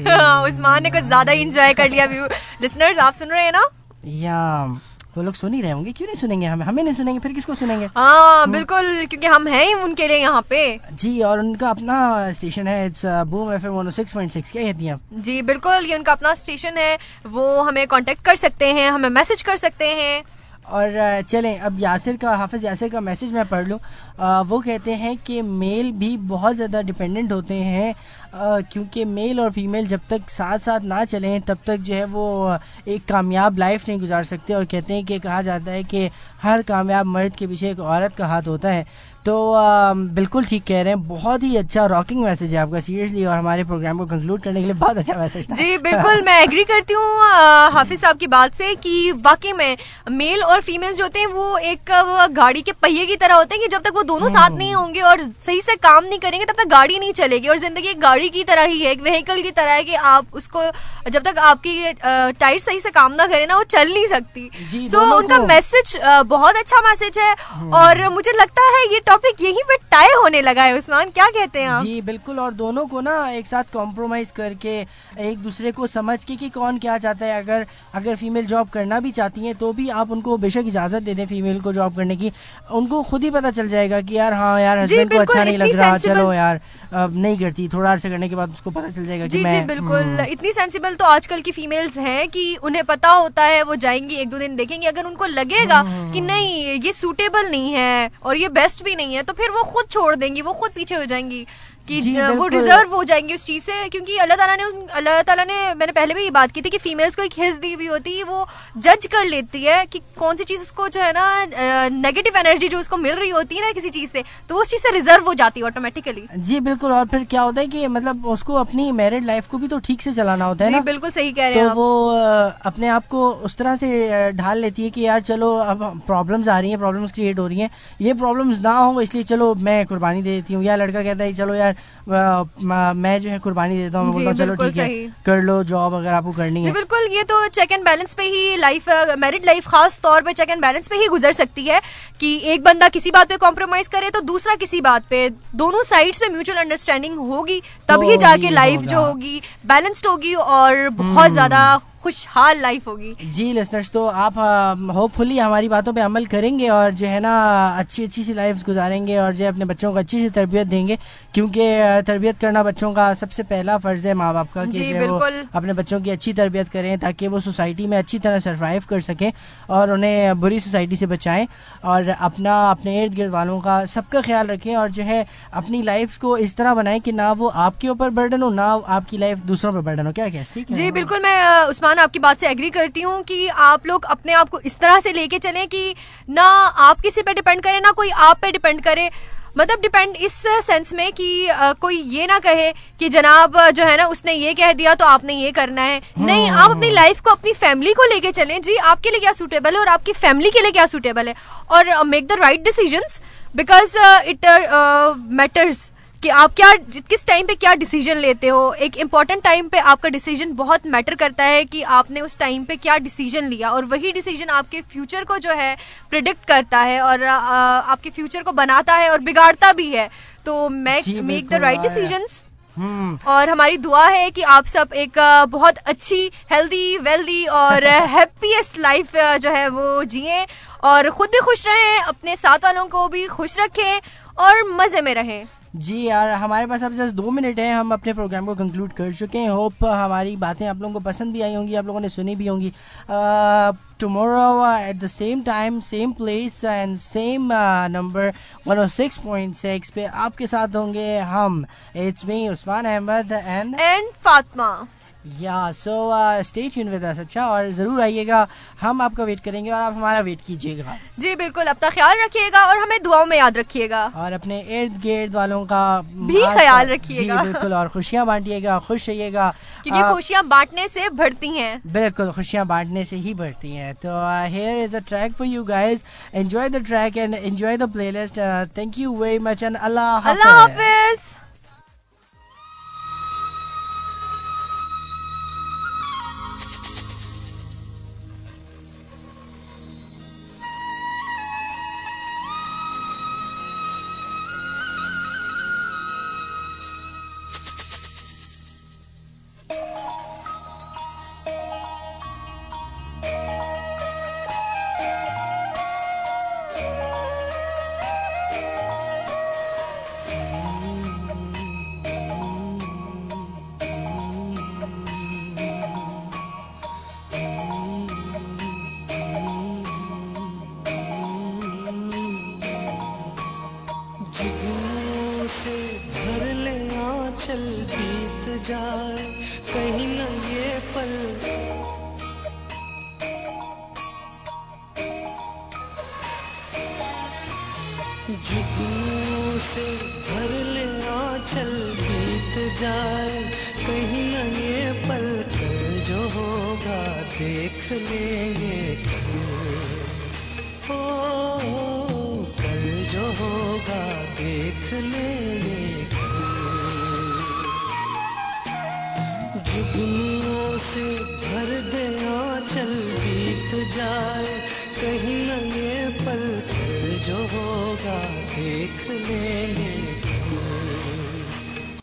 عثمان نے کچھ زیادہ ہی انجوائے کر لیا لسنرز آپ سن رہے ہیں نا? یا وہ لوگ سن ہی رہے ہوں گے کیوں نہیں سنیں گے ہمیں؟ ہمیں نہیں سنیں گے پھر کس کو سنیں گے؟ ہاں بالکل کیونکہ ہم ہیں ہی ان کے لیے یہاں پہ۔ جی اور ان کا اپنا اسٹیشن ہے boom F M six point six کیا کہتی ہیں آپ؟ جی بالکل یہ ان کا اپنا اسٹیشن ہے۔ وہ ہمیں کانٹیکٹ کر سکتے ہیں ہمیں میسج کر سکتے ہیں۔ اور چلیں، اب یاسر کا، حافظ یاسر کا میسج میں پڑھ لوں۔ وہ کہتے ہیں کہ میل بھی بہت زیادہ ڈپینڈنٹ ہوتے ہیں کیونکہ میل اور فیمیل جب تک ساتھ ساتھ نہ چلیں، تب تک جو ہے وہ ایک کامیاب لائف نہیں گزار سکتے۔ اور کہتے ہیں کہ کہا جاتا ہے کہ ہر کامیاب مرد کے پیچھے ایک عورت کا ہاتھ ہوتا ہے۔ تو بالکل ٹھیک کہہ رہے ہیں۔ بہت ہی اچھا راکنگ میسج ہے آپ کا سیریسلی اور ہمارے پروگرام کو کنکلوڈ کرنے کے لیے بہت اچھا میسج جی بالکل میں ایگری کرتی ہوں حافظ صاحب کی بات سے کہ واقعی میں میل اور فیمیل جو ہوتے ہیں وہ ایک گاڑی کے پہیے کی طرح ہوتے ہیں کہ جب تک وہ دونوں ساتھ نہیں ہوں گے اور صحیح سے کام نہیں کریں گے تب تک گاڑی نہیں چلے گی۔ اور زندگی ایک گاڑی کی طرح ہی ہے ایک وہیکل کی طرح ہے کہ آپ اس کو جب تک آپ کی ٹائر صحیح سے کام نہ کرے نا وہ چل نہیں سکتی۔ جی، سو دونوں ان کا میسج بہت اچھا میسج ہے۔ اور مجھے لگتا ہے یہ ٹاپک یہیں پہ ٹائی ہونے لگا ہے عثمان کیا کہتے ہیں جی بالکل اور دونوں کو نا ایک ساتھ کمپرومائز کر کے ایک دوسرے کو سمجھ کے کہ کون کیا چاہتا ہے۔ اگر اگر فیمیل جاب کرنا بھی چاہتی ہیں تو بھی آپ ان کو بے شک اجازت دے دیں فیمیل کو جاب کرنے کی۔ ان کو خود ہی پتہ چل جائے گا کہ یار ہاں یار جی، ہسبینڈ کو بالکل، اچھا نہیں لگ رہا چلو یار اب نہیں کرتی۔ تھوڑا عرصے کرنے کے بعد اس کو پتہ چل جائے گا جی جی بالکل اتنی سینسیبل تو آج کل کی فیمیلز ہیں کہ انہیں پتا ہوتا ہے وہ جائیں گی ایک دو دن دیکھیں گے اگر ان کو لگے گا کہ نہیں یہ سوٹیبل نہیں ہے اور یہ بیسٹ بھی نہیں ہے تو پھر وہ خود چھوڑ دیں گی وہ خود پیچھے ہو جائیں گی۔ کہ جی، وہ۔ ریزرو ہو جائیں گی اس چیز سے کیونکہ اللہ تعالیٰ نے اللہ تعالیٰ نے میں نے پہلے بھی یہ بات کی تھی کہ فیمیلز کو ایک حص دی ہوئی ہوتی ہے وہ جج کر لیتی ہے کہ کون سی چیز اس کو جو ہے نا نیگیٹو انرجی جو اس کو مل رہی ہوتی ہے نا کسی چیز سے تو وہ اس چیز سے ریزرو ہو جاتی ہے آٹومیٹیکلی جی بالکل۔ اور پھر کیا ہوتا ہے کہ مطلب اس کو اپنی میرڈ لائف کو بھی تو ٹھیک سے چلانا ہوتا ہے جی نا۔ بالکل صحیح کہہ رہے ہیں وہ اپنے آپ کو اس طرح سے ڈھال لیتی ہے کہ یار چلو اب پرابلمز آ رہی ہیں پرابلمز کریٹ ہو رہی ہیں یہ پرابلمز نہ ہوں اس لیے چلو میں قربانی دے دیتی ہوں۔ یا لڑکا کہتا ہے چلو یار میں جو ہے قربانی دیتا ہوں جی، بولتا ہوں چلو ٹھیک ہے۔ کر لو جاب اگر آپ کو کرنی جی ہے بالکل یہ تو چیک اینڈ بیلنس پہ ہی لائف میرڈ لائف خاص طور پہ چیک اینڈ بیلنس پہ ہی گزر سکتی ہے کہ ایک بندہ کسی بات پہ کمپرومائز کرے تو دوسرا کسی بات پہ دونوں سائڈس پہ میوچل انڈرسٹینڈنگ ہوگی تبھی تو جا کے ہی لائف۔ جو ہوگی بیلنسڈ ہوگی اور بہت زیادہ خوشحال لائف ہوگی۔ جی لسنرس تو آپ ہوپ فلی ہماری باتوں پہ عمل کریں گے اور جو ہے نا اچھی اچھی سی لائف گزاریں گے اور جو ہے اپنے بچوں کو اچھی سی تربیت دیں گے۔ کیونکہ تربیت کرنا بچوں کا سب سے پہلا فرض ہے ماں باپ کا کہ جی، بالکل۔ اپنے بچوں کی اچھی تربیت کریں تاکہ وہ سوسائٹی میں اچھی طرح سروائیو کر سکیں اور انہیں بری سوسائٹی سے بچائیں اور اپنا اپنے ارد گرد والوں کا سب کا خیال رکھیں اور جو ہے اپنی لائف کو اس طرح بنائیں کہ نہ وہ آپ کے اوپر برڈن ہو نہ آپ کی لائف دوسروں پہ برڈن ہو۔ کیا کیا ٹھیک ہے۔ جی بالکل میں آ، عثمان آپ کی بات سے ایگری کرتی ہوں کہ آپ لوگ اپنے آپ کو اس طرح سے لے کے چلیں کہ نہ آپ کسی پہ ڈپینڈ کریں نہ کوئی آپ پہ ڈپینڈ کرے۔ مطلب ڈپینڈ اس سینس میں کہ کوئی یہ نہ کہے کہ جناب جو ہے نا اس نے یہ کہہ دیا تو آپ نے یہ کرنا ہے۔ نہیں آپ اپنی لائف کو اپنی فیملی کو لے کے چلیں۔ جی آپ کے لیے کیا سوٹیبل ہے اور آپ کی فیملی کے لیے کیا سوٹیبل ہے؟ اور make the right decisions because it matters کہ آپ کیا کس ٹائم پہ کیا ڈیسیجن لیتے ہو؟ ایک امپورٹنٹ ٹائم پہ آپ کا ڈیسیجن بہت میٹر کرتا ہے کہ آپ نے اس ٹائم پہ کیا ڈیسیجن لیا اور وہی ڈیسیجن آپ کے فیوچر کو جو ہے پرڈکٹ کرتا ہے اور آپ کے فیوچر کو بناتا ہے اور بگاڑتا بھی ہے۔ تو make make the right decisions اور ہماری دعا ہے کہ آپ سب ایک بہت اچھی ہیلدی ویلدی اور ہیپیسٹ لائف جو ہے وہ جئیں اور خود بھی خوش رہیں اپنے ساتھ والوں کو بھی خوش رکھیں اور مزے میں رہیں۔ جی یار، ہمارے پاس اب جسٹ دو منٹ ہیں، ہم اپنے پروگرام کو کنکلوڈ کر چکے ہیں۔ ہوپ ہماری باتیں آپ لوگوں کو پسند بھی آئی ہوں گی، آپ لوگوں نے سنی بھی ہوں گی۔ Tomorrow at the same time same place and same number one O six point six پہ آپ کے ساتھ ہوں گے ہم۔ It's me Usman Ahmed and and Fatima یا so stay tune with us اچھا اور ضرور آئیے گا۔ ہم آپ کا ویٹ کریں گے اور آپ ہمارا ویٹ کیجیے گا۔ جی بالکل اپنا خیال رکھیے گا اور ہمیں دعاؤں میں یاد رکھیے گا۔ اور اپنے ارد گرد والوں کا بھی خیال رکھیے جی گا۔ بالکل اور خوشیاں بانٹیے گا خوش رہیے گا۔ کیونکہ خوشیاں بانٹنے سے بڑھتی ہیں۔ بالکل خوشیاں بانٹنے سے ہی بڑھتی ہیں۔ تو here is a track for you guys enjoy the track and enjoy the playlist thank you very much and Allah Allah حافظ۔